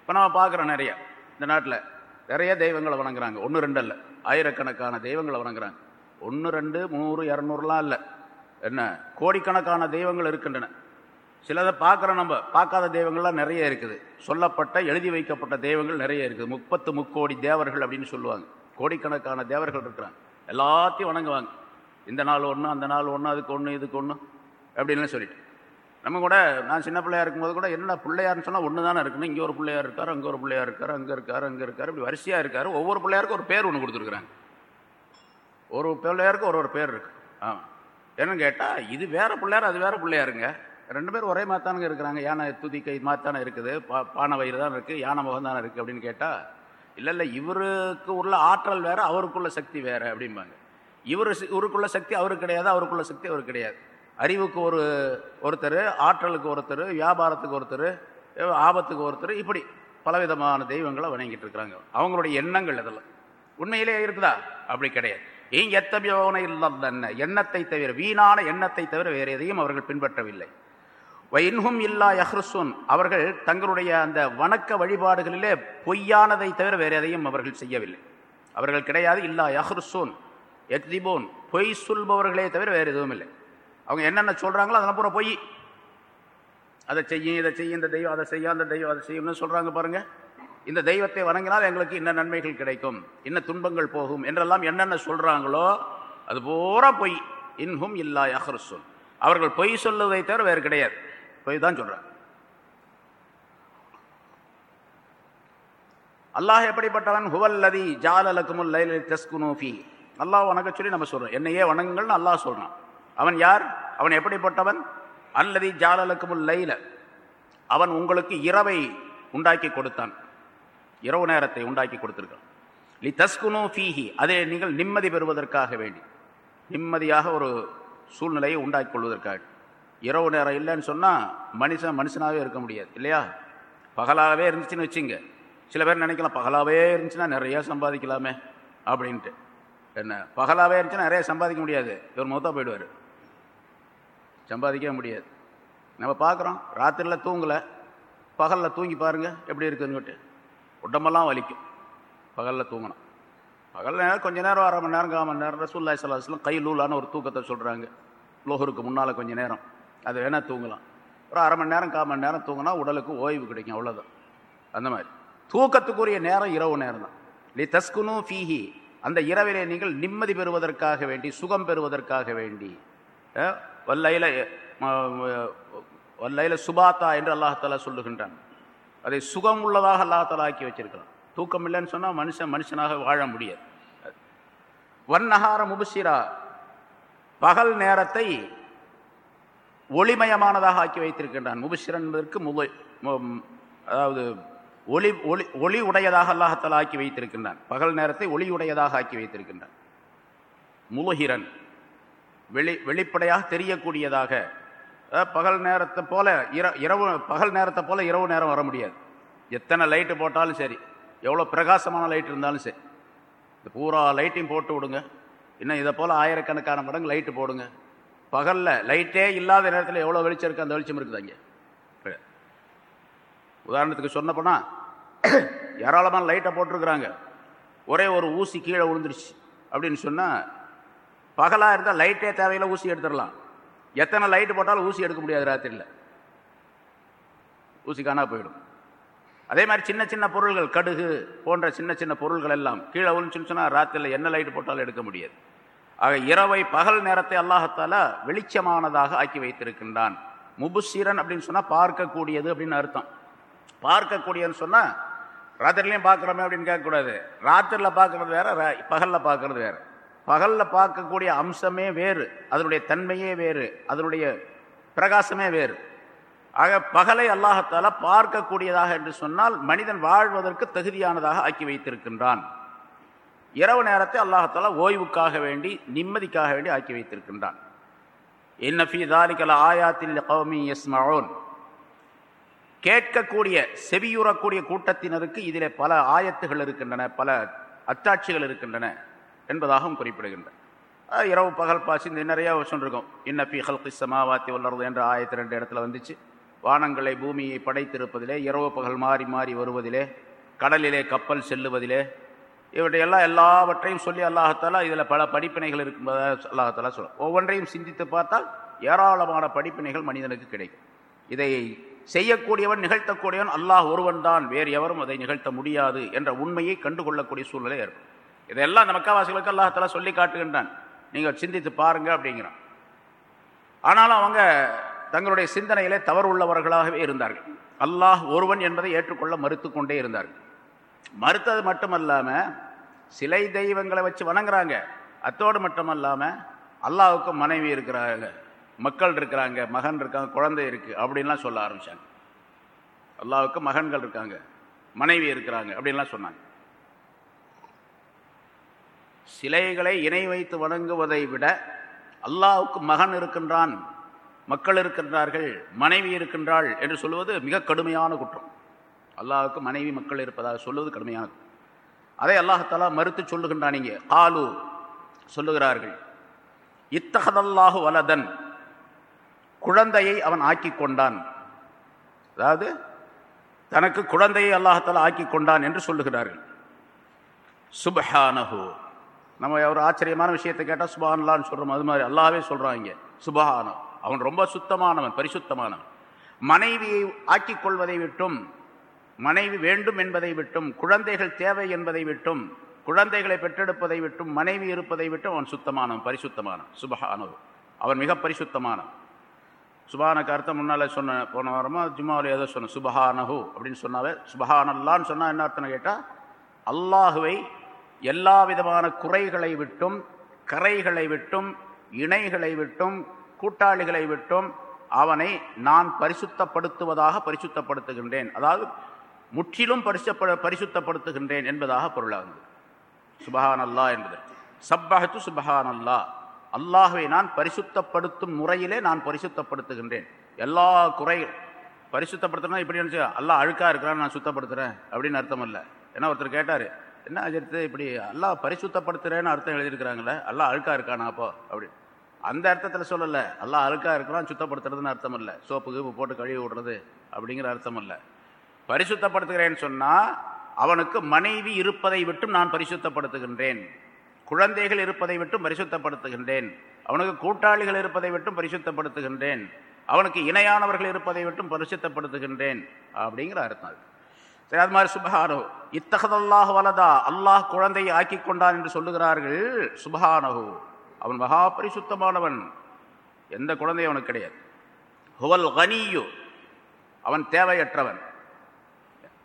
இப்போ நம்ம பார்க்குறோம் நிறைய. இந்த நாட்டில் நிறைய தெய்வங்களை வணங்குறாங்க. ஒன்று ரெண்டு அல்ல ஆயிரக்கணக்கான தெய்வங்களை வணங்குறாங்க. ஒன்று ரெண்டு நூறு இரநூறுலாம் இல்லை. என்ன? கோடிக்கணக்கான தெய்வங்கள் இருக்கின்றன. சிலதை பார்க்குறோம் நம்ம பார்க்காத தெய்வங்கள்லாம் நிறைய இருக்குது. சொல்லப்பட்ட எழுதி வைக்கப்பட்ட தெய்வங்கள் நிறைய இருக்குது. முப்பத்து முக்கோடி தேவர்கள் அப்படின்னு சொல்லுவாங்க. கோடிக்கணக்கான தேவர்கள் இருக்கிறாங்க. எல்லாத்தையும் வணங்குவாங்க. இந்த நாள் ஒன்று அந்த நாள் ஒன்று அதுக்கு ஒன்று இதுக்கு ஒன்று அப்படின்னு சொல்லிட்டு. நம்ம கூட நான் சின்ன பிள்ளையா இருக்கும்போது கூட என்ன பிள்ளையார்னு சொன்னால் ஒன்று தானே இருக்குன்னு இங்கே ஒரு பிள்ளையார் இருக்கார் அங்கே ஒரு பிள்ளையார் இருக்கார் அங்கே இருக்கார் அங்கே இருக்கார் இப்படி வரிசையாக இருக்கார். ஒவ்வொரு பிள்ளையாருக்கும் ஒரு பேர் ஒன்று கொடுத்துருக்குறாங்க. ஒரு பிள்ளையாருக்கு ஒரு ஒரு பேர் இருக்கு. ஆமாம் என்னன்னு கேட்டால் இது வேறு பிள்ளையார் அது வேறு பிள்ளையாருங்க. ரெண்டு பேரும் ஒரே மாத்தானுங்க இருக்கிறாங்க. யானை துதிக்கை மாத்தானே இருக்குது. பா பானை வயிறு தான் இருக்குது யானை முகம் தானே இருக்குது அப்படின்னு கேட்டால் இல்லை இல்லை இவருக்கு உள்ள ஆற்றல் வேறு அவருக்குள்ள சக்தி வேறு அப்படிம்பாங்க. இவர் இவருக்குள்ள சக்தி அவருக்கு கிடையாது அவருக்குள்ள சக்தி அவருக்கு கிடையாது. அறிவுக்கு ஒரு ஒருத்தர் ஆற்றலுக்கு ஒருத்தர் வியாபாரத்துக்கு ஒருத்தர் ஆபத்துக்கு ஒருத்தர் இப்படி பலவிதமான தெய்வங்களை வணங்கிட்டு இருக்கிறாங்க. அவங்களுடைய எண்ணங்கள் இதெல்லாம். உண்மையிலே இருக்குதா? அப்படி கிடையாது. ஏன் எத்தபியோனை இல்லம் என்ன எண்ணத்தை தவிர வீணான எண்ணத்தை தவிர வேறு எதையும் அவர்கள் பின்பற்றவில்லை. வைன்ஹும் இல்லா யஹ்ருசுன். அவர்கள் தங்களுடைய அந்த வணக்க வழிபாடுகளிலே பொய்யானதை தவிர வேறு எதையும் அவர்கள் செய்யவில்லை. அவர்கள் கிடையாது. இல்லா யஹ்ருசுன். எக்திபோன். பொய் சொல்பவர்களே தவிர வேறு எதுவும் இல்லை. அவங்க என்னென்ன சொல்கிறாங்களோ அதெல்லாம் பூரா பொய் அதை செய்யும் இதை செய்யும் இந்த தெய்வம் அதை செய்யும் அந்த தெய்வம் அதை செய்யும்னு சொல்கிறாங்க பாருங்கள் இந்த தெய்வத்தை வணங்கினால் எங்களுக்கு இன்ன நன்மைகள் கிடைக்கும். இன்ன துன்பங்கள் போகும். என்றெல்லாம் என்னென்ன சொல்கிறாங்களோ அது பூரா பொய். இன்ஹும் இல்லா யஹ்ருசுன். அவர்கள் பொய் சொல்லுவதை தவிர வேறு கிடையாது. பொய் தான் சொல்கிறாங்க அல்லாஹ் எப்படிப்பட்டவன்? ஹுவல்லதி ஜாலலக்குமுல் லைலி தஸ்குனூஃபி அல்லாஹ் வணக்க சொல்லி நம்ம சொல்கிறோம் என்னையே வணங்குங்கள்னு அல்லாஹ் சொல்கிறான் அவன் யார்? அவன் எப்படிப்பட்டவன்? அல்லது ஜாலலக்குமுல் லைல. அவன் உங்களுக்கு இரவை உண்டாக்கி கொடுத்தான். இரவு நேரத்தை உண்டாக்கி கொடுத்துருக்கான் லி தஸ்குனு ஃபீஹி. அதை நீங்கள் நிம்மதி பெறுவதற்காக வேண்டி. நிம்மதியாக ஒரு சூழ்நிலையை உண்டாக்கி கொள்வதற்காக. இரவு நேரம் இல்லைன்னு சொன்னால் மனுஷன் மனுஷனாகவே இருக்க முடியாது இல்லையா? பகலாகவே இருந்துச்சுன்னு வச்சுங்க. சில பேர் நினைக்கலாம் பகலாகவே இருந்துச்சுன்னா நிறைய சம்பாதிக்கலாமே அப்படின்ட்டு. என்ன? பகலாகவே இருந்துச்சுன்னா நிறைய சம்பாதிக்க முடியாது. இவர் மொத்தம் போயிடுவார். சம்பாதிக்கவே முடியாது. நம்ம பார்க்குறோம் ராத்திரியில் தூங்கலை பகலில் தூங்கி பாருங்கள் எப்படி இருக்குதுன்னுட்டு உடம்பெல்லாம் வலிக்கும். பகலில் தூங்கணும். பகல் நேரம் கொஞ்சம் நேரம் அரை மணி நேரம் கால் மணி நேரம் ரசூல்லா சலாஹ்லாம் கைலூலான ஒரு தூக்கத்தை சொல்கிறாங்க லோகருக்கு முன்னால் கொஞ்ச நேரம். அது வேணால் தூங்கலாம். ஒரு அரை மணி நேரம் கால் மணி நேரம் தூங்கினா உடலுக்கு ஓய்வு கிடைக்கும் அவ்வளோதான் அந்த மாதிரி. தூக்கத்துக்குரிய நேரம் இரவு நேரம் தான் லி தஸ்குனு ஃபீஹி. அந்த இரவிலே நீங்கள் நிம்மதி பெறுவதற்காக வேண்டி சுகம் பெறுவதற்காக வேண்டி வல்லையில வல்லையில சுபாத்தா என்று அல்லாஹாலா சொல்லுகின்றான். அதை சுகம் உள்ளதாக அல்லாஹாலா ஆக்கி வச்சிருக்கிறான். தூக்கம் இல்லைன்னு சொன்னால் மனுஷன் மனுஷனாக வாழ முடியாது. வன்னகார முபுசிரா பகல் நேரத்தை ஒளிமயமானதாக ஆக்கி வைத்திருக்கின்றான். முபுசிரன் என்பதற்கு முலை அதாவது ஒளி ஒளி ஒளி உடையதாக அல்லாஹத்தால் ஆக்கி வைத்திருக்கின்றான். பகல் நேரத்தை ஒளி உடையதாக ஆக்கி வைத்திருக்கின்றான். முலுகிரன் வெளி வெளிப்படையாக தெரியக்கூடியதாக. பகல் நேரத்தை போல இர இரவு பகல் நேரத்தை போல இரவு நேரம் வர முடியாது. எத்தனை லைட்டு போட்டாலும் சரி எவ்வளோ பிரகாசமான லைட் இருந்தாலும் சரி. இந்த பூரா லைட்டையும் போட்டு விடுங்க. இன்னும் இதை போல் ஆயிரக்கணக்கான மடங்கு லைட்டு போடுங்க. பகலில் லைட்டே இல்லாத நேரத்தில் எவ்வளோ வெளிச்சம் இருக்குது அந்த வெளிச்சம் இருக்குது அங்கே உதாரணத்துக்கு சொன்னப்போனா ஏராளமான லைட்டை போட்டிருக்கிறாங்க. ஒரே ஒரு ஊசி கீழே விழுந்துருச்சு. அப்படின்னு சொன்னால் பகலாக இருந்தால் லைட்டே தேவையில்லை ஊசி எடுத்துடலாம். எத்தனை லைட்டு போட்டாலும் ஊசி எடுக்க முடியாது ராத்திரியில். ஊசி காணா போயிடும். அதே மாதிரி சின்ன சின்ன பொருள்கள் கடுகு போன்ற சின்ன சின்ன பொருள்கள் எல்லாம் கீழே விழுந்துச்சுன்னு சொன்னால் ராத்திரியில் என்ன லைட்டு போட்டாலும் எடுக்க முடியாது. ஆக இரவை பகல் நேரத்தை அல்லாஹத்தால வெளிச்சமானதாக ஆக்கி வைத்திருக்கின்றான். முபுசீரன் அப்படின்னு சொன்னால் பார்க்கக்கூடியது அப்படின்னு அர்த்தம். பார்க்கக்கூடியதுன்னு சொன்னால் ராத்திரிலையும் பார்க்குறோமே அப்படின்னு கேட்கக்கூடாது. ராத்திரியில் பார்க்குறது வேற ரா- பார்க்குறது பார்க்கறது வேற. பகலில் பார்க்கக்கூடிய அம்சமே வேறு அதனுடைய தன்மையே வேறு அதனுடைய பிரகாசமே வேறு. ஆக பகலை அல்லாஹத்தால பார்க்கக்கூடியதாக என்று சொன்னால் மனிதன் வாழ்வதற்கு தகுதியானதாக ஆக்கி வைத்திருக்கின்றான். இரவு நேரத்தை அல்லாஹத்தால ஓய்வுக்காக வேண்டி நிம்மதிக்காக வேண்டி ஆக்கி வைத்திருக்கின்றான். இன்னஃபி தாலிகல ஆயாத்தில் கௌமி யஸ்மஊன். கேட்கக்கூடிய செவியுறக்கூடிய கூட்டத்தினருக்கு இதிலே பல ஆயத்துகள் இருக்கின்றன பல அத்தாட்சிகள் இருக்கின்றன. என்பதாகவும் குறிப்பிடுகின்றன இரவு பகல் பாசி இந்த நிறைய சொல்லிருக்கோம் இன்ன ஹல்கி சமாவாத்தி வல்லறது என்ற ஆயிரத்தி ரெண்டு இடத்துல வந்துச்சு. வானங்களை பூமியை படைத்திருப்பதிலே இரவு பகல் மாறி மாறி வருவதிலே கடலிலே கப்பல் செல்லுவதிலே இவற்றையெல்லாம் எல்லாவற்றையும் சொல்லி அல்லாஹத்தாலா இதில் பல படிப்பினைகள் இருக்கும்போதாக அல்லாஹத்தாலா சொல்லும் ஒவ்வொன்றையும் சிந்தித்து பார்த்தால் ஏராளமான படிப்பினைகள் மனிதனுக்கு கிடைக்கும். இதை செய்யக்கூடியவன் நிகழ்த்தக்கூடியவன் அல்லாஹ் ஒருவன் தான் வேறு எவரும் அதை நிகழ்த்த முடியாது என்ற உண்மையை கண்டுகொள்ளக்கூடிய சூழ்நிலை ஏற்படும். இதெல்லாம் நமக்காவாசிகளுக்கு அல்லாஹால சொல்லி காட்டுகின்றான். நீங்கள் சிந்தித்து பாருங்க அப்படிங்கிறான். ஆனாலும் அவங்க தங்களுடைய சிந்தனையிலே தவறு உள்ளவர்களாகவே இருந்தார்கள். அல்லாஹ் ஒருவன் என்பதை ஏற்றுக்கொள்ள மறுத்து கொண்டே இருந்தார்கள். மறுத்தது மட்டுமல்லாமல் சிலை தெய்வங்களை வச்சு வணங்குறாங்க. அத்தோடு மட்டுமல்லாமல் அல்லாஹ்வுக்கு மனைவி இருக்கிறாங்க மக்கள் இருக்கிறாங்க மகன் இருக்காங்க குழந்தை இருக்குது அப்படின்லாம் சொல்ல ஆரம்பித்தாங்க அல்லாவுக்கு மகன்கள் இருக்காங்க மனைவி இருக்கிறாங்க அப்படின்லாம் சொன்னாங்க. சிலைகளை இணை வைத்து வணங்குவதை விட அல்லாவுக்கு மகன் இருக்கின்றான் மக்கள் இருக்கின்றார்கள் மனைவி இருக்கின்றாள் என்று சொல்லுவது மிக கடுமையான குற்றம். அல்லாவுக்கு மனைவி மக்கள் இருப்பதாக சொல்லுவது கடுமையான அதை அல்லாஹாலா மறுத்து சொல்லுகின்றான் இங்கே. ஆலு சொல்லுகிறார்கள் இத்தகதல்லாஹு வலதன் குழந்தையை அவன் ஆக்கி கொண்டான். அதாவது தனக்கு குழந்தையை அல்லாஹாலா ஆக்கி கொண்டான் என்று சொல்லுகிறார்கள். சுபஹானஹு. நம்ம ஒரு ஆச்சரியமான விஷயத்தை கேட்டால் சுபஹானல்லான்னு சொல்கிறோம் அது மாதிரி அல்லாவே சொல்கிறான் இங்கே. சுபஹான. அவன் ரொம்ப சுத்தமானவன் பரிசுத்தமானவன். மனைவியை ஆக்கிக்கொள்வதை விட்டும் மனைவி வேண்டும் என்பதை விட்டும் குழந்தைகள் தேவை என்பதை விட்டும் குழந்தைகளை பெற்றெடுப்பதை விட்டும் மனைவி இருப்பதை விட்டும் அவன் சுத்தமானவன் பரிசுத்தமானவன். சுபஹானவு அவன் மிக பரிசுத்தமானவன். சுபான கருத்தை முன்னால் சொன்ன போன வாரமாக ஜும்மாவில் ஏதோ சொன்ன சுபஹானஹு அப்படின்னு சொன்னாவே சுபஹானல்லான்னு சொன்னால் என்ன அர்த்தம் கேட்டால் அல்லாஹுவை எல்லா விதமான குறைகளை விட்டும் கரைகளை விட்டும் இணைகளை விட்டும் கூட்டாளிகளை விட்டும் அவனை நான் பரிசுத்தப்படுத்துவதாக பரிசுத்தப்படுத்துகின்றேன். அதாவது முற்றிலும் பரிசப்ப பரிசுத்தப்படுத்துகின்றேன் என்பதாக பொருளாகுது. சுபஹான் அல்லா என்பது. சப்பஹத்து சுபஹான் அல்லா அல்லாஹுவை நான் பரிசுத்தப்படுத்தும் முறையிலே நான் பரிசுத்தப்படுத்துகின்றேன். எல்லா குறை பரிசுத்தப்படுத்தணும் இப்படி நினச்சி அல்லா அழுக்காக இருக்கிறான்னு நான் சுத்தப்படுத்துகிறேன் அப்படின்னு அர்த்தம் இல்லை. ஏன்னா ஒருத்தர் கேட்டார் என்ன ஆச்சரியத்தை இப்படி அல்லா பரிசுத்தப்படுத்துகிறேன்னு அர்த்தம் எழுதியிருக்கிறாங்களே அல்லா அழுக்கா இருக்கானா அப்போ? அப்படி. அந்த அர்த்தத்தில் சொல்லலை. அல்லா அழுக்கா இருக்கலாம் சுத்தப்படுத்துறதுன்னு அர்த்தம் இல்லை சோப்பு கீப்பு போட்டு கழுவி விடுறது அப்படிங்கிற அர்த்தம் இல்லை பரிசுத்தப்படுத்துகிறேன்னு சொன்னால் அவனுக்கு மனைவி இருப்பதை விட்டும் நான் பரிசுத்தப்படுத்துகின்றேன். குழந்தைகள் இருப்பதை விட்டும் பரிசுத்தப்படுத்துகின்றேன். அவனுக்கு கூட்டாளிகள் இருப்பதை விட்டும் பரிசுத்தப்படுத்துகின்றேன். அவனுக்கு இணையானவர்கள் இருப்பதை விட்டும் பரிசுத்தப்படுத்துகின்றேன் அப்படிங்கிற அர்த்தம் அது. சரி அது மாதிரி சுபஹானு இத்தகதல்லாஹ் வலதா. அல்லாஹ் குழந்தையை ஆக்கி கொண்டான் என்று சொல்லுகிறார்கள். சுபஹானஹு. அவன் மகா பரிசுத்தமானவன் எந்த குழந்தையும் அவனுக்கு கிடையாது. ஹுவல் கனியு. அவன் தேவையற்றவன்.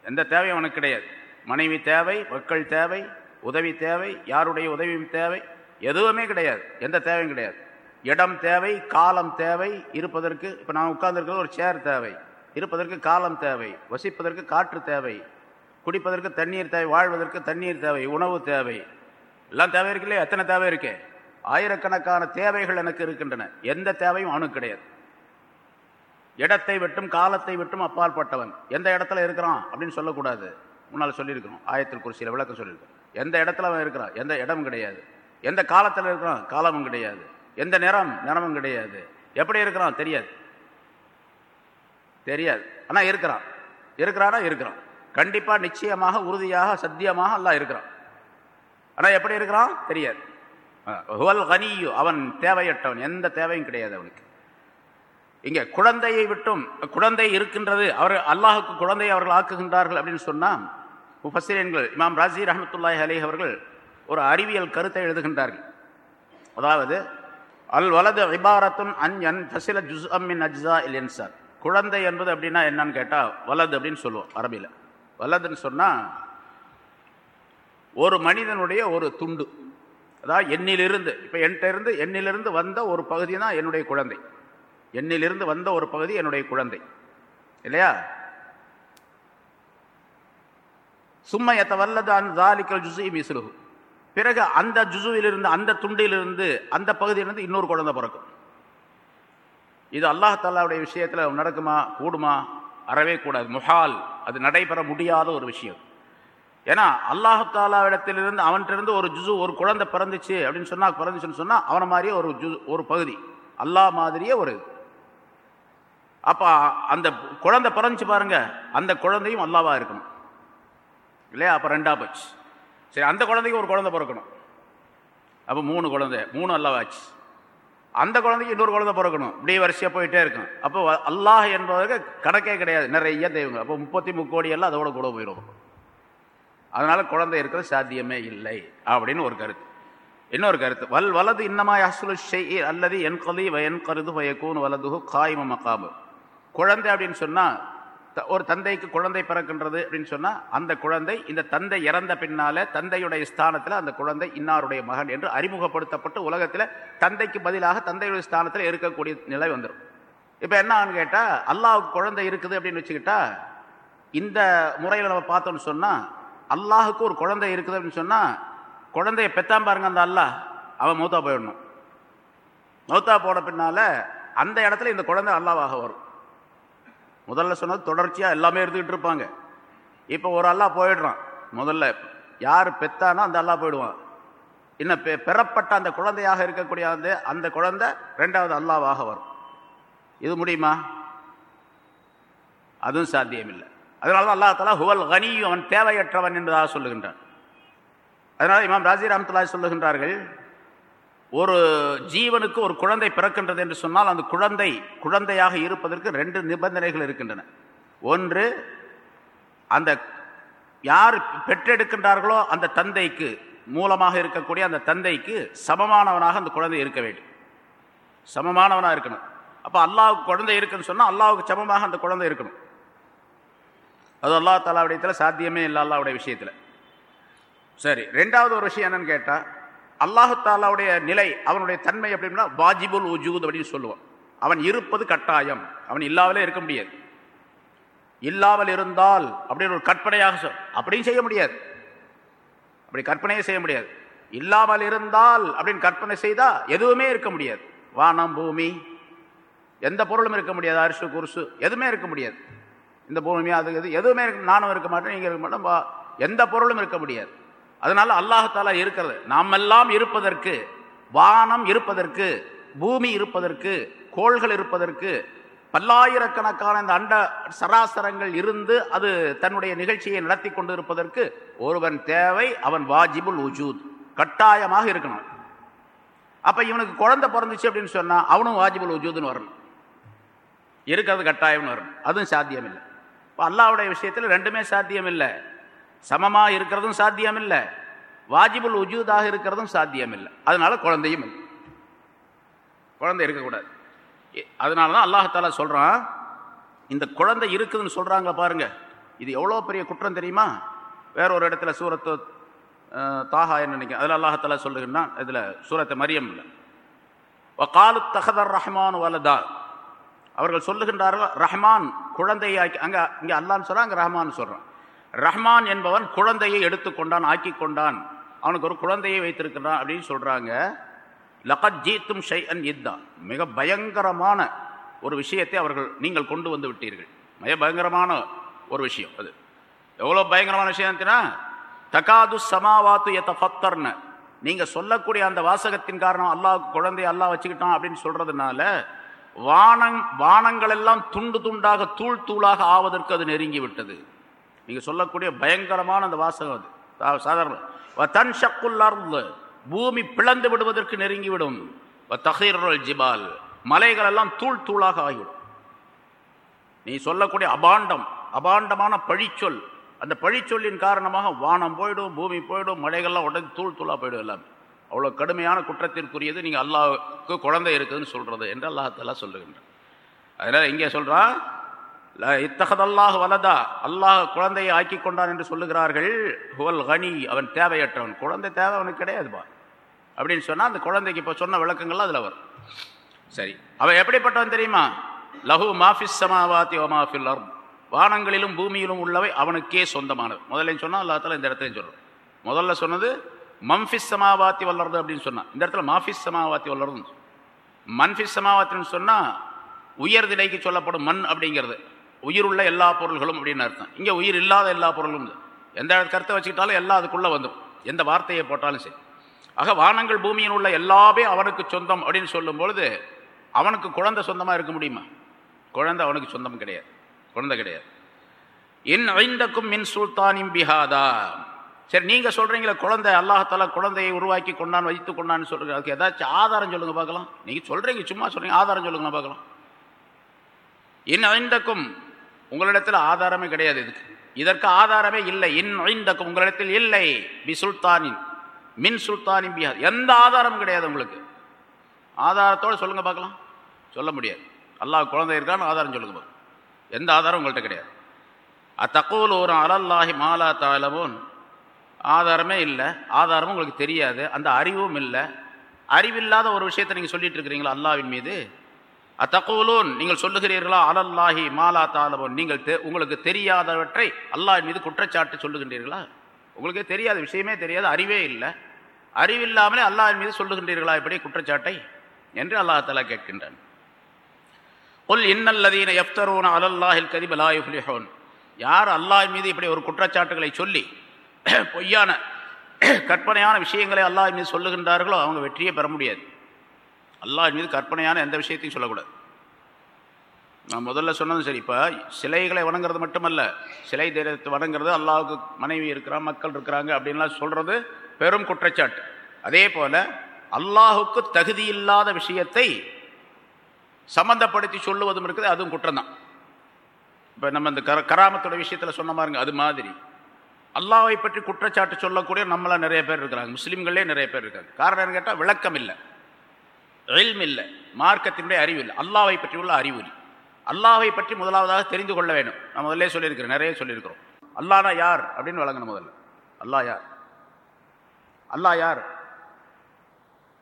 எந்த தேவையும் அவனுக்கு கிடையாது. மனைவி தேவை மக்கள் தேவை உதவி தேவை யாருடைய உதவியும் தேவை எதுவுமே கிடையாது. எந்த தேவையும் கிடையாது. இடம் தேவை காலம் தேவை இருப்பதற்கு இப்போ நான் உட்கார்ந்துருக்கிறது ஒரு சேர் தேவை. இருப்பதற்கு காலம் தேவை வசிப்பதற்கு காற்று தேவை குடிப்பதற்கு தண்ணீர் தேவை வாழ்வதற்கு தண்ணீர் தேவை உணவு தேவை. எல்லாம் தேவை இருக்கு இல்லையா? எத்தனை தேவை இருக்கு? ஆயிரக்கணக்கான தேவைகள் எனக்கு இருக்கின்றன. எந்த தேவையும் அவனுக்கு கிடையாது. இடத்தை விட்டும் காலத்தை விட்டும் அப்பாற்பட்டவன். எந்த இடத்துல இருக்கிறான் அப்படின்னு சொல்லக்கூடாது. முன்னால் சொல்லியிருக்கிறோம் ஆயத்தில் குறிச்சியில் விளக்கம் சொல்லியிருக்கோம் எந்த இடத்துல அவன் இருக்கிறான்? எந்த இடமும் கிடையாது. எந்த காலத்தில் இருக்கிறான்? காலமும் கிடையாது. எந்த நிறம் நிறமும் கிடையாது. எப்படி இருக்கிறான்? தெரியாது. தெரியாது. ஆனால் இருக்கிறான். இருக்கிறானா இருக்கிறான். கண்டிப்பாக நிச்சயமாக உறுதியாக சத்தியமாக எல்லாம் இருக்கிறான். ஆனால் எப்படி இருக்கிறான்? தெரியாது. ஹுவல் கனியு அவன் தேவையற்றவன். எந்த தேவையும் கிடையாது அவனுக்கு. இங்கே குழந்தையை விட்டும் குழந்தை இருக்கின்றது அவர் அல்லாஹுக்கு குழந்தையை அவர்கள் ஆக்குகின்றார்கள் அப்படின்னு சொன்னால் முஃபசிரியன்கள் இமாம் ராஜி ரஹமத்துல்லாஹி அலி அவர்கள் ஒரு அறிவியல் கருத்தை எழுதுகின்றார்கள். அதாவது அல் வலது இபாரத்துன் அன்யன் ஃபசில ஜுஸ் அம்மின் அஜ்ஸா இல் இன்சான். குழந்தை என்பது அப்படின்னா என்னன்னு கேட்டால் வலது அப்படின்னு சொல்லுவோம் அரபியில். வலதுன்னு சொன்னால் ஒரு மனிதனுடைய ஒரு துண்டு. அதாவது எண்ணிலிருந்து இப்போ என்கிட்ட இருந்து எண்ணிலிருந்து வந்த ஒரு பகுதி தான் என்னுடைய குழந்தை. எண்ணிலிருந்து வந்த ஒரு பகுதி என்னுடைய குழந்தை. இல்லையா? சும்மையத்த வல்லது அந்த தாலிக்கல் ஜுசு மிஸ்ருகு பிறகு அந்த ஜுசுவிலிருந்து அந்த துண்டிலிருந்து அந்த பகுதியிலிருந்து இன்னொரு குழந்தை பிறக்கும். இது அல்லாஹாலாவுடைய விஷயத்தில் நடக்குமா? கூடுமா? அறவே கூடாது. முஹால். அது நடைபெற முடியாத ஒரு விஷயம். ஏன்னா அல்லாஹாலாவிடத்திலிருந்து அவன்கிட்ட ஒரு ஜுசு ஒரு குழந்தை பிறந்துச்சு அப்படின்னு சொன்னா பிறந்துச்சுன்னு சொன்னால் அவனை மாதிரியே ஒரு ஜு ஒரு பகுதி. அல்லாஹ் மாதிரியே ஒரு அப்போ அந்த குழந்தை பிறந்துச்சு பாருங்க. அந்த குழந்தையும் அல்லாவாக இருக்கணும். இல்லையா? அப்போ ரெண்டா போச்சு. சரி அந்த குழந்தைக்கு ஒரு குழந்தை பிறக்கணும். அப்போ மூணு குழந்தை. மூணு அல்லாவாச்சு. அந்த குழந்தைக்கு இன்னொரு குழந்தை பிறக்கணும். இப்படியே வரிசையாக போயிட்டே இருக்கும். அப்போ அல்லாஹ் என்பதற்கு கணக்கே கிடையாது. நிறைய தெய்வங்கள். அப்போ முப்பத்தி முக்கோடி எல்லாம் அதோட கூட போயிடும். அதனால் குழந்தை இருக்கிறது சாத்தியமே இல்லை. அப்படின்னு ஒரு கருத்து. இன்னொரு கருத்து. வல் வலது இன்னமா அசுலு ஷெய் அல்லது என் கொலி வயன் கருது வயக்கூன் வலதுகு காய்ம மக்காபு குழந்தை அப்படின்னு சொன்னால் ஒரு தந்தைக்கு குழந்தை பிறக்கின்றது அப்படின்னு சொன்னால் அந்த குழந்தை இந்த தந்தை இறந்த பின்னால தந்தையுடைய ஸ்தானத்தில் அந்த குழந்தை இன்னாருடைய மகன் என்று அறிமுகப்படுத்தப்பட்டு உலகத்தில் தந்தைக்கு பதிலாக தந்தையுடைய ஸ்தானத்தில் இருக்கக்கூடிய நிலை வந்துடும் இப்போ என்ன ஆன்னு கேட்டால் அல்லாவுக்கு குழந்தை இருக்குது அப்படின்னு வச்சுக்கிட்டா இந்த முறையில் நம்ம பார்த்தோம்னு சொன்னால் அல்லாஹுக்கு ஒரு குழந்தை இருக்குது அப்படின்னு சொன்னால் குழந்தைய பெத்தாம் பாருங்க அந்த அல்லாஹ் அவன் மூத்தா போயிடணும். மூத்தா போன பின்னால் அந்த இடத்துல இந்த குழந்தை அல்லாவாக வரும். முதல்ல சொன்னது தொடர்ச்சியாக எல்லாமே இருந்துக்கிட்டு இருப்பாங்க. இப்போ ஒரு அல்லா போயிடுறான். முதல்ல யார் பெத்தானோ அந்த அல்லா போயிடுவான். இன்னும் பெ பெறப்பட்ட அந்த குழந்தையாக இருக்கக்கூடிய அந்த அந்த குழந்தை ரெண்டாவது அல்லாவாக வரும். இது முடியுமா? அதுவும் சாத்தியமில்லை. அதனால தான் அல்லா தலா ஹுவல் கனியும் அவன் தேவையற்றவன் என்பதாக சொல்லுகின்றான். அதனால் இமாம் ராஜி ரஹமத்துல்லா சொல்லுகின்றார்கள் ஒரு ஜீவனுக்கு ஒரு குழந்தை பிறக்கின்றது என்று சொன்னால் அந்த குழந்தை குழந்தையாக இருப்பதற்கு ரெண்டு நிபந்தனைகள் இருக்கின்றன. ஒன்று அந்த யார் பெற்றெடுக்கின்றார்களோ அந்த தந்தைக்கு மூலமாக இருக்கக்கூடிய அந்த தந்தைக்கு சமமானவனாக அந்த குழந்தை இருக்க வேண்டும். சமமானவனாக இருக்கணும். அப்போ அல்லாவுக்கு குழந்தை இருக்குன்னு சொன்னால் அல்லாவுக்கு சமமாக அந்த குழந்தை இருக்கணும். அது அல்லா தாலாவுடையத்தில் சாத்தியமே இல்லை அல்லாவுடைய விஷயத்தில். சரி ரெண்டாவது ஒரு விஷயம் என்னன்னு கேட்டால் அல்லாஹு தாலாவுடைய நிலை அவனுடைய தன்மை அப்படின்னா வாஜிபுல் உஜூத் அப்படின்னு சொல்லுவான் அவன் இருப்பது கட்டாயம். அவன் இல்லாமலே இருக்க முடியாது. இல்லாமல் இருந்தால் அப்படின்னு ஒரு கற்பனையாக சொல் அப்படியும் செய்ய முடியாது. அப்படி கற்பனையே செய்ய முடியாது. இல்லாமல் இருந்தால் அப்படின்னு கற்பனை செய்தால் எதுவுமே இருக்க முடியாது. வானம் பூமி எந்த பொருளும் இருக்க முடியாது. அரிசு குருசு எதுவுமே இருக்க முடியாது. இந்த பூமி அது இது எதுவுமே இருக்க நானும் இருக்க மாட்டேன் நீங்கள் இருக்க மாட்டோம் எந்த பொருளும் இருக்க முடியாது. அதனால அல்லாஹாலா இருக்கிறது. நாம் எல்லாம் இருப்பதற்கு வானம் இருப்பதற்கு பூமி இருப்பதற்கு கோள்கள் இருப்பதற்கு பல்லாயிரக்கணக்கான இந்த அண்ட சராசரங்கள் இருந்து அது தன்னுடைய நிகழ்ச்சியை நடத்தி கொண்டு இருப்பதற்கு ஒருவன் தேவை அவன் வாஜிபுல் உஜூத் கட்டாயமாக இருக்கணும். அப்போ இவனுக்கு குழந்தை பிறந்துச்சு அப்படின்னு சொன்னால் அவனும் வாஜிபுல் உஜூதுன்னு வரணும். இருக்கிறது கட்டாயம்னு வரணும். அதுவும் சாத்தியம் இல்லை இப்போ அல்லாவுடைய விஷயத்தில் ரெண்டுமே சாத்தியம் இல்லை சமமாக இருக்கிறதும் சாத்தியம் இல்லை வாஜிபுல் உஜூதாக இருக்கிறதும் சாத்தியம் இல்லை அதனால குழந்தையும் இல்லை. குழந்தை இருக்கக்கூடாது. அதனால தான் அல்லாஹாலா சொல்கிறான் இந்த குழந்தை இருக்குதுன்னு சொல்கிறாங்க பாருங்க. இது எவ்வளோ பெரிய குற்றம் தெரியுமா? வேற ஒரு இடத்துல சூரத்து தாஹா என்ன நினைக்கிறேன். அதில் அல்லாஹாலா சொல்லுங்கன்னா இதில் சூரத்தை மரியம் இல்லை. காலு தஹதர் ரஹ்மான் வலதா. அவர்கள் சொல்லுகின்றார்கள் ரஹ்மான் குழந்தையாக்கி அங்கே இங்கே அல்லான்னு சொல்கிறான் அங்கே ரஹ்மான்னு சொல்கிறான் ரஹ்மான் என்பவன் குழந்தையை எடுத்துக்கொண்டான் ஆக்கி கொண்டான். அவனுக்கு ஒரு குழந்தையை வைத்திருக்கிறான் அப்படின்னு சொல்கிறாங்க லகத் ஜீத்தும் ஷை அன் இத்தா. மிக பயங்கரமான ஒரு விஷயத்தை அவர்கள் நீங்கள் கொண்டு வந்து விட்டீர்கள். மிக பயங்கரமான ஒரு விஷயம் அது. எவ்வளோ பயங்கரமான விஷயம்னா தகாது சமாவாத்து எத்த ஃபத்தர்னு நீங்கள் சொல்லக்கூடிய அந்த வாசகத்தின் காரணம் அல்லாஹ் குழந்தைய அல்லா வச்சுக்கிட்டான் அப்படின்னு சொல்கிறதுனால வானங் வானங்களெல்லாம் துண்டு துண்டாக தூள் தூளாக ஆவதற்கு அது நெருங்கி விட்டது. நீங்கள் சொல்லக்கூடிய பயங்கரமான அந்த வாசகம் அது. சாதாரண. தன் ஷக்குல் பூமி பிளந்து விடுவதற்கு நெருங்கிவிடும். தஹீர் ஜிபால் மலைகள் எல்லாம் தூள் தூளாக ஆகிவிடும். நீ சொல்லக்கூடிய அபாண்டம் அபாண்டமான பழிச்சொல் அந்த பழிச்சொல்லின் காரணமாக வானம் போயிடும் பூமி போயிடும் மலைகள்லாம் உடனே தூள் தூளாக போயிடும் எல்லாமே. அவ்வளோ கடுமையான குற்றத்திற்குரியது நீங்கள் அல்லாஹ்வுக்கு குழந்தை இருக்குதுன்னு சொல்கிறது என்று அல்லாஹத்தெல்லாம் சொல்லுகின்றான். அதனால் இங்கே சொல்கிறான் இத்தகதல்லாஹ் வலதா அல்லாஹ் குழந்தையை ஆக்கி கொண்டான் என்று சொல்லுகிறார்கள். ஹுவல் கனி அவன் தேவையற்றவன். குழந்தை தேவை அவனுக்கு கிடையாதுப்பா. அப்படின்னு சொன்னால் அந்த குழந்தைக்கு இப்போ சொன்ன விளக்கங்கள்லாம் அதில் வரும். சரி. அவன் எப்படிப்பட்டவன் தெரியுமா? லஹு மாஃபிஸ் சமாவாத்தி ஓ மாஃபில் வானங்களிலும் பூமியிலும் உள்ளவை அவனுக்கே சொந்தமானது. முதல்ல சொன்னால் அல்லாத்தால இந்த இடத்துலையும் சொல்கிறோம் முதல்ல சொன்னது மம்ஃபிஸ் சமாவாத்தி வல்லறது அப்படின்னு சொன்னான் இந்த இடத்துல மாஃபிஸ் சமாவாத்தி வல்லறது மன்ஃபிஸ் சமாவாத்தின்னு சொன்னால் உயர்திலைக்கு சொல்லப்படும் மண் அப்படிங்கிறது. உயிருள்ள எல்லா பொருள்களும் அப்படின்னு அர்த்தம். இங்கே உயிர் இல்லாத எல்லா பொருளும் எந்த கருத்தை வச்சுக்கிட்டாலும் எல்லாம் அதுக்குள்ளே வந்துடும். எந்த வார்த்தையை போட்டாலும் சரி. ஆக வானங்கள் பூமியில் உள்ள எல்லாமே அவனுக்கு சொந்தம் அப்படின்னு சொல்லும் பொழுது அவனுக்கு குழந்தை சொந்தமாக இருக்க முடியுமா? குழந்தை அவனுக்கு சொந்தம் கிடையாது. குழந்தை கிடையாது. என் ஐந்தக்கும் மின் சுல்தானின் பிஹாதா. சரி நீங்கள் சொல்கிறீங்களே குழந்தை அல்லாஹால குழந்தையை உருவாக்கி கொண்டான் வைத்து கொண்டான்னு சொல்றீங்க. அதுக்கு ஏதாச்சும் ஆதாரம் சொல்லுங்கள் பார்க்கலாம். நீங்கள் சொல்கிறீங்க சும்மா சொல்கிறீங்க ஆதாரம் சொல்லுங்கள் பார்க்கலாம். என் ஐந்தக்கும் உங்களிடத்தில் ஆதாரமே கிடையாது இதுக்கு. இதற்கு ஆதாரமே இல்லை. இன் ஐந்தக்கும் உங்களிடத்தில் இல்லை. பி சுல்தானின். மின் சுல்தானின் பிஹார். எந்த ஆதாரமும் கிடையாது உங்களுக்கு. ஆதாரத்தோடு சொல்லுங்கள் பார்க்கலாம். சொல்ல முடியாது. அல்லாஹ் குழந்தை இருக்கான்னு ஆதாரம் சொல்லுங்க பார்க்கலாம். எந்த ஆதாரம் உங்கள்கிட்ட கிடையாது. அத்தகோல் ஒரு அலல்லாஹி மாலா தாளமும் ஆதாரமே இல்லை. ஆதாரமும் உங்களுக்கு தெரியாது. அந்த அறிவும் இல்லை. அறிவில்லாத ஒரு விஷயத்தை நீங்கள் சொல்லிட்டு இருக்கிறீங்களா அல்லாவின் மீது? அத்தகோலோன் நீங்கள் சொல்லுகிறீர்களா? அலல்லாஹி மாலா தாளமும் நீங்கள் தெ- உங்களுக்கு தெரியாதவற்றை அல்லாஹ் மீது குற்றச்சாட்டு சொல்லுகின்றீர்களா? உங்களுக்கே தெரியாத விஷயமே தெரியாது அறிவே இல்லை. அறிவில்லாமலே அல்லாஹ் மீது சொல்லுகின்றீர்களா இப்படி குற்றச்சாட்டை? என்று அல்லாஹ் கேட்கின்றான். கொல் இன்னல்லதீன எஃப்தரூன அலல்லாஹில் கதிப லா யார் அல்லாஹ் மீது இப்படி ஒரு குற்றச்சாட்டுகளை சொல்லி பொய்யான கற்பனையான விஷயங்களை அல்லாஹ் மீது சொல்லுகின்றார்களோ அவங்க வெற்றியே பெற முடியாது. அல்லாஹ் மீது கற்பனையான எந்த விஷயத்தையும் சொல்லக்கூடாது. நான் முதல்ல சொன்னதும் சரி இப்போ சிலைகளை வணங்குறது மட்டுமல்ல சிலை தெய்வத்தை வணங்குறது அல்லாவுக்கு மனைவி இருக்கிறான் மக்கள் இருக்கிறாங்க அப்படின்லாம் சொல்கிறது பெரும் குற்றச்சாட்டு. அதே போல் அல்லாஹுக்கு தகுதி இல்லாத விஷயத்தை சம்மந்தப்படுத்தி சொல்லுவதும் இருக்குது அதுவும் குற்றம்தான். இப்போ நம்ம இந்த கர கராமத்தோட விஷயத்தில் சொன்ன பாருங்க அது மாதிரி. அல்லாவை பற்றி குற்றச்சாட்டு சொல்லக்கூடிய நம்மளாம் நிறைய பேர் இருக்கிறாங்க முஸ்லீம்களே நிறைய பேர் இருக்காங்க. காரணம் கேட்டால் விளக்கம் இல்லை. எல்ம் இல்லை மார்க்கத்தினுடைய அறிவு இல்லை அல்லாவை பற்றி உள்ள அறிவு இல்லை. அல்லாவை பற்றி முதலாவதாக தெரிந்து கொள்ள வேண்டும். நான் முதல்ல சொல்லியிருக்கிறேன் நிறைய சொல்லியிருக்கிறோம். அல்லானா யார் அப்படின்னு வழங்கணும் முதல்ல. அல்லாஹ் யார்? அல்லாஹ் யார்?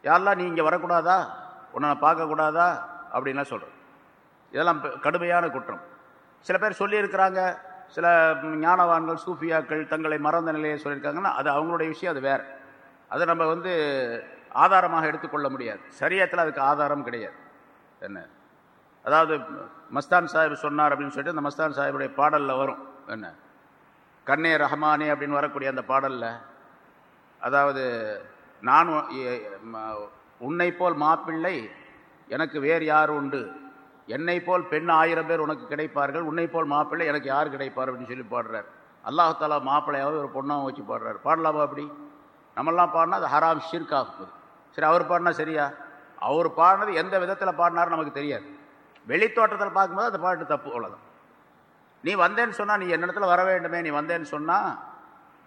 யாரெல்லாம் நீ இங்கே வரக்கூடாதா? உன்னை நான் பார்க்கக்கூடாதா? அப்படின்லாம் சொல்கிறேன் இதெல்லாம் கடுமையான குற்றம். சில பேர் சொல்லியிருக்கிறாங்க சில ஞானவான்கள் சூஃபியாக்கள் தங்களை மறந்த நிலையை சொல்லியிருக்காங்கன்னா அது அவங்களுடைய விஷயம் அது வேறு. அதை நம்ம வந்து ஆதாரமாக எடுத்துக்கொள்ள முடியாது. சரியத்தில் அதுக்கு ஆதாரம் கிடையாது. என்ன? அதாவது மஸ்தான் சாஹிப் சொன்னார் அப்படின்னு சொல்லிட்டு அந்த மஸ்தான் சாஹிபுடைய பாடலில் வரும். என்ன? கண்ணே ரஹ்மானே அப்படின்னு வரக்கூடிய அந்த பாடலில் அதாவது நான் உன்னை போல் மாப்பிள்ளை எனக்கு வேறு யார் உண்டு? என்னை போல் பெண் ஆயிரம் பேர் உனக்கு கிடைப்பார்கள்? உன்னை போல் மாப்பிள்ளை எனக்கு யார் கிடைப்பார்? அப்படின்னு சொல்லி பாடுறார். அல்லாஹாலா மாப்பிள்ளையாவது ஒரு பொண்ணாகவும் வச்சு பாடுறார். பாடலாமா அப்படி? நம்மெல்லாம் பாடினா அது ஹராம் ஷிர்க் ஆகுது சரி அவர் பாடினா சரியா? அவர் பாடினது எந்த விதத்தில் பாடினாரு நமக்கு தெரியாது. வெளித்தோட்டத்தில் பார்க்கும்போது அந்த பாட்டு தப்பு அவ்வளோதான் நீ வந்தேன்னு சொன்னால் நீ என்னிடத்துல வர வேண்டுமே நீ வந்தேன்னு சொன்னால்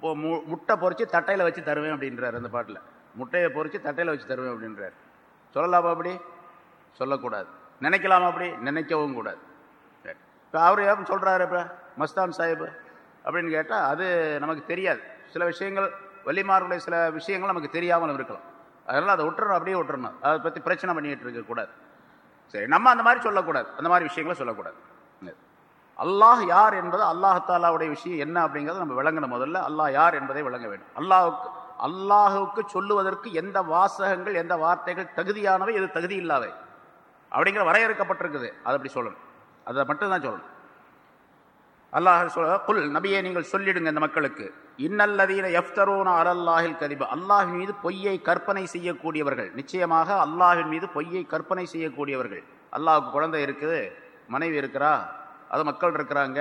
மு முட்டை பொறிச்சு தட்டையில் வச்சு தருவேன் அப்படின்றார் அந்த பாட்டில். முட்டையை பொறிச்சு தட்டையில் வச்சு தருவேன் அப்படின்றார். சொல்லலாமா அப்படி? சொல்லக்கூடாது. நினைக்கலாமா அப்படி? நினைக்கவும் கூடாது. இப்போ அவர் ஏன் சொல்கிறாரு இப்போ? மஸ்தான் சாஹிப் அப்படின்னு கேட்டால் அது நமக்கு தெரியாது. சில விஷயங்கள் வள்ளிமார்களுடைய சில விஷயங்கள் நமக்கு தெரியாமல் இருக்கலாம். அதனால் அதை விட்டுறணும் அப்படியே விட்டுறணும். அதை பற்றி பிரச்சனை பண்ணிட்டு இருக்கக்கூடாது சரி நம்ம அந்த மாதிரி சொல்லக்கூடாது. அந்த மாதிரி விஷயங்களை சொல்லக்கூடாது. அல்லாஹ் யார் என்பது அல்லாஹாலாவுடைய விஷயம் என்ன அப்படிங்கிறத நம்ம விளங்கணும் முதல்ல. அல்லாஹ் யார் என்பதை விளங்க வேண்டும். அல்லாஹுக்கு அல்லாஹுக்கு சொல்லுவதற்கு எந்த வாசகங்கள் எந்த வார்த்தைகள் தகுதியானவை எது தகுதி இல்லாதவை அப்படிங்கிற வரையறுக்கப்பட்டிருக்குது. அதை அப்படி சொல்லணும். அதை மட்டும்தான் சொல்லணும். அல்லாஹ் சொல்ல குல் நபியை நீங்கள் சொல்லிடுங்க இந்த மக்களுக்கு. இன்னல்லதீன எஃப்தரோன அலல்லாஹில் கதிப. அல்லாஹின் மீது பொய்யை கற்பனை செய்யக்கூடியவர்கள். நிச்சயமாக அல்லாஹின் மீது பொய்யை கற்பனை செய்யக்கூடியவர்கள். அல்லாஹுக்கு குழந்தை இருக்குது மனைவி இருக்கிறா அது மக்கள் இருக்கிறாங்க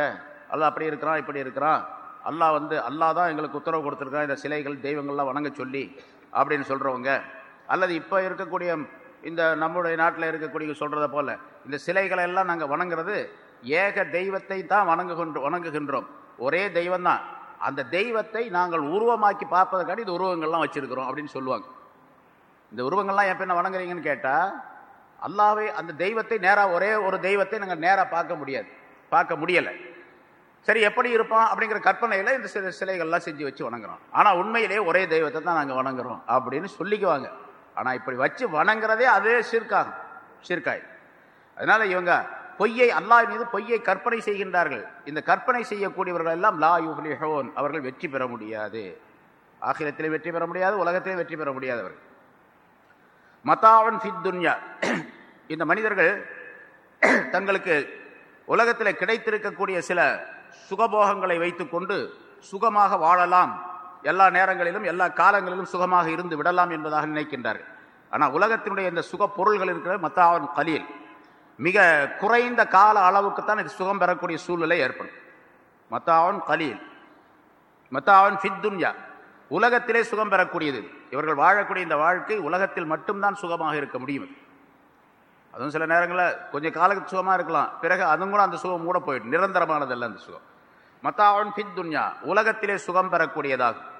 அல்லாஹ் அப்படி இருக்கிறான் இப்படி இருக்கிறான். அல்லாஹ் வந்து அல்லாஹ் தான் எங்களுக்கு உத்தரவு கொடுத்துருக்கான் இந்த சிலைகள் தெய்வங்கள்லாம் வணங்க சொல்லி அப்படின்னு சொல்கிறவங்க அல்லது இப்போ இருக்கக்கூடிய இந்த நம்முடைய நாட்டில் இருக்கக்கூடிய சொல்கிறத போல் இந்த சிலைகளை எல்லாம் நாங்கள் வணங்குறது ஏக தெய்வத்தை தான் வணங்குகின்ற வணங்குகின்றோம். ஒரே தெய்வம்தான். அந்த தெய்வத்தை நாங்கள் உருவமாக்கி பார்ப்பதற்காண்டி இந்த உருவங்கள்லாம் வச்சுருக்கிறோம் அப்படின்னு சொல்லுவாங்க. இந்த உருவங்கள்லாம் எப்போ என்ன வணங்குறீங்கன்னு கேட்டால் அல்லாவே அந்த தெய்வத்தை நேராக ஒரே ஒரு தெய்வத்தை நாங்கள் நேராக பார்க்க முடியாது. பார்க்க முடியலை. சரி எப்படி இருப்பான் அப்படிங்கிற கற்பனையில் இந்த சில சிலைகள்லாம் செஞ்சு வச்சு வணங்குறோம். ஆனால் உண்மையிலேயே ஒரே தெய்வத்தை தான் நாங்கள் வணங்குறோம் அப்படின்னு சொல்லிக்குவாங்க. ஆனால் இப்படி வச்சு வணங்குறதே அதே சிற்காகும் சீர்காய் அதனால் இவங்க பொய்யை அல்லாஹ் மீது பொய்யை கற்பனை செய்கின்றார்கள். இந்த கற்பனை செய்யக்கூடியவர்கள் எல்லாம் லா யுஹ்லிஹோன் அவர்கள் வெற்றி பெற முடியாது. ஆகிரத்திலே வெற்றி பெற முடியாது உலகத்திலே வெற்றி பெற முடியாதவர்கள் மத்தாவன் ஃபித் துன்யா. இந்த மனிதர்கள் தங்களுக்கு உலகத்தில் கிடைத்திருக்கக்கூடிய சில சுகபோகங்களை வைத்துக்கொண்டு சுகமாக வாழலாம். எல்லா நேரங்களிலும் எல்லா காலங்களிலும் சுகமாக இருந்து விடலாம் என்பதாக நினைக்கின்றார்கள். ஆனால் உலகத்தினுடைய இந்த சுக பொருள்கள் இருக்கிற மத்தாவன் கலீல். மிக குறைந்த கால அளவுக்குத்தான் இது சுகம் பெறக்கூடிய சூழ்நிலை ஏற்படும். மத்தாவன் கலீல். மத்தாவன் ஃபித் துன்யா. உலகத்திலே சுகம் பெறக்கூடியது. இவர்கள் வாழக்கூடிய இந்த வாழ்க்கை உலகத்தில் மட்டும்தான் சுகமாக இருக்க முடியும். அதுவும் சில நேரங்களில் கொஞ்சம் காலத்துக்கு சுகமாக இருக்கலாம். பிறகு அதுவும் கூட அந்த சுகம் கூட போயிடும். நிரந்தரமானதல்ல அந்த சுகம். மத்தாவன் ஃபித் துன்யா. உலகத்திலே சுகம் பெறக்கூடியதாகும்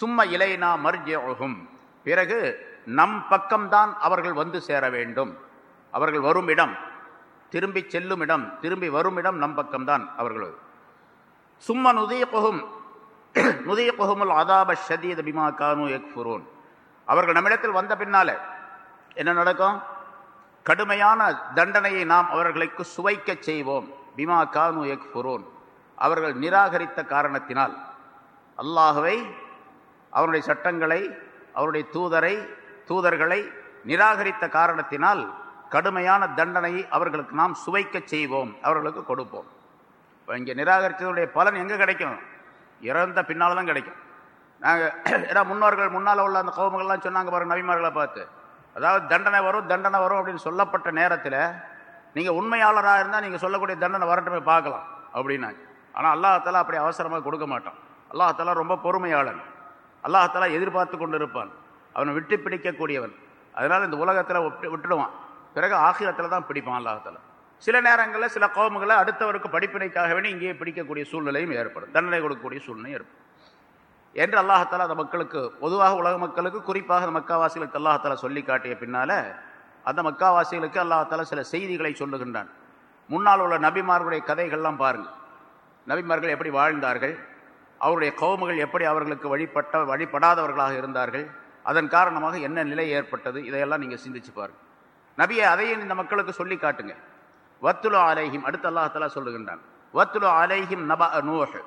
சும்ம இலைனா மர்ஜிஉஹும். பிறகு நம் பக்கம்தான் அவர்கள் வந்து சேர வேண்டும். அவர்கள் வரும் இடம். திரும்பி செல்லும் இடம் திரும்பி வரும் இடம் நம் பக்கம்தான் அவர்கள் கொகும் நுதிய [CLEARS THROAT] நுதியப்புகுமுல் அதாப ஷதீத பிமா கானு எக்ஃபுரூன் அவர்கள் நம்மிடத்தில் வந்த பின்னால என்ன நடக்கும்? கடுமையான தண்டனையை நாம் அவர்களுக்கு சுவைக்க செய்வோம். பிமா கானு எக்ஃபுரூன் அவர்கள் நிராகரித்த காரணத்தினால். அல்லாஹுவை அவருடைய சட்டங்களை அவருடைய தூதரை தூதர்களை நிராகரித்த காரணத்தினால் கடுமையான தண்டனையை அவர்களுக்கு நாம் சுவைக்க செய்வோம் அவர்களுக்கு கொடுப்போம். இப்போ இங்கே நிராகரித்ததுடைய பலன் எங்கே கிடைக்கும்? இறந்த பின்னால் தான் கிடைக்கும். நாங்கள் [CLEARS THROAT] ஏன்னா முன்னோர்கள் முன்னால் உள்ள அந்த கோபங்கள்லாம் சொன்னாங்க பாருங்கள் நவிமார்களை பார்த்து. அதாவது தண்டனை வரும் தண்டனை வரும் அப்படின்னு சொல்லப்பட்ட நேரத்தில் நீங்கள் உண்மையாளராக இருந்தால் நீங்கள் சொல்லக்கூடிய தண்டனை வரட்டுமே பார்க்கலாம் அப்படின்னாங்க. ஆனால் அல்லாஹாலா அப்படி அவசரமாக கொடுக்க மாட்டான். அல்லாஹாலா ரொம்ப பொறுமையாளன். அல்லாஹாலா எதிர்பார்த்து கொண்டு இருப்பான் அவனை விட்டு பிடிக்கக்கூடியவன். அதனால் இந்த உலகத்தில் விட்டு விட்டுடுவான். பிறகு ஆகிரத்தில் தான் பிடிப்பான் அல்லாஹத்தில் சில நேரங்களில் சில கோபங்களை அடுத்தவருக்கு படிப்பினைக்காக வேண்டி இங்கேயே பிடிக்கக்கூடிய சூழ்நிலையும் ஏற்படும். தண்டனை கொடுக்கக்கூடிய சூழ்நிலை ஏற்படும். என்று அல்லாஹத்தால் அந்த மக்களுக்கு பொதுவாக உலக மக்களுக்கு குறிப்பாக அந்த மக்காவாசிகளுக்கு அல்லாஹாலா சொல்லி காட்டிய பின்னால் அந்த மக்காவாசிகளுக்கு அல்லாஹாலா சில செய்திகளை சொல்லுகின்றான். முன்னால் உள்ள நபிமார்களுடைய கதைகள்லாம் பாருங்கள் நபிமார்கள் எப்படி வாழ்ந்தார்கள்? அவருடைய கோமுகள் எப்படி அவர்களுக்கு வழிபட்ட வழிபடாதவர்களாக இருந்தார்கள்? அதன் காரணமாக என்ன நிலை ஏற்பட்டது? இதையெல்லாம் நீங்கள் சிந்திச்சு பாருங்கள் நபியை அதையும் இந்த மக்களுக்கு சொல்லி காட்டுங்க. வத்துலோ அலைஹிம் அடுத்து அல்லாஹாலா சொல்லுகின்றான். வத்துலோ அலைஹிம் நப நூஹ்.